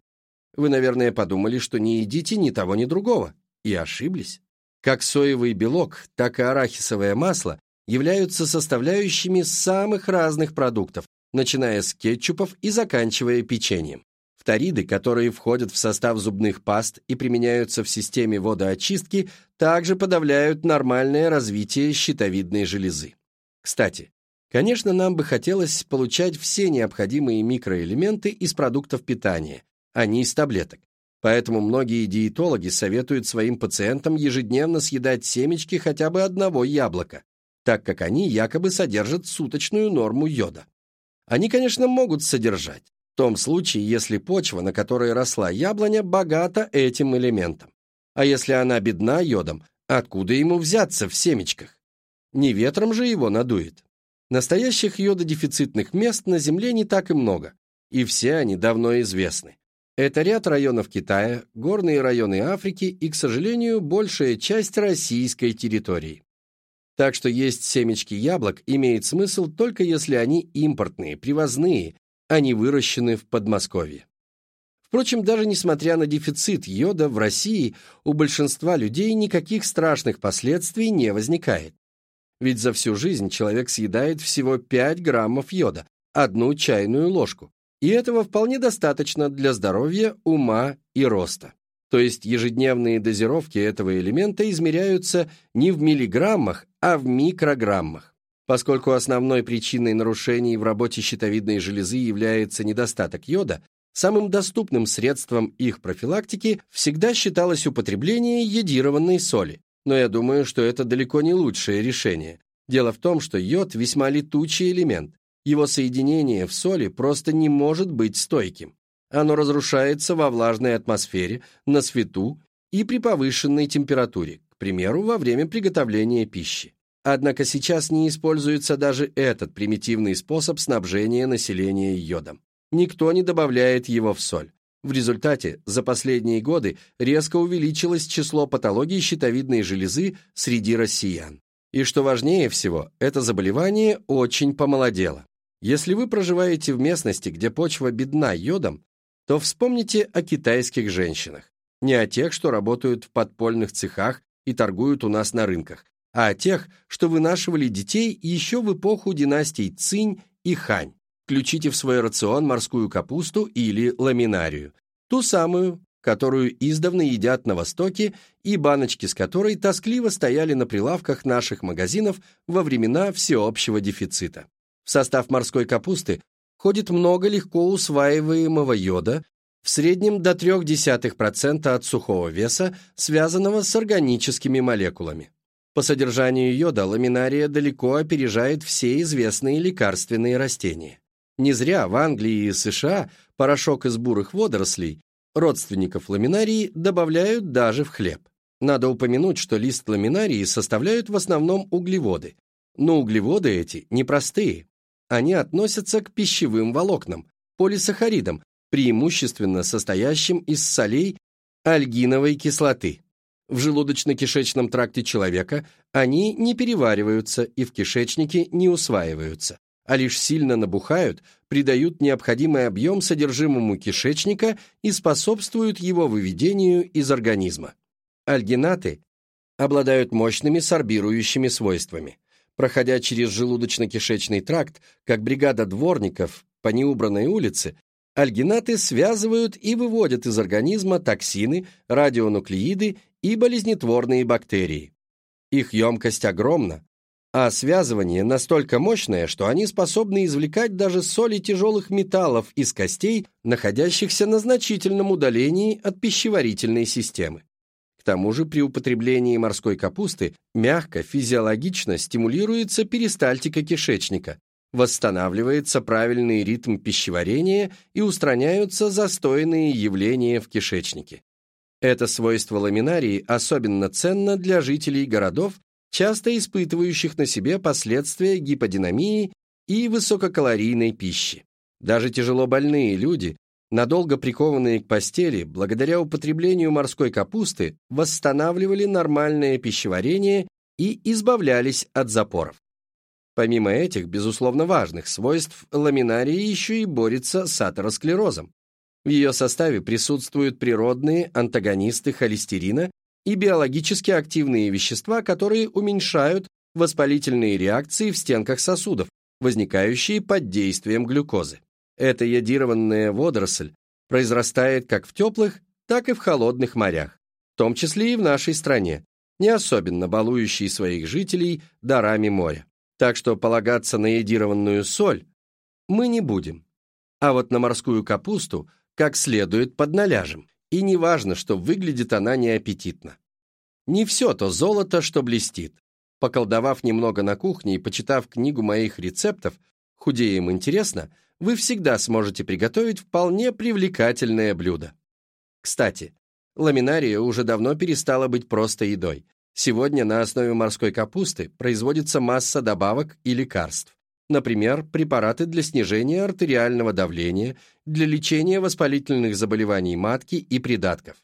Вы, наверное, подумали, что не едите ни того, ни другого. И ошиблись. Как соевый белок, так и арахисовое масло являются составляющими самых разных продуктов, начиная с кетчупов и заканчивая печеньем. Фториды, которые входят в состав зубных паст и применяются в системе водоочистки, также подавляют нормальное развитие щитовидной железы. Кстати, конечно, нам бы хотелось получать все необходимые микроэлементы из продуктов питания, а не из таблеток. Поэтому многие диетологи советуют своим пациентам ежедневно съедать семечки хотя бы одного яблока, так как они якобы содержат суточную норму йода. Они, конечно, могут содержать, в том случае, если почва, на которой росла яблоня, богата этим элементом. А если она бедна йодом, откуда ему взяться в семечках? Не ветром же его надует. Настоящих йододефицитных мест на Земле не так и много, и все они давно известны. Это ряд районов Китая, горные районы Африки и, к сожалению, большая часть российской территории. Так что есть семечки яблок имеет смысл только если они импортные, привозные, а не выращены в Подмосковье. Впрочем, даже несмотря на дефицит йода в России, у большинства людей никаких страшных последствий не возникает. Ведь за всю жизнь человек съедает всего 5 граммов йода, одну чайную ложку. И этого вполне достаточно для здоровья, ума и роста. То есть ежедневные дозировки этого элемента измеряются не в миллиграммах, а в микрограммах. Поскольку основной причиной нарушений в работе щитовидной железы является недостаток йода, самым доступным средством их профилактики всегда считалось употребление йодированной соли. Но я думаю, что это далеко не лучшее решение. Дело в том, что йод весьма летучий элемент. Его соединение в соли просто не может быть стойким. Оно разрушается во влажной атмосфере, на свету и при повышенной температуре, к примеру, во время приготовления пищи. Однако сейчас не используется даже этот примитивный способ снабжения населения йодом. Никто не добавляет его в соль. В результате за последние годы резко увеличилось число патологий щитовидной железы среди россиян. И что важнее всего, это заболевание очень помолодело. Если вы проживаете в местности, где почва бедна йодом, то вспомните о китайских женщинах. Не о тех, что работают в подпольных цехах и торгуют у нас на рынках, а о тех, что вынашивали детей еще в эпоху династий Цинь и Хань. Включите в свой рацион морскую капусту или ламинарию, ту самую, которую издавна едят на Востоке и баночки с которой тоскливо стояли на прилавках наших магазинов во времена всеобщего дефицита. В состав морской капусты входит много легко усваиваемого йода, в среднем до 0,3% от сухого веса, связанного с органическими молекулами. По содержанию йода ламинария далеко опережает все известные лекарственные растения. Не зря в Англии и США порошок из бурых водорослей Родственников ламинарии добавляют даже в хлеб. Надо упомянуть, что лист ламинарии составляют в основном углеводы. Но углеводы эти непростые. Они относятся к пищевым волокнам, полисахаридам, преимущественно состоящим из солей альгиновой кислоты. В желудочно-кишечном тракте человека они не перевариваются и в кишечнике не усваиваются, а лишь сильно набухают, придают необходимый объем содержимому кишечника и способствуют его выведению из организма. Альгинаты обладают мощными сорбирующими свойствами. Проходя через желудочно-кишечный тракт, как бригада дворников по неубранной улице, альгинаты связывают и выводят из организма токсины, радионуклеиды и болезнетворные бактерии. Их емкость огромна, а связывание настолько мощное, что они способны извлекать даже соли тяжелых металлов из костей, находящихся на значительном удалении от пищеварительной системы. К тому же при употреблении морской капусты мягко, физиологично стимулируется перистальтика кишечника, восстанавливается правильный ритм пищеварения и устраняются застойные явления в кишечнике. Это свойство ламинарии особенно ценно для жителей городов, часто испытывающих на себе последствия гиподинамии и высококалорийной пищи. Даже тяжело больные люди надолго прикованные к постели, благодаря употреблению морской капусты, восстанавливали нормальное пищеварение и избавлялись от запоров. Помимо этих, безусловно, важных свойств, ламинария еще и борется с атеросклерозом. В ее составе присутствуют природные антагонисты холестерина и биологически активные вещества, которые уменьшают воспалительные реакции в стенках сосудов, возникающие под действием глюкозы. Эта йодированная водоросль произрастает как в теплых, так и в холодных морях, в том числе и в нашей стране, не особенно балующей своих жителей дарами моря. Так что полагаться на йодированную соль мы не будем. А вот на морскую капусту как следует подналяжем. И не важно, что выглядит она неаппетитно. Не все то золото, что блестит. Поколдовав немного на кухне и почитав книгу моих рецептов, худеем интересно, вы всегда сможете приготовить вполне привлекательное блюдо. Кстати, ламинария уже давно перестала быть просто едой. Сегодня на основе морской капусты производится масса добавок и лекарств. Например, препараты для снижения артериального давления, для лечения воспалительных заболеваний матки и придатков.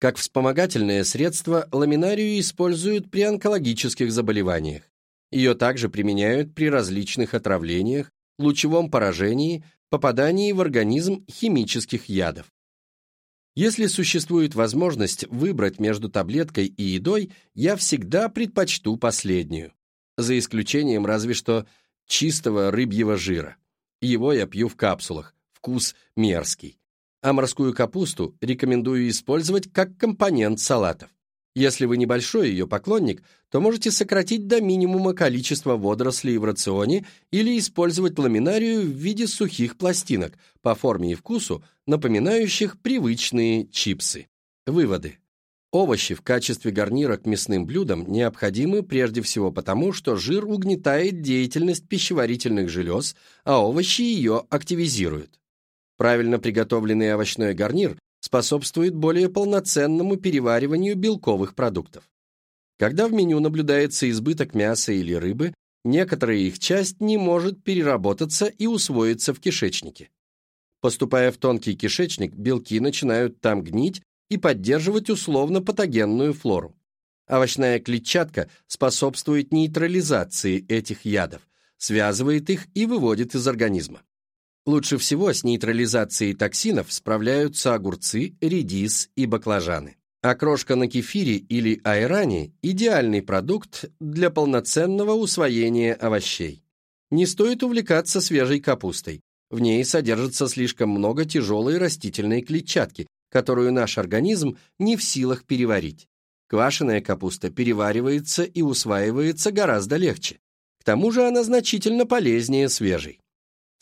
Как вспомогательное средство ламинарию используют при онкологических заболеваниях. Ее также применяют при различных отравлениях, лучевом поражении, попадании в организм химических ядов. Если существует возможность выбрать между таблеткой и едой, я всегда предпочту последнюю. За исключением разве что чистого рыбьего жира. Его я пью в капсулах, вкус мерзкий. А морскую капусту рекомендую использовать как компонент салатов. Если вы небольшой ее поклонник, то можете сократить до минимума количество водорослей в рационе или использовать ламинарию в виде сухих пластинок, по форме и вкусу, напоминающих привычные чипсы. Выводы. Овощи в качестве гарнира к мясным блюдам необходимы прежде всего потому, что жир угнетает деятельность пищеварительных желез, а овощи ее активизируют. Правильно приготовленный овощной гарнир способствует более полноценному перевариванию белковых продуктов. Когда в меню наблюдается избыток мяса или рыбы, некоторая их часть не может переработаться и усвоиться в кишечнике. Поступая в тонкий кишечник, белки начинают там гнить и поддерживать условно-патогенную флору. Овощная клетчатка способствует нейтрализации этих ядов, связывает их и выводит из организма. Лучше всего с нейтрализацией токсинов справляются огурцы, редис и баклажаны. Окрошка на кефире или айране – идеальный продукт для полноценного усвоения овощей. Не стоит увлекаться свежей капустой. В ней содержится слишком много тяжелой растительной клетчатки, которую наш организм не в силах переварить. Квашеная капуста переваривается и усваивается гораздо легче. К тому же она значительно полезнее свежей.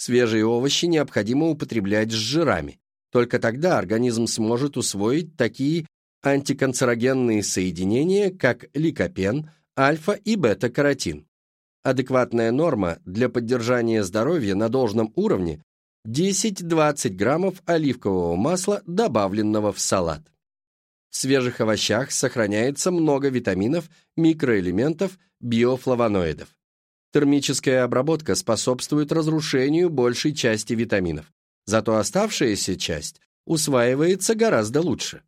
Свежие овощи необходимо употреблять с жирами. Только тогда организм сможет усвоить такие антиканцерогенные соединения, как ликопен, альфа и бета-каротин. Адекватная норма для поддержания здоровья на должном уровне 10-20 граммов оливкового масла, добавленного в салат. В свежих овощах сохраняется много витаминов, микроэлементов, биофлавоноидов. Термическая обработка способствует разрушению большей части витаминов, зато оставшаяся часть усваивается гораздо лучше.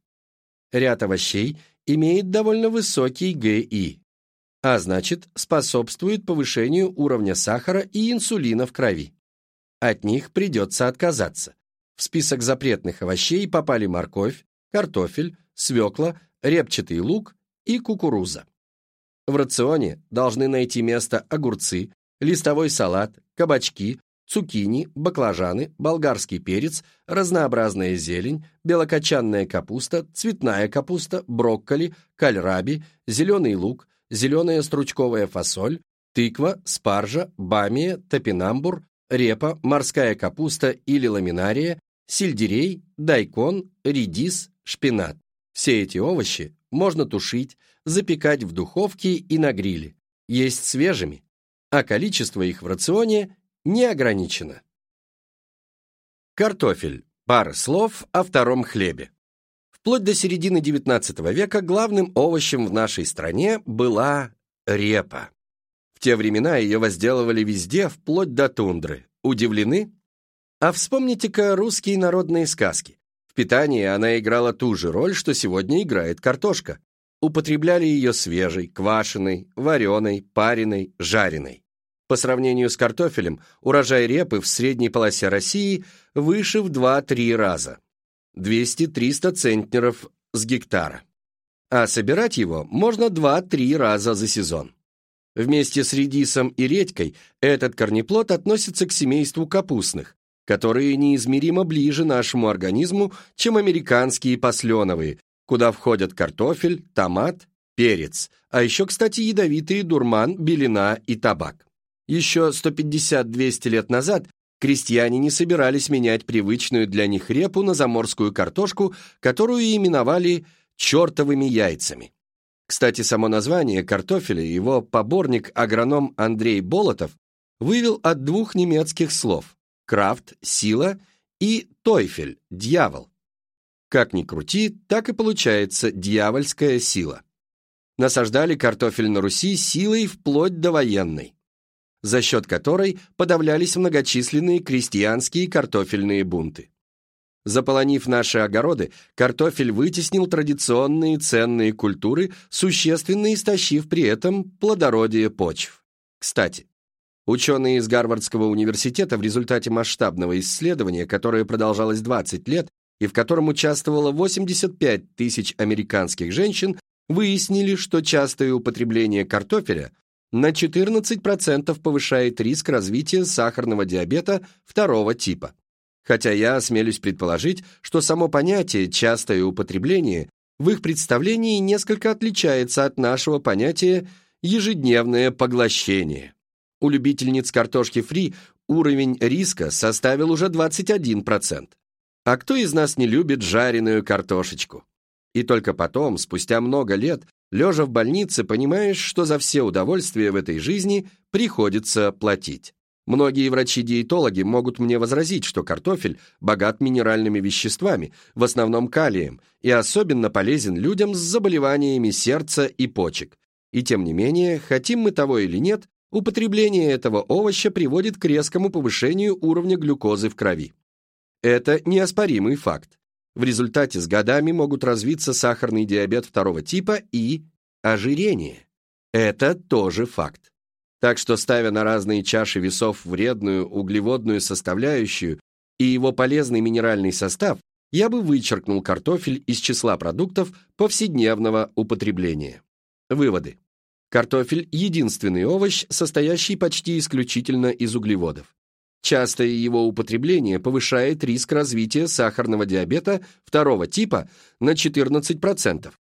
Ряд овощей имеет довольно высокий ГИ, а значит способствует повышению уровня сахара и инсулина в крови. От них придется отказаться. В список запретных овощей попали морковь, картофель, свекла, репчатый лук и кукуруза. В рационе должны найти место огурцы, листовой салат, кабачки, цукини, баклажаны, болгарский перец, разнообразная зелень, белокочанная капуста, цветная капуста, брокколи, кальраби, зеленый лук, зеленая стручковая фасоль, тыква, спаржа, бамия, топинамбур, репа, морская капуста или ламинария, сельдерей, дайкон, редис, шпинат. Все эти овощи можно тушить, запекать в духовке и на гриле, есть свежими, а количество их в рационе не ограничено. Картофель. Пара слов о втором хлебе. Вплоть до середины XIX века главным овощем в нашей стране была репа. В те времена ее возделывали везде, вплоть до тундры. Удивлены? А вспомните-ка русские народные сказки. В питании она играла ту же роль, что сегодня играет картошка. Употребляли ее свежей, квашеной, вареной, пареной, жареной. По сравнению с картофелем, урожай репы в средней полосе России выше в 2-3 раза. 200-300 центнеров с гектара. А собирать его можно 2-3 раза за сезон. Вместе с редисом и редькой этот корнеплод относится к семейству капустных, которые неизмеримо ближе нашему организму, чем американские посленовые, куда входят картофель, томат, перец, а еще, кстати, ядовитые дурман, белина и табак. Еще 150-200 лет назад крестьяне не собирались менять привычную для них репу на заморскую картошку, которую именовали «чертовыми яйцами». Кстати, само название картофеля его поборник агроном Андрей Болотов вывел от двух немецких слов Крафт – сила и Тойфель – дьявол. Как ни крути, так и получается дьявольская сила. Насаждали картофель на Руси силой вплоть до военной, за счет которой подавлялись многочисленные крестьянские картофельные бунты. Заполонив наши огороды, картофель вытеснил традиционные ценные культуры, существенно истощив при этом плодородие почв. Кстати, Ученые из Гарвардского университета в результате масштабного исследования, которое продолжалось 20 лет и в котором участвовало 85 тысяч американских женщин, выяснили, что частое употребление картофеля на 14% повышает риск развития сахарного диабета второго типа. Хотя я осмелюсь предположить, что само понятие «частое употребление» в их представлении несколько отличается от нашего понятия «ежедневное поглощение». У любительниц картошки фри уровень риска составил уже 21%. А кто из нас не любит жареную картошечку? И только потом, спустя много лет, лежа в больнице, понимаешь, что за все удовольствия в этой жизни приходится платить. Многие врачи-диетологи могут мне возразить, что картофель богат минеральными веществами, в основном калием, и особенно полезен людям с заболеваниями сердца и почек. И тем не менее, хотим мы того или нет, Употребление этого овоща приводит к резкому повышению уровня глюкозы в крови. Это неоспоримый факт. В результате с годами могут развиться сахарный диабет второго типа и ожирение. Это тоже факт. Так что, ставя на разные чаши весов вредную углеводную составляющую и его полезный минеральный состав, я бы вычеркнул картофель из числа продуктов повседневного употребления. Выводы. Картофель – единственный овощ, состоящий почти исключительно из углеводов. Частое его употребление повышает риск развития сахарного диабета второго типа на 14%,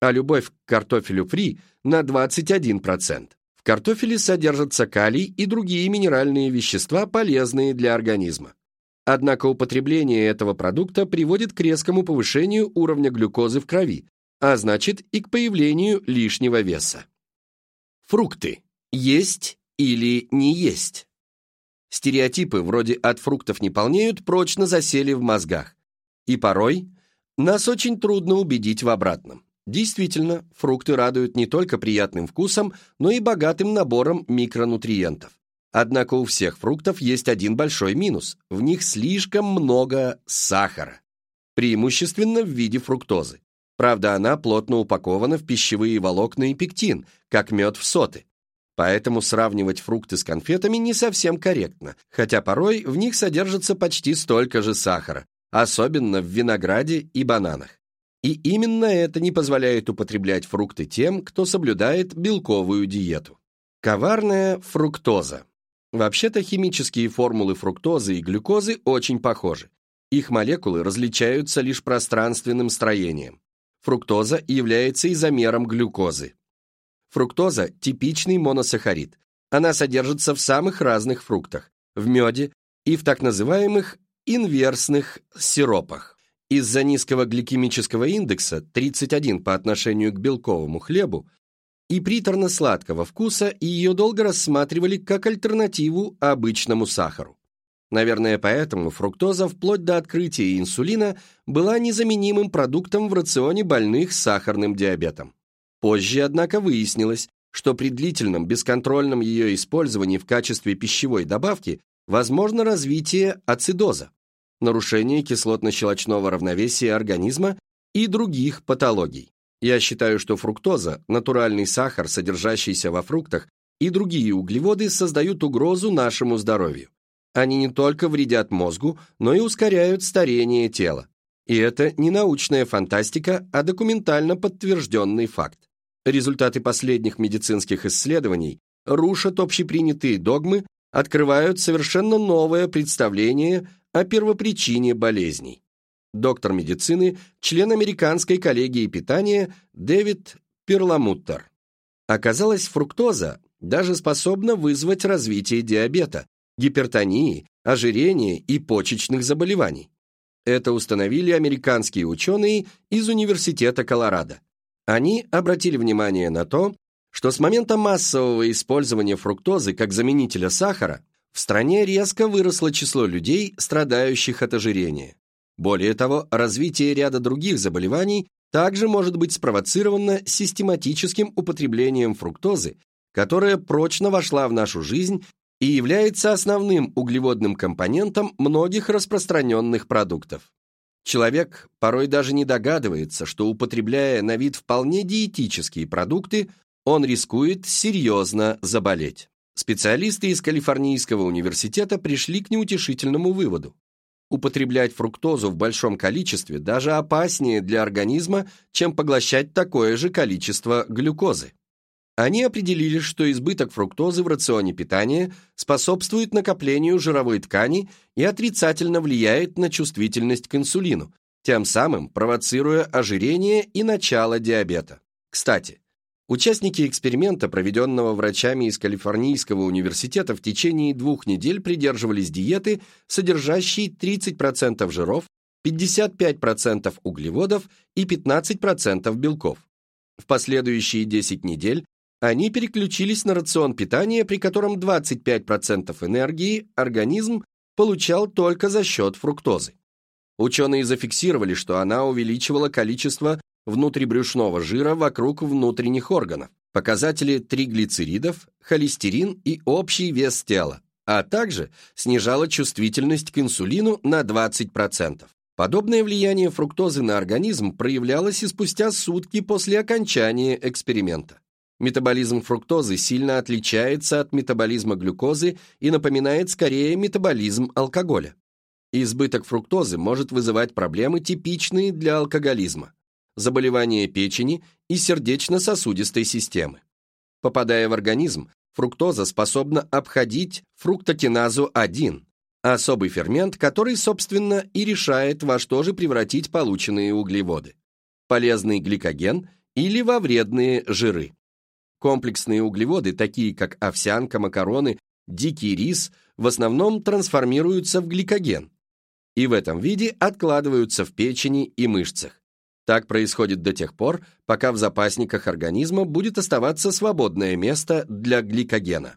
а любовь к картофелю фри на 21%. В картофеле содержатся калий и другие минеральные вещества, полезные для организма. Однако употребление этого продукта приводит к резкому повышению уровня глюкозы в крови, а значит и к появлению лишнего веса. Фрукты. Есть или не есть? Стереотипы вроде «от фруктов не полнеют» прочно засели в мозгах. И порой нас очень трудно убедить в обратном. Действительно, фрукты радуют не только приятным вкусом, но и богатым набором микронутриентов. Однако у всех фруктов есть один большой минус – в них слишком много сахара. Преимущественно в виде фруктозы. Правда, она плотно упакована в пищевые волокна и пектин, как мед в соты. Поэтому сравнивать фрукты с конфетами не совсем корректно, хотя порой в них содержится почти столько же сахара, особенно в винограде и бананах. И именно это не позволяет употреблять фрукты тем, кто соблюдает белковую диету. Коварная фруктоза. Вообще-то химические формулы фруктозы и глюкозы очень похожи. Их молекулы различаются лишь пространственным строением. Фруктоза является изомером глюкозы. Фруктоза – типичный моносахарид. Она содержится в самых разных фруктах, в меде и в так называемых инверсных сиропах. Из-за низкого гликемического индекса 31 по отношению к белковому хлебу и приторно-сладкого вкуса ее долго рассматривали как альтернативу обычному сахару. Наверное, поэтому фруктоза вплоть до открытия инсулина была незаменимым продуктом в рационе больных с сахарным диабетом. Позже, однако, выяснилось, что при длительном бесконтрольном ее использовании в качестве пищевой добавки возможно развитие ацидоза, нарушение кислотно-щелочного равновесия организма и других патологий. Я считаю, что фруктоза, натуральный сахар, содержащийся во фруктах, и другие углеводы создают угрозу нашему здоровью. Они не только вредят мозгу, но и ускоряют старение тела. И это не научная фантастика, а документально подтвержденный факт. Результаты последних медицинских исследований рушат общепринятые догмы, открывают совершенно новое представление о первопричине болезней. Доктор медицины, член Американской коллегии питания Дэвид Перламуттер. Оказалось, фруктоза даже способна вызвать развитие диабета, гипертонии, ожирения и почечных заболеваний. Это установили американские ученые из Университета Колорадо. Они обратили внимание на то, что с момента массового использования фруктозы как заменителя сахара в стране резко выросло число людей, страдающих от ожирения. Более того, развитие ряда других заболеваний также может быть спровоцировано систематическим употреблением фруктозы, которая прочно вошла в нашу жизнь и является основным углеводным компонентом многих распространенных продуктов. Человек порой даже не догадывается, что употребляя на вид вполне диетические продукты, он рискует серьезно заболеть. Специалисты из Калифорнийского университета пришли к неутешительному выводу. Употреблять фруктозу в большом количестве даже опаснее для организма, чем поглощать такое же количество глюкозы. Они определили, что избыток фруктозы в рационе питания способствует накоплению жировой ткани и отрицательно влияет на чувствительность к инсулину, тем самым провоцируя ожирение и начало диабета. Кстати, участники эксперимента, проведенного врачами из Калифорнийского университета в течение двух недель придерживались диеты, содержащей 30% жиров, 55% углеводов и 15% белков. В последующие 10 недель они переключились на рацион питания, при котором 25% энергии организм получал только за счет фруктозы. Ученые зафиксировали, что она увеличивала количество внутрибрюшного жира вокруг внутренних органов, показатели триглицеридов, холестерин и общий вес тела, а также снижала чувствительность к инсулину на 20%. Подобное влияние фруктозы на организм проявлялось и спустя сутки после окончания эксперимента. Метаболизм фруктозы сильно отличается от метаболизма глюкозы и напоминает скорее метаболизм алкоголя. Избыток фруктозы может вызывать проблемы, типичные для алкоголизма, заболевания печени и сердечно-сосудистой системы. Попадая в организм, фруктоза способна обходить фруктокиназу-1, особый фермент, который, собственно, и решает, во что же превратить полученные углеводы – полезный гликоген или во вредные жиры. Комплексные углеводы, такие как овсянка, макароны, дикий рис, в основном трансформируются в гликоген и в этом виде откладываются в печени и мышцах. Так происходит до тех пор, пока в запасниках организма будет оставаться свободное место для гликогена.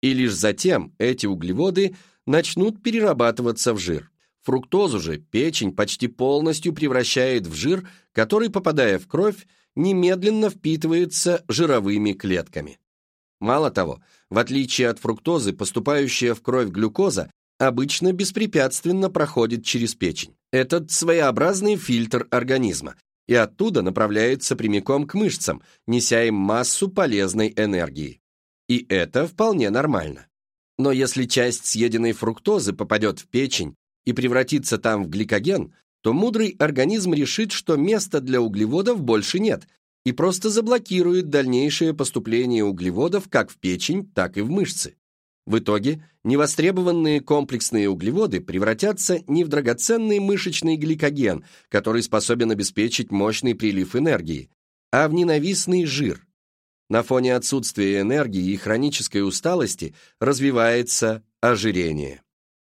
И лишь затем эти углеводы начнут перерабатываться в жир. Фруктозу же печень почти полностью превращает в жир, который, попадая в кровь, немедленно впитывается жировыми клетками. Мало того, в отличие от фруктозы, поступающая в кровь глюкоза обычно беспрепятственно проходит через печень. Этот своеобразный фильтр организма, и оттуда направляется прямиком к мышцам, неся им массу полезной энергии. И это вполне нормально. Но если часть съеденной фруктозы попадет в печень и превратится там в гликоген, то мудрый организм решит, что места для углеводов больше нет, и просто заблокирует дальнейшее поступление углеводов как в печень, так и в мышцы. В итоге невостребованные комплексные углеводы превратятся не в драгоценный мышечный гликоген, который способен обеспечить мощный прилив энергии, а в ненавистный жир. На фоне отсутствия энергии и хронической усталости развивается ожирение.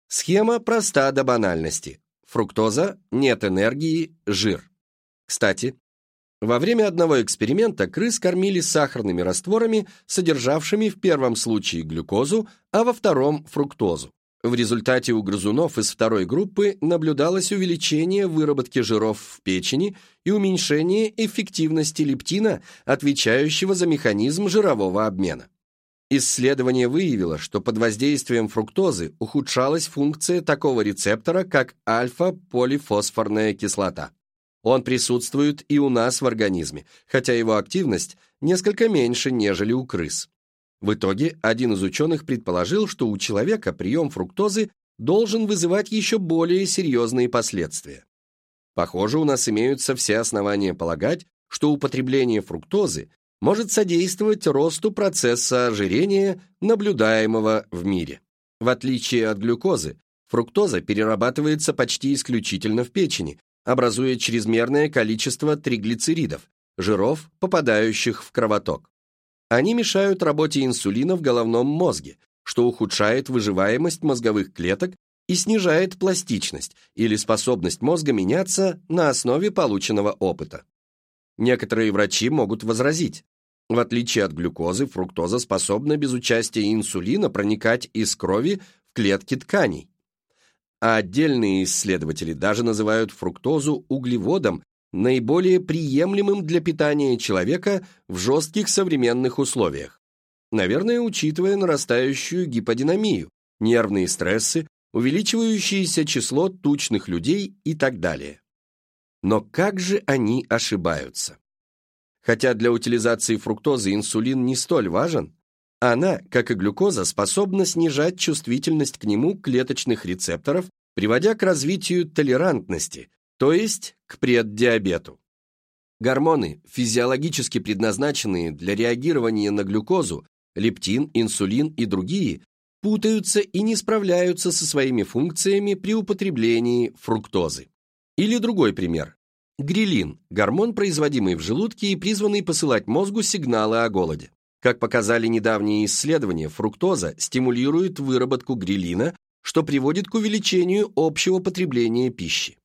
Схема проста до банальности. Фруктоза, нет энергии, жир. Кстати, во время одного эксперимента крыс кормили сахарными растворами, содержавшими в первом случае глюкозу, а во втором – фруктозу. В результате у грызунов из второй группы наблюдалось увеличение выработки жиров в печени и уменьшение эффективности лептина, отвечающего за механизм жирового обмена. Исследование выявило, что под воздействием фруктозы ухудшалась функция такого рецептора, как альфа-полифосфорная кислота. Он присутствует и у нас в организме, хотя его активность несколько меньше, нежели у крыс. В итоге один из ученых предположил, что у человека прием фруктозы должен вызывать еще более серьезные последствия. Похоже, у нас имеются все основания полагать, что употребление фруктозы может содействовать росту процесса ожирения, наблюдаемого в мире. В отличие от глюкозы, фруктоза перерабатывается почти исключительно в печени, образуя чрезмерное количество триглицеридов, жиров, попадающих в кровоток. Они мешают работе инсулина в головном мозге, что ухудшает выживаемость мозговых клеток и снижает пластичность или способность мозга меняться на основе полученного опыта. Некоторые врачи могут возразить, в отличие от глюкозы, фруктоза способна без участия инсулина проникать из крови в клетки тканей. А отдельные исследователи даже называют фруктозу углеводом, наиболее приемлемым для питания человека в жестких современных условиях. Наверное, учитывая нарастающую гиподинамию, нервные стрессы, увеличивающееся число тучных людей и так далее. Но как же они ошибаются? Хотя для утилизации фруктозы инсулин не столь важен, она, как и глюкоза, способна снижать чувствительность к нему клеточных рецепторов, приводя к развитию толерантности, то есть к преддиабету. Гормоны, физиологически предназначенные для реагирования на глюкозу, лептин, инсулин и другие, путаются и не справляются со своими функциями при употреблении фруктозы. Или другой пример. Грилин – гормон, производимый в желудке и призванный посылать мозгу сигналы о голоде. Как показали недавние исследования, фруктоза стимулирует выработку грилина, что приводит к увеличению общего потребления пищи.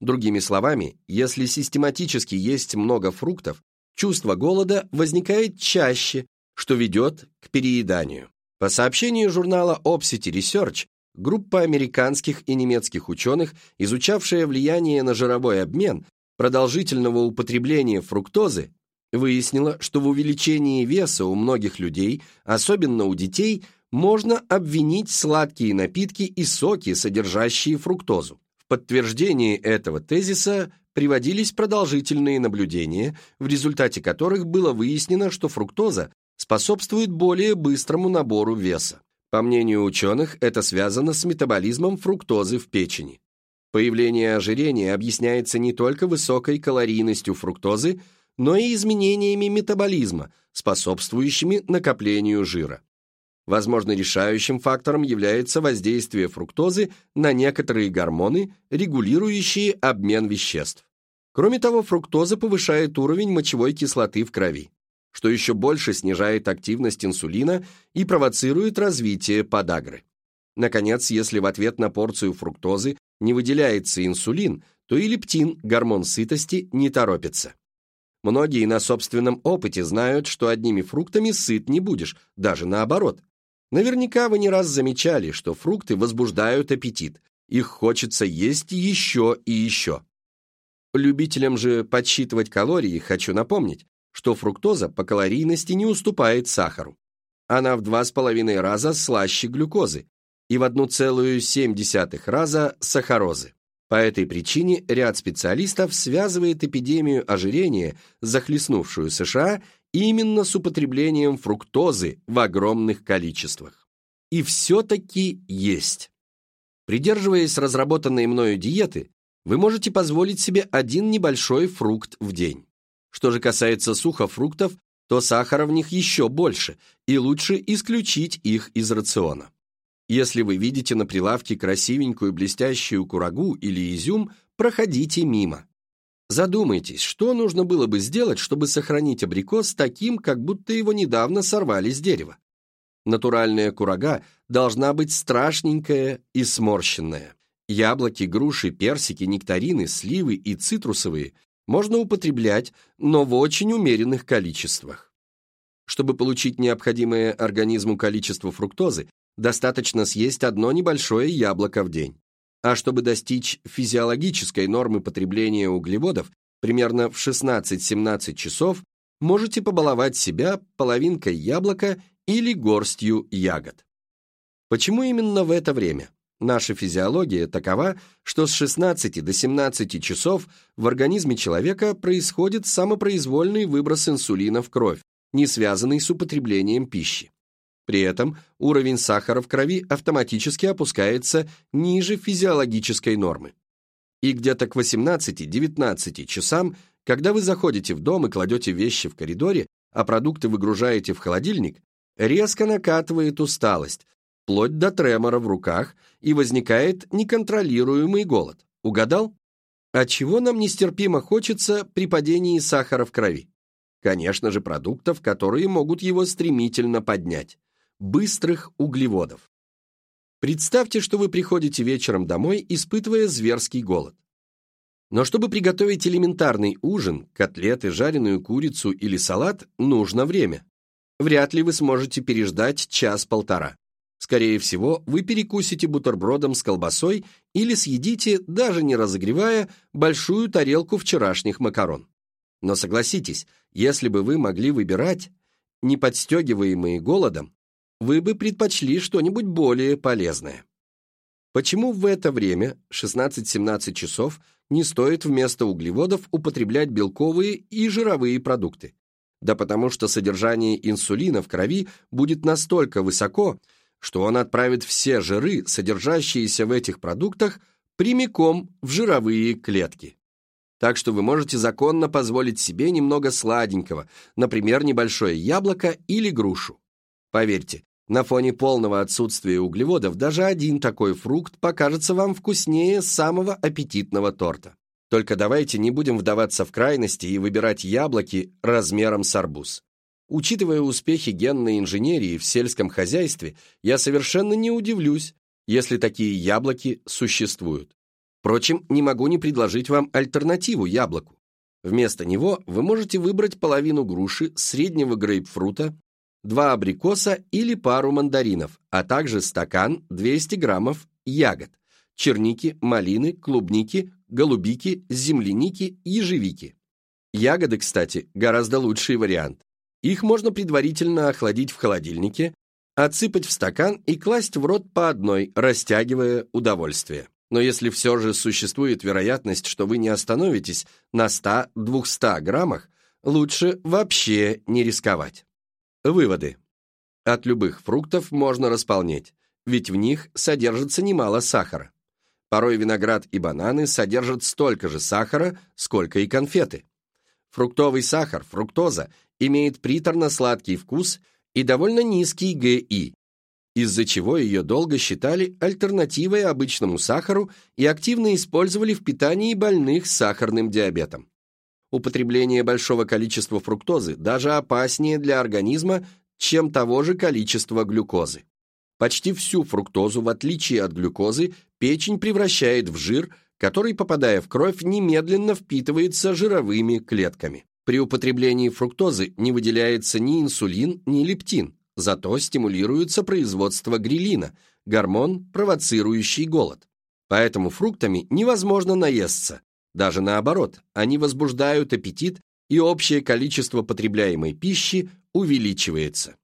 Другими словами, если систематически есть много фруктов, чувство голода возникает чаще, что ведет к перееданию. По сообщению журнала Opsity Research, группа американских и немецких ученых, изучавшая влияние на жировой обмен, продолжительного употребления фруктозы выяснила, что в увеличении веса у многих людей, особенно у детей, можно обвинить сладкие напитки и соки, содержащие фруктозу. В подтверждение этого тезиса приводились продолжительные наблюдения, в результате которых было выяснено, что фруктоза способствует более быстрому набору веса. По мнению ученых, это связано с метаболизмом фруктозы в печени. Появление ожирения объясняется не только высокой калорийностью фруктозы, но и изменениями метаболизма, способствующими накоплению жира. Возможно, решающим фактором является воздействие фруктозы на некоторые гормоны, регулирующие обмен веществ. Кроме того, фруктоза повышает уровень мочевой кислоты в крови, что еще больше снижает активность инсулина и провоцирует развитие подагры. Наконец, если в ответ на порцию фруктозы не выделяется инсулин, то и лептин, гормон сытости, не торопится. Многие на собственном опыте знают, что одними фруктами сыт не будешь, даже наоборот. Наверняка вы не раз замечали, что фрукты возбуждают аппетит, их хочется есть еще и еще. Любителям же подсчитывать калории хочу напомнить, что фруктоза по калорийности не уступает сахару. Она в два с половиной раза слаще глюкозы и в 1,7 раза сахарозы. По этой причине ряд специалистов связывает эпидемию ожирения, захлестнувшую США, именно с употреблением фруктозы в огромных количествах. И все-таки есть. Придерживаясь разработанной мною диеты, вы можете позволить себе один небольшой фрукт в день. Что же касается сухофруктов, то сахара в них еще больше, и лучше исключить их из рациона. Если вы видите на прилавке красивенькую блестящую курагу или изюм, проходите мимо. Задумайтесь, что нужно было бы сделать, чтобы сохранить абрикос таким, как будто его недавно сорвали с дерева. Натуральная курага должна быть страшненькая и сморщенная. Яблоки, груши, персики, нектарины, сливы и цитрусовые можно употреблять, но в очень умеренных количествах. Чтобы получить необходимое организму количество фруктозы, достаточно съесть одно небольшое яблоко в день. А чтобы достичь физиологической нормы потребления углеводов, примерно в 16-17 часов, можете побаловать себя половинкой яблока или горстью ягод. Почему именно в это время? Наша физиология такова, что с 16 до 17 часов в организме человека происходит самопроизвольный выброс инсулина в кровь, не связанный с употреблением пищи. При этом уровень сахара в крови автоматически опускается ниже физиологической нормы. И где-то к 18-19 часам, когда вы заходите в дом и кладете вещи в коридоре, а продукты выгружаете в холодильник, резко накатывает усталость, вплоть до тремора в руках, и возникает неконтролируемый голод. Угадал? А чего нам нестерпимо хочется при падении сахара в крови? Конечно же, продуктов, которые могут его стремительно поднять. Быстрых углеводов. Представьте, что вы приходите вечером домой, испытывая зверский голод. Но чтобы приготовить элементарный ужин, котлеты, жареную курицу или салат, нужно время. Вряд ли вы сможете переждать час-полтора. Скорее всего, вы перекусите бутербродом с колбасой или съедите, даже не разогревая, большую тарелку вчерашних макарон. Но согласитесь, если бы вы могли выбирать, не подстегиваемые голодом, вы бы предпочли что-нибудь более полезное. Почему в это время, 16-17 часов, не стоит вместо углеводов употреблять белковые и жировые продукты? Да потому что содержание инсулина в крови будет настолько высоко, что он отправит все жиры, содержащиеся в этих продуктах, прямиком в жировые клетки. Так что вы можете законно позволить себе немного сладенького, например, небольшое яблоко или грушу. Поверьте, на фоне полного отсутствия углеводов даже один такой фрукт покажется вам вкуснее самого аппетитного торта. Только давайте не будем вдаваться в крайности и выбирать яблоки размером с арбуз. Учитывая успехи генной инженерии в сельском хозяйстве, я совершенно не удивлюсь, если такие яблоки существуют. Впрочем, не могу не предложить вам альтернативу яблоку. Вместо него вы можете выбрать половину груши, среднего грейпфрута, два абрикоса или пару мандаринов, а также стакан 200 граммов ягод, черники, малины, клубники, голубики, земляники, ежевики. Ягоды, кстати, гораздо лучший вариант. Их можно предварительно охладить в холодильнике, отсыпать в стакан и класть в рот по одной, растягивая удовольствие. Но если все же существует вероятность, что вы не остановитесь на 100-200 граммах, лучше вообще не рисковать. Выводы. От любых фруктов можно располнеть, ведь в них содержится немало сахара. Порой виноград и бананы содержат столько же сахара, сколько и конфеты. Фруктовый сахар, фруктоза, имеет приторно-сладкий вкус и довольно низкий ГИ, из-за чего ее долго считали альтернативой обычному сахару и активно использовали в питании больных с сахарным диабетом. Употребление большого количества фруктозы даже опаснее для организма, чем того же количества глюкозы. Почти всю фруктозу, в отличие от глюкозы, печень превращает в жир, который, попадая в кровь, немедленно впитывается жировыми клетками. При употреблении фруктозы не выделяется ни инсулин, ни лептин, зато стимулируется производство грилина, гормон, провоцирующий голод. Поэтому фруктами невозможно наесться. Даже наоборот, они возбуждают аппетит, и общее количество потребляемой пищи увеличивается.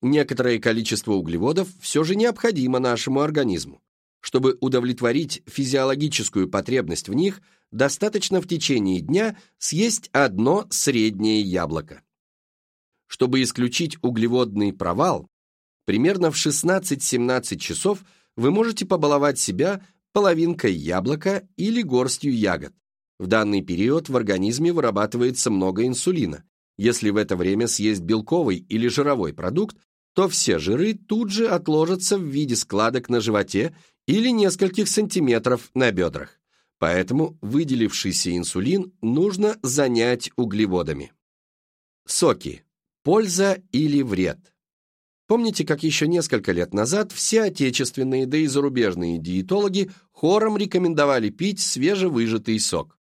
Некоторое количество углеводов все же необходимо нашему организму. Чтобы удовлетворить физиологическую потребность в них, достаточно в течение дня съесть одно среднее яблоко. Чтобы исключить углеводный провал, примерно в 16-17 часов вы можете побаловать себя половинкой яблока или горстью ягод. В данный период в организме вырабатывается много инсулина. Если в это время съесть белковый или жировой продукт, то все жиры тут же отложатся в виде складок на животе или нескольких сантиметров на бедрах. Поэтому выделившийся инсулин нужно занять углеводами. Соки. Польза или вред? Помните, как еще несколько лет назад все отечественные, да и зарубежные диетологи хором рекомендовали пить свежевыжатый сок?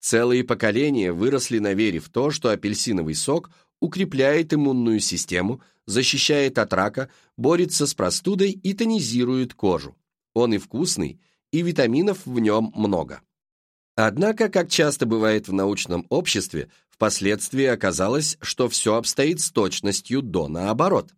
Целые поколения выросли на вере в то, что апельсиновый сок укрепляет иммунную систему, защищает от рака, борется с простудой и тонизирует кожу. Он и вкусный, и витаминов в нем много. Однако, как часто бывает в научном обществе, впоследствии оказалось, что все обстоит с точностью до наоборот.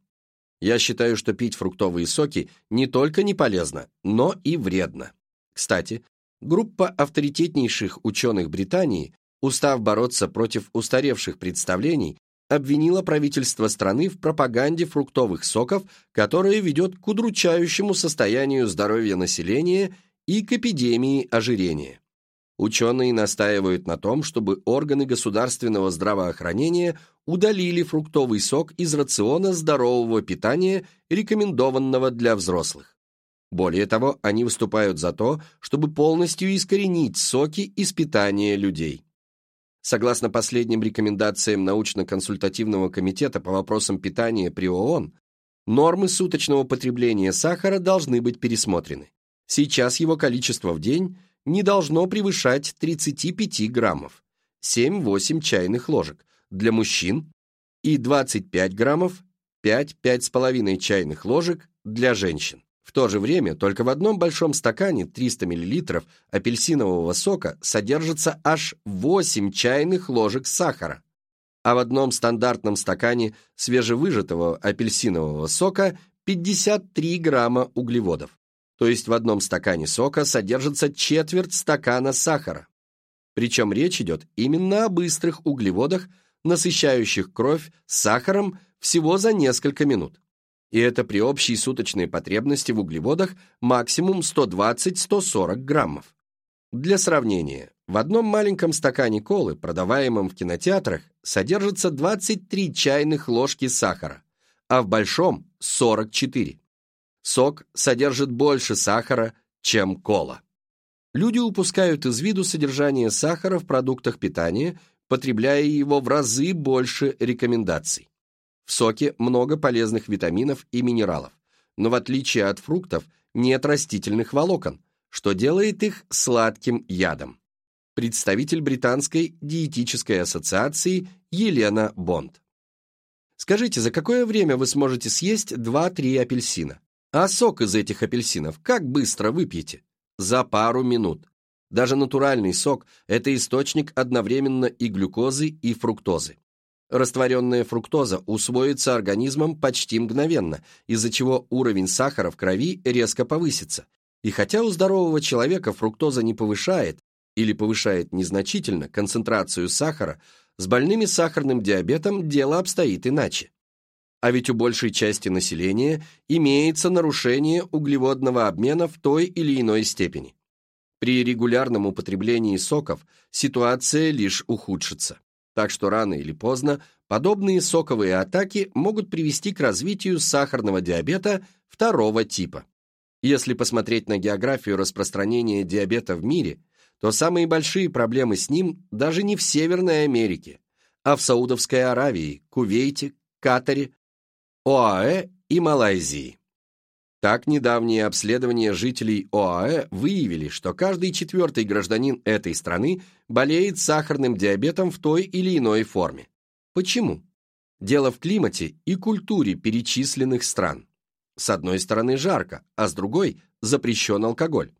Я считаю, что пить фруктовые соки не только не полезно, но и вредно. Кстати, группа авторитетнейших ученых Британии, устав бороться против устаревших представлений, обвинила правительство страны в пропаганде фруктовых соков, которая ведет к удручающему состоянию здоровья населения и к эпидемии ожирения. Ученые настаивают на том, чтобы органы государственного здравоохранения удалили фруктовый сок из рациона здорового питания, рекомендованного для взрослых. Более того, они выступают за то, чтобы полностью искоренить соки из питания людей. Согласно последним рекомендациям научно-консультативного комитета по вопросам питания при ООН, нормы суточного потребления сахара должны быть пересмотрены. Сейчас его количество в день не должно превышать 35 граммов, 7-8 чайных ложек. Для мужчин и 25 граммов, 5-5,5 чайных ложек для женщин. В то же время только в одном большом стакане 300 мл апельсинового сока содержится аж 8 чайных ложек сахара, а в одном стандартном стакане свежевыжатого апельсинового сока 53 грамма углеводов то есть в одном стакане сока содержится четверть стакана сахара. Причем речь идет именно о быстрых углеводах, насыщающих кровь сахаром всего за несколько минут. И это при общей суточной потребности в углеводах максимум 120-140 граммов. Для сравнения, в одном маленьком стакане колы, продаваемом в кинотеатрах, содержится 23 чайных ложки сахара, а в большом – 44. Сок содержит больше сахара, чем кола. Люди упускают из виду содержание сахара в продуктах питания, потребляя его в разы больше рекомендаций. В соке много полезных витаминов и минералов, но в отличие от фруктов нет растительных волокон, что делает их сладким ядом. Представитель Британской диетической ассоциации Елена Бонд. Скажите, за какое время вы сможете съесть 2-3 апельсина? А сок из этих апельсинов как быстро выпьете? За пару минут. Даже натуральный сок – это источник одновременно и глюкозы, и фруктозы. Растворенная фруктоза усвоится организмом почти мгновенно, из-за чего уровень сахара в крови резко повысится. И хотя у здорового человека фруктоза не повышает или повышает незначительно концентрацию сахара, с больными сахарным диабетом дело обстоит иначе а ведь у большей части населения имеется нарушение углеводного обмена в той или иной степени. При регулярном употреблении соков ситуация лишь ухудшится. Так что рано или поздно подобные соковые атаки могут привести к развитию сахарного диабета второго типа. Если посмотреть на географию распространения диабета в мире, то самые большие проблемы с ним даже не в Северной Америке, а в Саудовской Аравии, Кувейте, Катаре, ОАЭ и Малайзии. Так, недавние обследования жителей ОАЭ выявили, что каждый четвертый гражданин этой страны болеет сахарным диабетом в той или иной форме. Почему? Дело в климате и культуре перечисленных стран. С одной стороны жарко, а с другой запрещен алкоголь.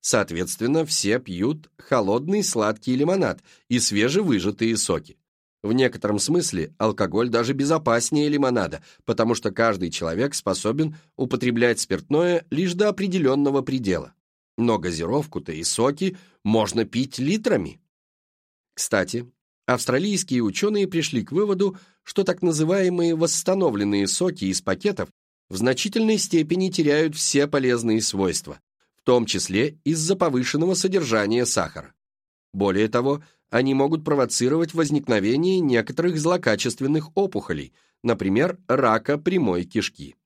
Соответственно, все пьют холодный сладкий лимонад и свежевыжатые соки. В некотором смысле алкоголь даже безопаснее лимонада, потому что каждый человек способен употреблять спиртное лишь до определенного предела. Но газировку-то и соки можно пить литрами. Кстати, австралийские ученые пришли к выводу, что так называемые восстановленные соки из пакетов в значительной степени теряют все полезные свойства, в том числе из-за повышенного содержания сахара. Более того, они могут провоцировать возникновение некоторых злокачественных опухолей, например, рака прямой кишки.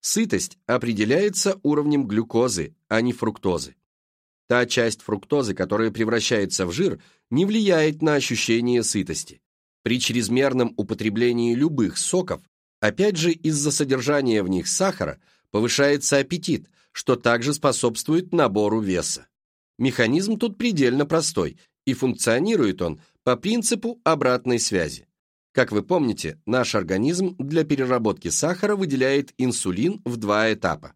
Сытость определяется уровнем глюкозы, а не фруктозы. Та часть фруктозы, которая превращается в жир, не влияет на ощущение сытости. При чрезмерном употреблении любых соков, опять же из-за содержания в них сахара, повышается аппетит, что также способствует набору веса. Механизм тут предельно простой, и функционирует он по принципу обратной связи. Как вы помните, наш организм для переработки сахара выделяет инсулин в два этапа.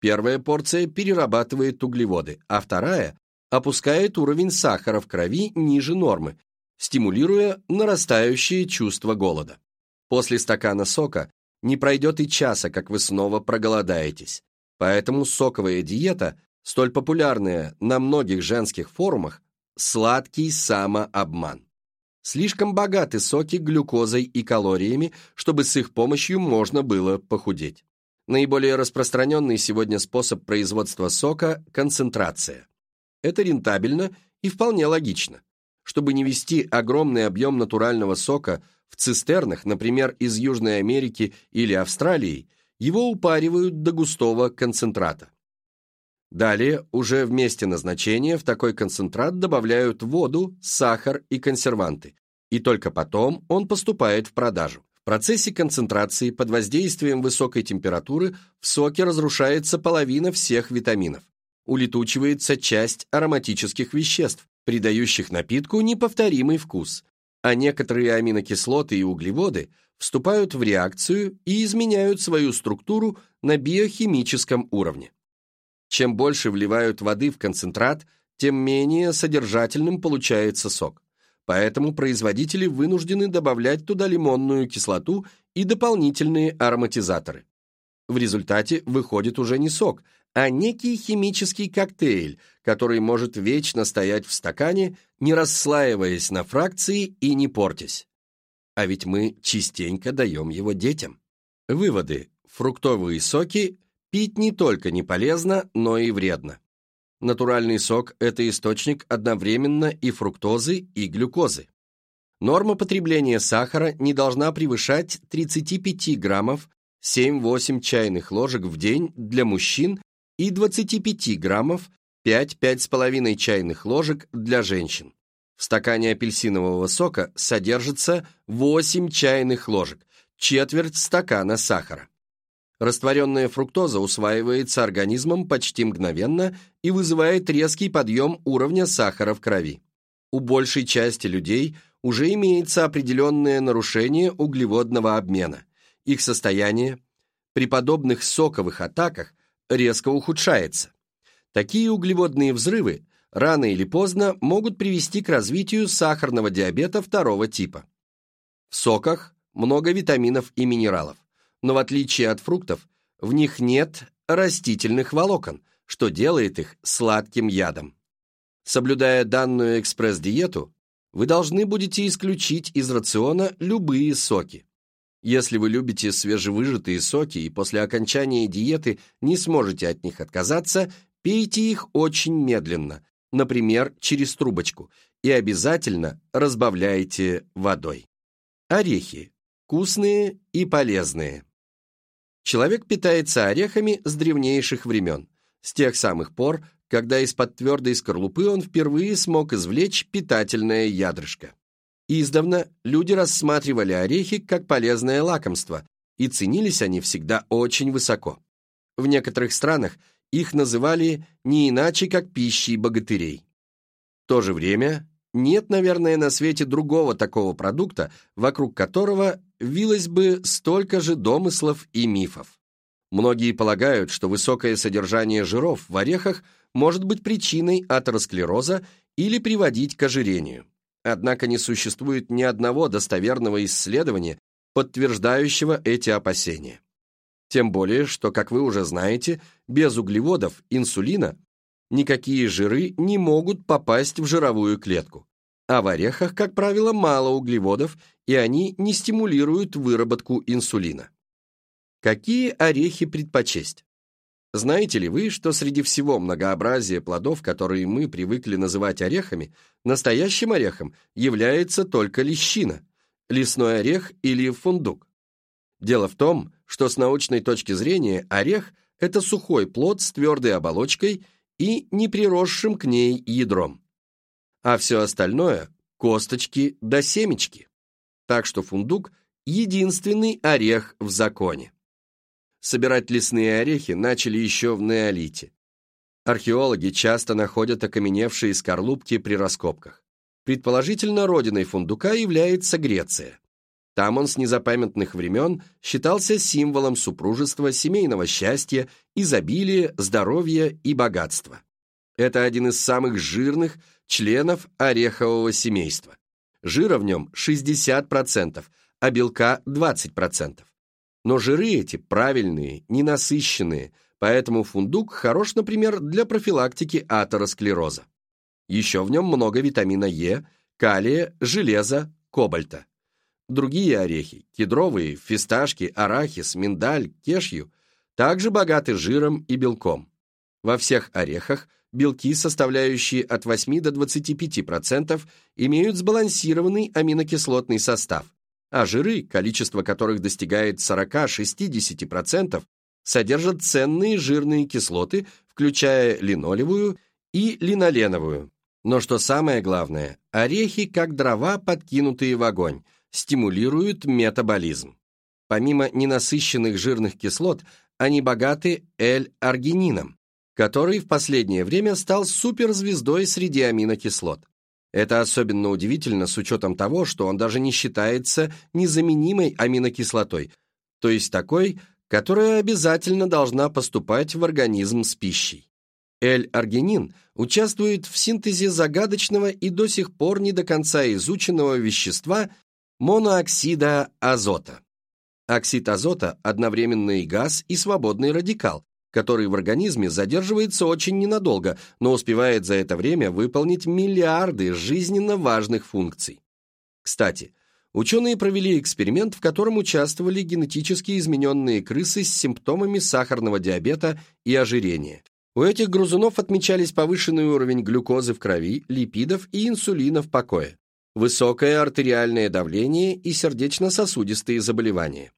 Первая порция перерабатывает углеводы, а вторая опускает уровень сахара в крови ниже нормы, стимулируя нарастающее чувство голода. После стакана сока не пройдет и часа, как вы снова проголодаетесь. Поэтому соковая диета, столь популярная на многих женских форумах, сладкий самообман. Слишком богаты соки глюкозой и калориями, чтобы с их помощью можно было похудеть. Наиболее распространенный сегодня способ производства сока – концентрация. Это рентабельно и вполне логично. Чтобы не вести огромный объем натурального сока в цистернах, например, из Южной Америки или Австралии, его упаривают до густого концентрата. Далее, уже в месте назначения в такой концентрат добавляют воду, сахар и консерванты, и только потом он поступает в продажу. В процессе концентрации под воздействием высокой температуры в соке разрушается половина всех витаминов. Улетучивается часть ароматических веществ, придающих напитку неповторимый вкус, а некоторые аминокислоты и углеводы вступают в реакцию и изменяют свою структуру на биохимическом уровне. Чем больше вливают воды в концентрат, тем менее содержательным получается сок. Поэтому производители вынуждены добавлять туда лимонную кислоту и дополнительные ароматизаторы. В результате выходит уже не сок, а некий химический коктейль, который может вечно стоять в стакане, не расслаиваясь на фракции и не портясь. А ведь мы частенько даем его детям. Выводы. Фруктовые соки Пить не только не полезно, но и вредно. Натуральный сок – это источник одновременно и фруктозы, и глюкозы. Норма потребления сахара не должна превышать 35 граммов 7-8 чайных ложек в день для мужчин и 25 граммов 5-5,5 чайных ложек для женщин. В стакане апельсинового сока содержится 8 чайных ложек, четверть стакана сахара. Растворенная фруктоза усваивается организмом почти мгновенно и вызывает резкий подъем уровня сахара в крови. У большей части людей уже имеется определенное нарушение углеводного обмена. Их состояние при подобных соковых атаках резко ухудшается. Такие углеводные взрывы рано или поздно могут привести к развитию сахарного диабета второго типа. В соках много витаминов и минералов но в отличие от фруктов, в них нет растительных волокон, что делает их сладким ядом. Соблюдая данную экспресс-диету, вы должны будете исключить из рациона любые соки. Если вы любите свежевыжатые соки и после окончания диеты не сможете от них отказаться, пейте их очень медленно, например, через трубочку, и обязательно разбавляйте водой. Орехи. Вкусные и полезные. Человек питается орехами с древнейших времен, с тех самых пор, когда из-под твердой скорлупы он впервые смог извлечь питательное ядрышко. Издавна люди рассматривали орехи как полезное лакомство, и ценились они всегда очень высоко. В некоторых странах их называли не иначе, как пищей богатырей. В то же время нет, наверное, на свете другого такого продукта, вокруг которого вилось бы столько же домыслов и мифов. Многие полагают, что высокое содержание жиров в орехах может быть причиной атеросклероза или приводить к ожирению. Однако не существует ни одного достоверного исследования, подтверждающего эти опасения. Тем более, что, как вы уже знаете, без углеводов, инсулина, никакие жиры не могут попасть в жировую клетку. А в орехах, как правило, мало углеводов, и они не стимулируют выработку инсулина. Какие орехи предпочесть? Знаете ли вы, что среди всего многообразия плодов, которые мы привыкли называть орехами, настоящим орехом является только лещина, лесной орех или фундук? Дело в том, что с научной точки зрения орех – это сухой плод с твердой оболочкой и неприросшим к ней ядром. А все остальное – косточки да семечки. Так что фундук – единственный орех в законе. Собирать лесные орехи начали еще в неолите. Археологи часто находят окаменевшие скорлупки при раскопках. Предположительно, родиной фундука является Греция. Там он с незапамятных времен считался символом супружества, семейного счастья, изобилия, здоровья и богатства. Это один из самых жирных членов орехового семейства. Жира в нем 60%, а белка 20%. Но жиры эти правильные, ненасыщенные, поэтому фундук хорош, например, для профилактики атеросклероза. Еще в нем много витамина Е, калия, железа, кобальта. Другие орехи, кедровые, фисташки, арахис, миндаль, кешью, также богаты жиром и белком. Во всех орехах белки, составляющие от 8 до 25%, имеют сбалансированный аминокислотный состав, а жиры, количество которых достигает 40-60%, содержат ценные жирные кислоты, включая линолевую и линоленовую. Но что самое главное, орехи, как дрова, подкинутые в огонь, стимулируют метаболизм. Помимо ненасыщенных жирных кислот, они богаты L-аргинином, который в последнее время стал суперзвездой среди аминокислот. Это особенно удивительно с учетом того, что он даже не считается незаменимой аминокислотой, то есть такой, которая обязательно должна поступать в организм с пищей. L-аргинин участвует в синтезе загадочного и до сих пор не до конца изученного вещества монооксида азота. Оксид азота – одновременно и газ, и свободный радикал, который в организме задерживается очень ненадолго, но успевает за это время выполнить миллиарды жизненно важных функций. Кстати, ученые провели эксперимент, в котором участвовали генетически измененные крысы с симптомами сахарного диабета и ожирения. У этих грызунов отмечались повышенный уровень глюкозы в крови, липидов и инсулина в покое, высокое артериальное давление и сердечно-сосудистые заболевания.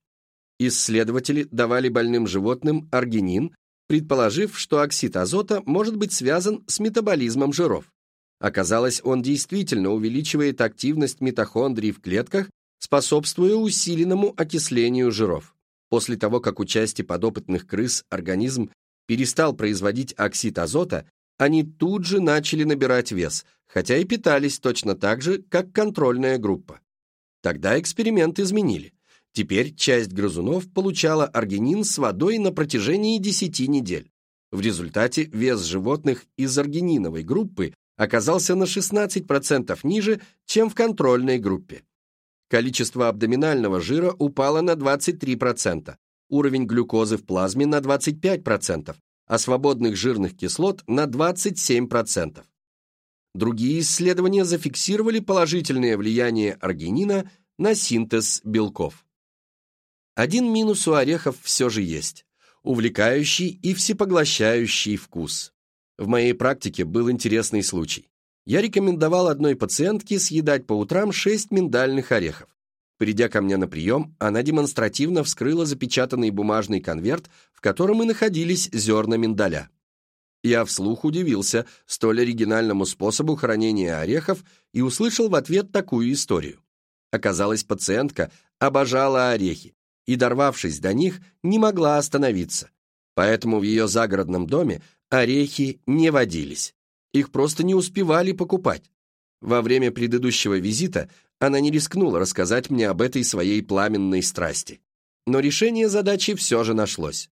Исследователи давали больным животным аргинин, предположив, что оксид азота может быть связан с метаболизмом жиров. Оказалось, он действительно увеличивает активность митохондрий в клетках, способствуя усиленному окислению жиров. После того, как у части подопытных крыс организм перестал производить оксид азота, они тут же начали набирать вес, хотя и питались точно так же, как контрольная группа. Тогда эксперимент изменили. Теперь часть грызунов получала аргинин с водой на протяжении 10 недель. В результате вес животных из аргининовой группы оказался на 16% ниже, чем в контрольной группе. Количество абдоминального жира упало на 23%, уровень глюкозы в плазме на 25%, а свободных жирных кислот на 27%. Другие исследования зафиксировали положительное влияние аргинина на синтез белков. Один минус у орехов все же есть – увлекающий и всепоглощающий вкус. В моей практике был интересный случай. Я рекомендовал одной пациентке съедать по утрам 6 миндальных орехов. Придя ко мне на прием, она демонстративно вскрыла запечатанный бумажный конверт, в котором и находились зерна миндаля. Я вслух удивился столь оригинальному способу хранения орехов и услышал в ответ такую историю. Оказалось, пациентка обожала орехи, и, дорвавшись до них, не могла остановиться. Поэтому в ее загородном доме орехи не водились. Их просто не успевали покупать. Во время предыдущего визита Она не рискнула рассказать мне об этой своей пламенной страсти. Но решение задачи все же нашлось.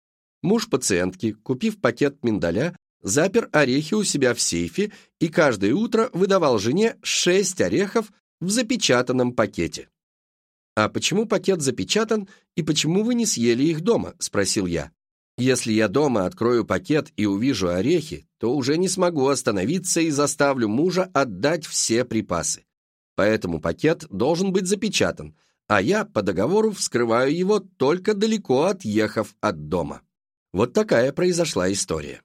Муж пациентки, купив пакет миндаля, запер орехи у себя в сейфе и каждое утро выдавал жене шесть орехов в запечатанном пакете. «А почему пакет запечатан и почему вы не съели их дома?» – спросил я. «Если я дома открою пакет и увижу орехи, то уже не смогу остановиться и заставлю мужа отдать все припасы. Поэтому пакет должен быть запечатан, а я по договору вскрываю его только далеко отъехав от дома». Вот такая произошла история.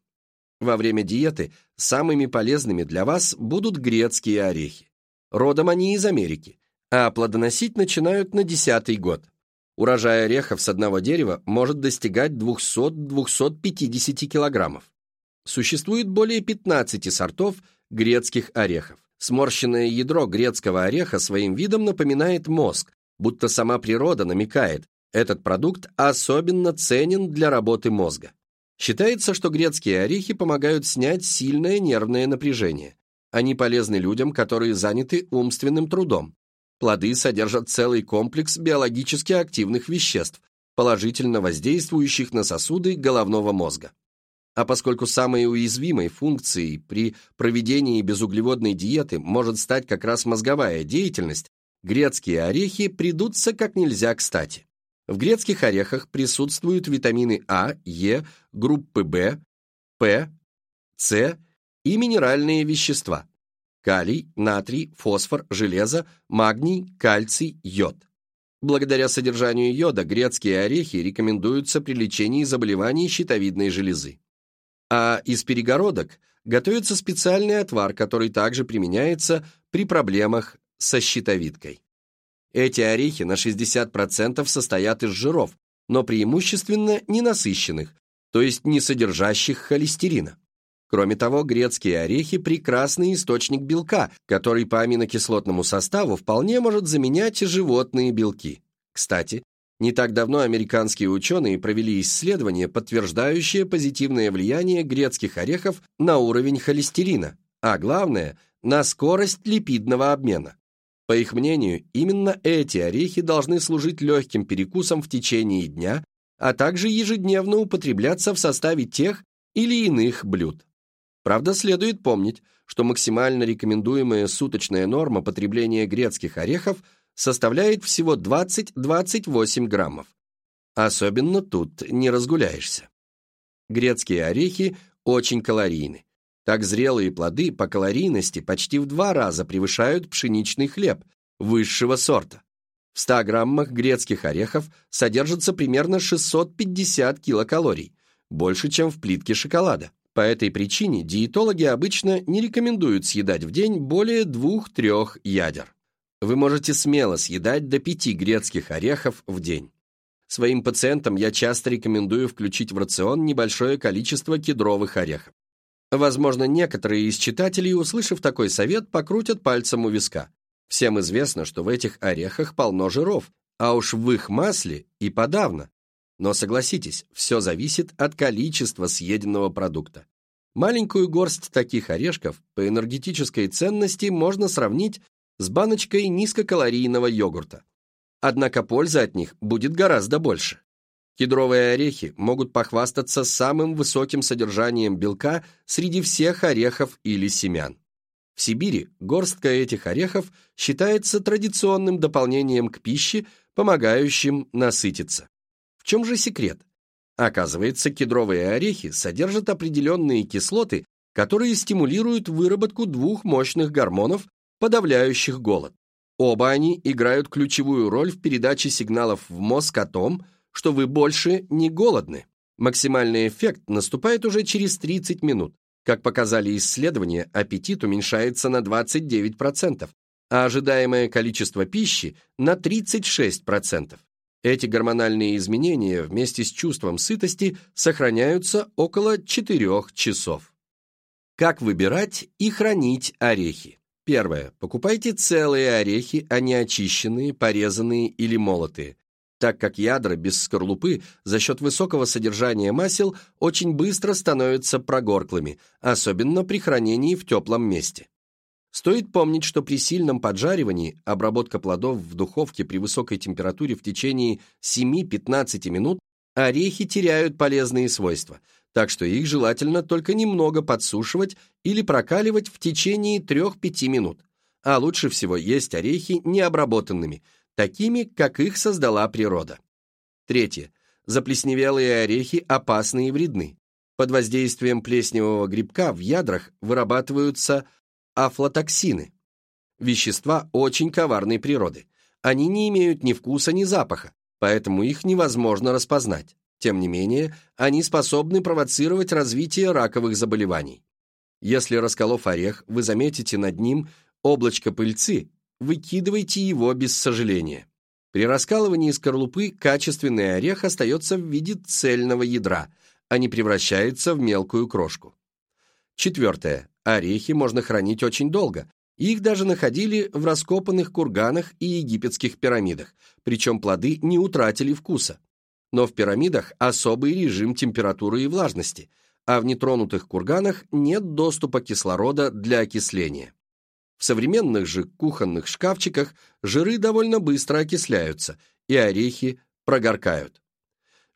Во время диеты самыми полезными для вас будут грецкие орехи. Родом они из Америки а плодоносить начинают на десятый год. Урожай орехов с одного дерева может достигать 200-250 килограммов. Существует более 15 сортов грецких орехов. Сморщенное ядро грецкого ореха своим видом напоминает мозг, будто сама природа намекает, этот продукт особенно ценен для работы мозга. Считается, что грецкие орехи помогают снять сильное нервное напряжение. Они полезны людям, которые заняты умственным трудом. Плоды содержат целый комплекс биологически активных веществ, положительно воздействующих на сосуды головного мозга. А поскольку самой уязвимой функцией при проведении безуглеводной диеты может стать как раз мозговая деятельность, грецкие орехи придутся как нельзя кстати. В грецких орехах присутствуют витамины А, Е, группы В, П, С и минеральные вещества, калий, натрий, фосфор, железо, магний, кальций, йод. Благодаря содержанию йода грецкие орехи рекомендуются при лечении заболеваний щитовидной железы. А из перегородок готовится специальный отвар, который также применяется при проблемах со щитовидкой. Эти орехи на 60% состоят из жиров, но преимущественно ненасыщенных, то есть не содержащих холестерина. Кроме того, грецкие орехи – прекрасный источник белка, который по аминокислотному составу вполне может заменять животные белки. Кстати, не так давно американские ученые провели исследование, подтверждающее позитивное влияние грецких орехов на уровень холестерина, а главное – на скорость липидного обмена. По их мнению, именно эти орехи должны служить легким перекусом в течение дня, а также ежедневно употребляться в составе тех или иных блюд. Правда, следует помнить, что максимально рекомендуемая суточная норма потребления грецких орехов составляет всего 20-28 граммов. Особенно тут не разгуляешься. Грецкие орехи очень калорийны. Так зрелые плоды по калорийности почти в два раза превышают пшеничный хлеб высшего сорта. В 100 граммах грецких орехов содержится примерно 650 килокалорий, больше, чем в плитке шоколада. По этой причине диетологи обычно не рекомендуют съедать в день более двух-трех ядер. Вы можете смело съедать до пяти грецких орехов в день. Своим пациентам я часто рекомендую включить в рацион небольшое количество кедровых орехов. Возможно, некоторые из читателей, услышав такой совет, покрутят пальцем у виска. Всем известно, что в этих орехах полно жиров, а уж в их масле и подавно. Но согласитесь, все зависит от количества съеденного продукта. Маленькую горсть таких орешков по энергетической ценности можно сравнить с баночкой низкокалорийного йогурта. Однако польза от них будет гораздо больше. Кедровые орехи могут похвастаться самым высоким содержанием белка среди всех орехов или семян. В Сибири горстка этих орехов считается традиционным дополнением к пище, помогающим насытиться. В чем же секрет? Оказывается, кедровые орехи содержат определенные кислоты, которые стимулируют выработку двух мощных гормонов, подавляющих голод. Оба они играют ключевую роль в передаче сигналов в мозг о том, что вы больше не голодны. Максимальный эффект наступает уже через 30 минут. Как показали исследования, аппетит уменьшается на 29%, а ожидаемое количество пищи на 36%. Эти гормональные изменения вместе с чувством сытости сохраняются около 4 часов. Как выбирать и хранить орехи? Первое. Покупайте целые орехи, а не очищенные, порезанные или молотые, так как ядра без скорлупы за счет высокого содержания масел очень быстро становятся прогорклыми, особенно при хранении в теплом месте. Стоит помнить, что при сильном поджаривании обработка плодов в духовке при высокой температуре в течение 7-15 минут орехи теряют полезные свойства, так что их желательно только немного подсушивать или прокаливать в течение 3-5 минут. А лучше всего есть орехи необработанными, такими, как их создала природа. Третье. Заплесневелые орехи опасны и вредны. Под воздействием плесневого грибка в ядрах вырабатываются афлатоксины. Вещества очень коварной природы. Они не имеют ни вкуса, ни запаха, поэтому их невозможно распознать. Тем не менее, они способны провоцировать развитие раковых заболеваний. Если, расколов орех, вы заметите над ним облачко пыльцы, выкидывайте его без сожаления. При раскалывании скорлупы качественный орех остается в виде цельного ядра, а не превращается в мелкую крошку. Четвертое. Орехи можно хранить очень долго. Их даже находили в раскопанных курганах и египетских пирамидах, причем плоды не утратили вкуса. Но в пирамидах особый режим температуры и влажности, а в нетронутых курганах нет доступа кислорода для окисления. В современных же кухонных шкафчиках жиры довольно быстро окисляются, и орехи прогоркают.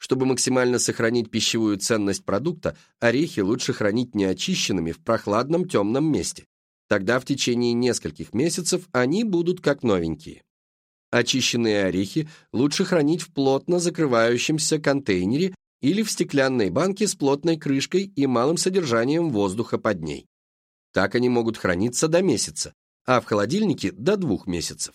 Чтобы максимально сохранить пищевую ценность продукта, орехи лучше хранить неочищенными в прохладном темном месте. Тогда в течение нескольких месяцев они будут как новенькие. Очищенные орехи лучше хранить в плотно закрывающемся контейнере или в стеклянной банке с плотной крышкой и малым содержанием воздуха под ней. Так они могут храниться до месяца, а в холодильнике до двух месяцев.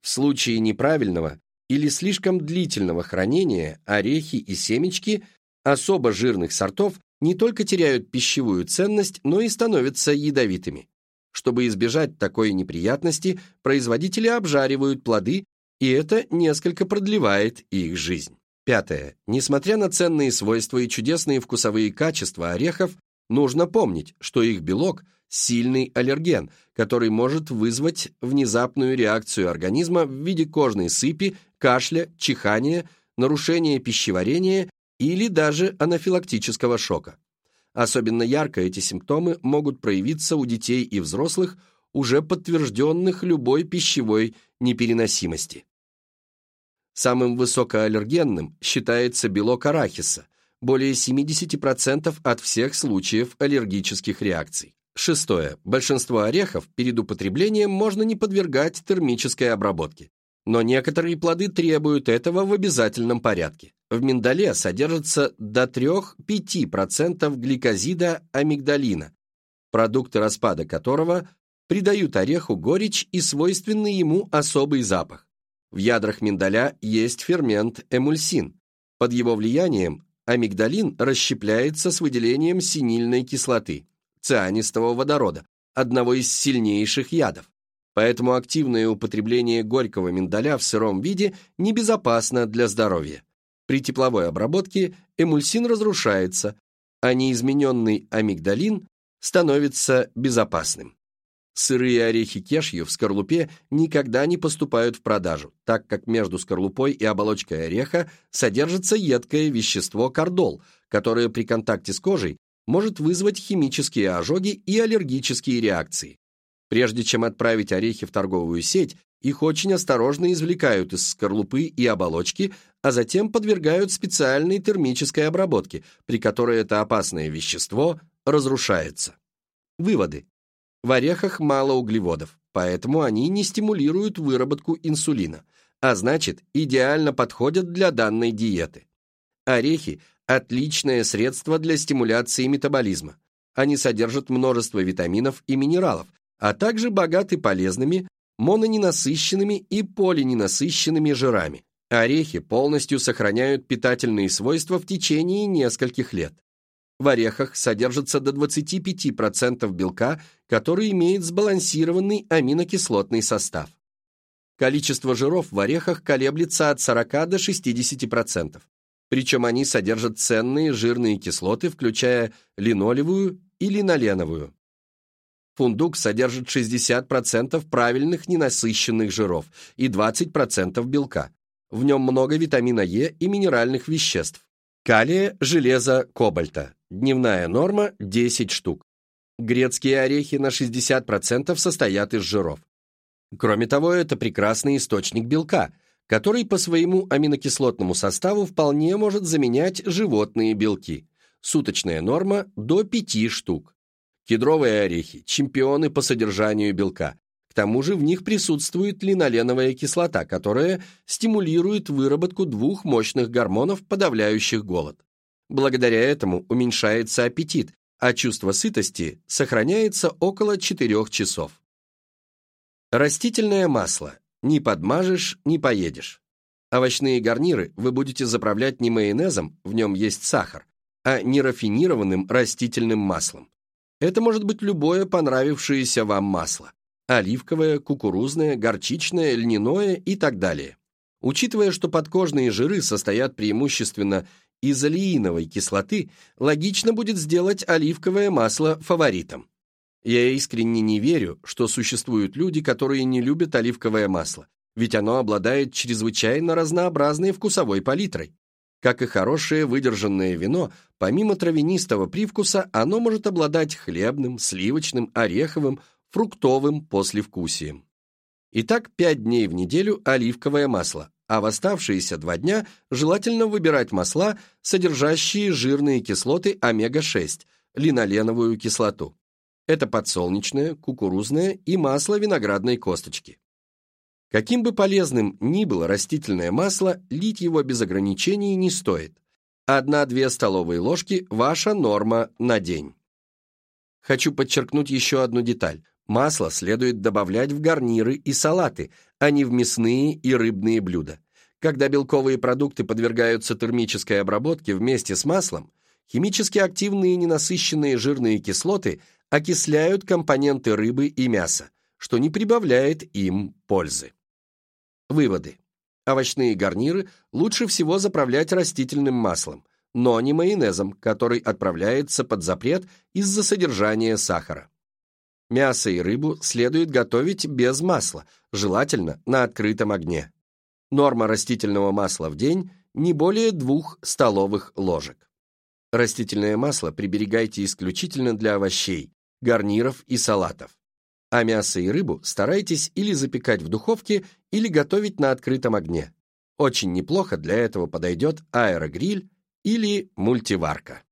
В случае неправильного или слишком длительного хранения орехи и семечки особо жирных сортов не только теряют пищевую ценность, но и становятся ядовитыми. Чтобы избежать такой неприятности, производители обжаривают плоды, и это несколько продлевает их жизнь. Пятое. Несмотря на ценные свойства и чудесные вкусовые качества орехов, нужно помнить, что их белок – сильный аллерген, который может вызвать внезапную реакцию организма в виде кожной сыпи, кашля, чихания, нарушения пищеварения или даже анафилактического шока. Особенно ярко эти симптомы могут проявиться у детей и взрослых, уже подтвержденных любой пищевой непереносимости. Самым высокоаллергенным считается белок арахиса, более 70% от всех случаев аллергических реакций. Шестое. Большинство орехов перед употреблением можно не подвергать термической обработке. Но некоторые плоды требуют этого в обязательном порядке. В миндале содержится до 3-5% гликозида амигдалина, продукты распада которого придают ореху горечь и свойственный ему особый запах. В ядрах миндаля есть фермент эмульсин. Под его влиянием амигдалин расщепляется с выделением синильной кислоты, цианистого водорода, одного из сильнейших ядов. Поэтому активное употребление горького миндаля в сыром виде небезопасно для здоровья. При тепловой обработке эмульсин разрушается, а неизмененный амигдалин становится безопасным. Сырые орехи кешью в скорлупе никогда не поступают в продажу, так как между скорлупой и оболочкой ореха содержится едкое вещество кардол, которое при контакте с кожей может вызвать химические ожоги и аллергические реакции. Прежде чем отправить орехи в торговую сеть, их очень осторожно извлекают из скорлупы и оболочки, а затем подвергают специальной термической обработке, при которой это опасное вещество разрушается. Выводы. В орехах мало углеводов, поэтому они не стимулируют выработку инсулина, а значит, идеально подходят для данной диеты. Орехи – отличное средство для стимуляции метаболизма. Они содержат множество витаминов и минералов, а также богаты полезными, мононенасыщенными и полиненасыщенными жирами. Орехи полностью сохраняют питательные свойства в течение нескольких лет. В орехах содержится до 25% белка, который имеет сбалансированный аминокислотный состав. Количество жиров в орехах колеблется от 40 до 60%. Причем они содержат ценные жирные кислоты, включая линолевую и линоленовую. Фундук содержит 60% правильных ненасыщенных жиров и 20% белка. В нем много витамина Е и минеральных веществ. Калия, железа, кобальта. Дневная норма 10 штук. Грецкие орехи на 60% состоят из жиров. Кроме того, это прекрасный источник белка, который по своему аминокислотному составу вполне может заменять животные белки. Суточная норма до 5 штук. Кедровые орехи – чемпионы по содержанию белка. К тому же в них присутствует линоленовая кислота, которая стимулирует выработку двух мощных гормонов, подавляющих голод. Благодаря этому уменьшается аппетит, а чувство сытости сохраняется около 4 часов. Растительное масло. Не подмажешь, не поедешь. Овощные гарниры вы будете заправлять не майонезом, в нем есть сахар, а нерафинированным растительным маслом. Это может быть любое понравившееся вам масло. Оливковое, кукурузное, горчичное, льняное и так далее. Учитывая, что подкожные жиры состоят преимущественно из олеиновой кислоты, логично будет сделать оливковое масло фаворитом. Я искренне не верю, что существуют люди, которые не любят оливковое масло, ведь оно обладает чрезвычайно разнообразной вкусовой палитрой. Как и хорошее выдержанное вино, помимо травянистого привкуса, оно может обладать хлебным, сливочным, ореховым, фруктовым послевкусием. Итак, 5 дней в неделю оливковое масло, а в оставшиеся два дня желательно выбирать масла, содержащие жирные кислоты омега-6, линоленовую кислоту. Это подсолнечное, кукурузное и масло виноградной косточки. Каким бы полезным ни было растительное масло, лить его без ограничений не стоит. Одна-две столовые ложки – ваша норма на день. Хочу подчеркнуть еще одну деталь. Масло следует добавлять в гарниры и салаты, а не в мясные и рыбные блюда. Когда белковые продукты подвергаются термической обработке вместе с маслом, химически активные ненасыщенные жирные кислоты – окисляют компоненты рыбы и мяса, что не прибавляет им пользы. Выводы. Овощные гарниры лучше всего заправлять растительным маслом, но не майонезом, который отправляется под запрет из-за содержания сахара. Мясо и рыбу следует готовить без масла, желательно на открытом огне. Норма растительного масла в день не более двух столовых ложек. Растительное масло приберегайте исключительно для овощей, гарниров и салатов. А мясо и рыбу старайтесь или запекать в духовке, или готовить на открытом огне. Очень неплохо для этого подойдет аэрогриль или мультиварка.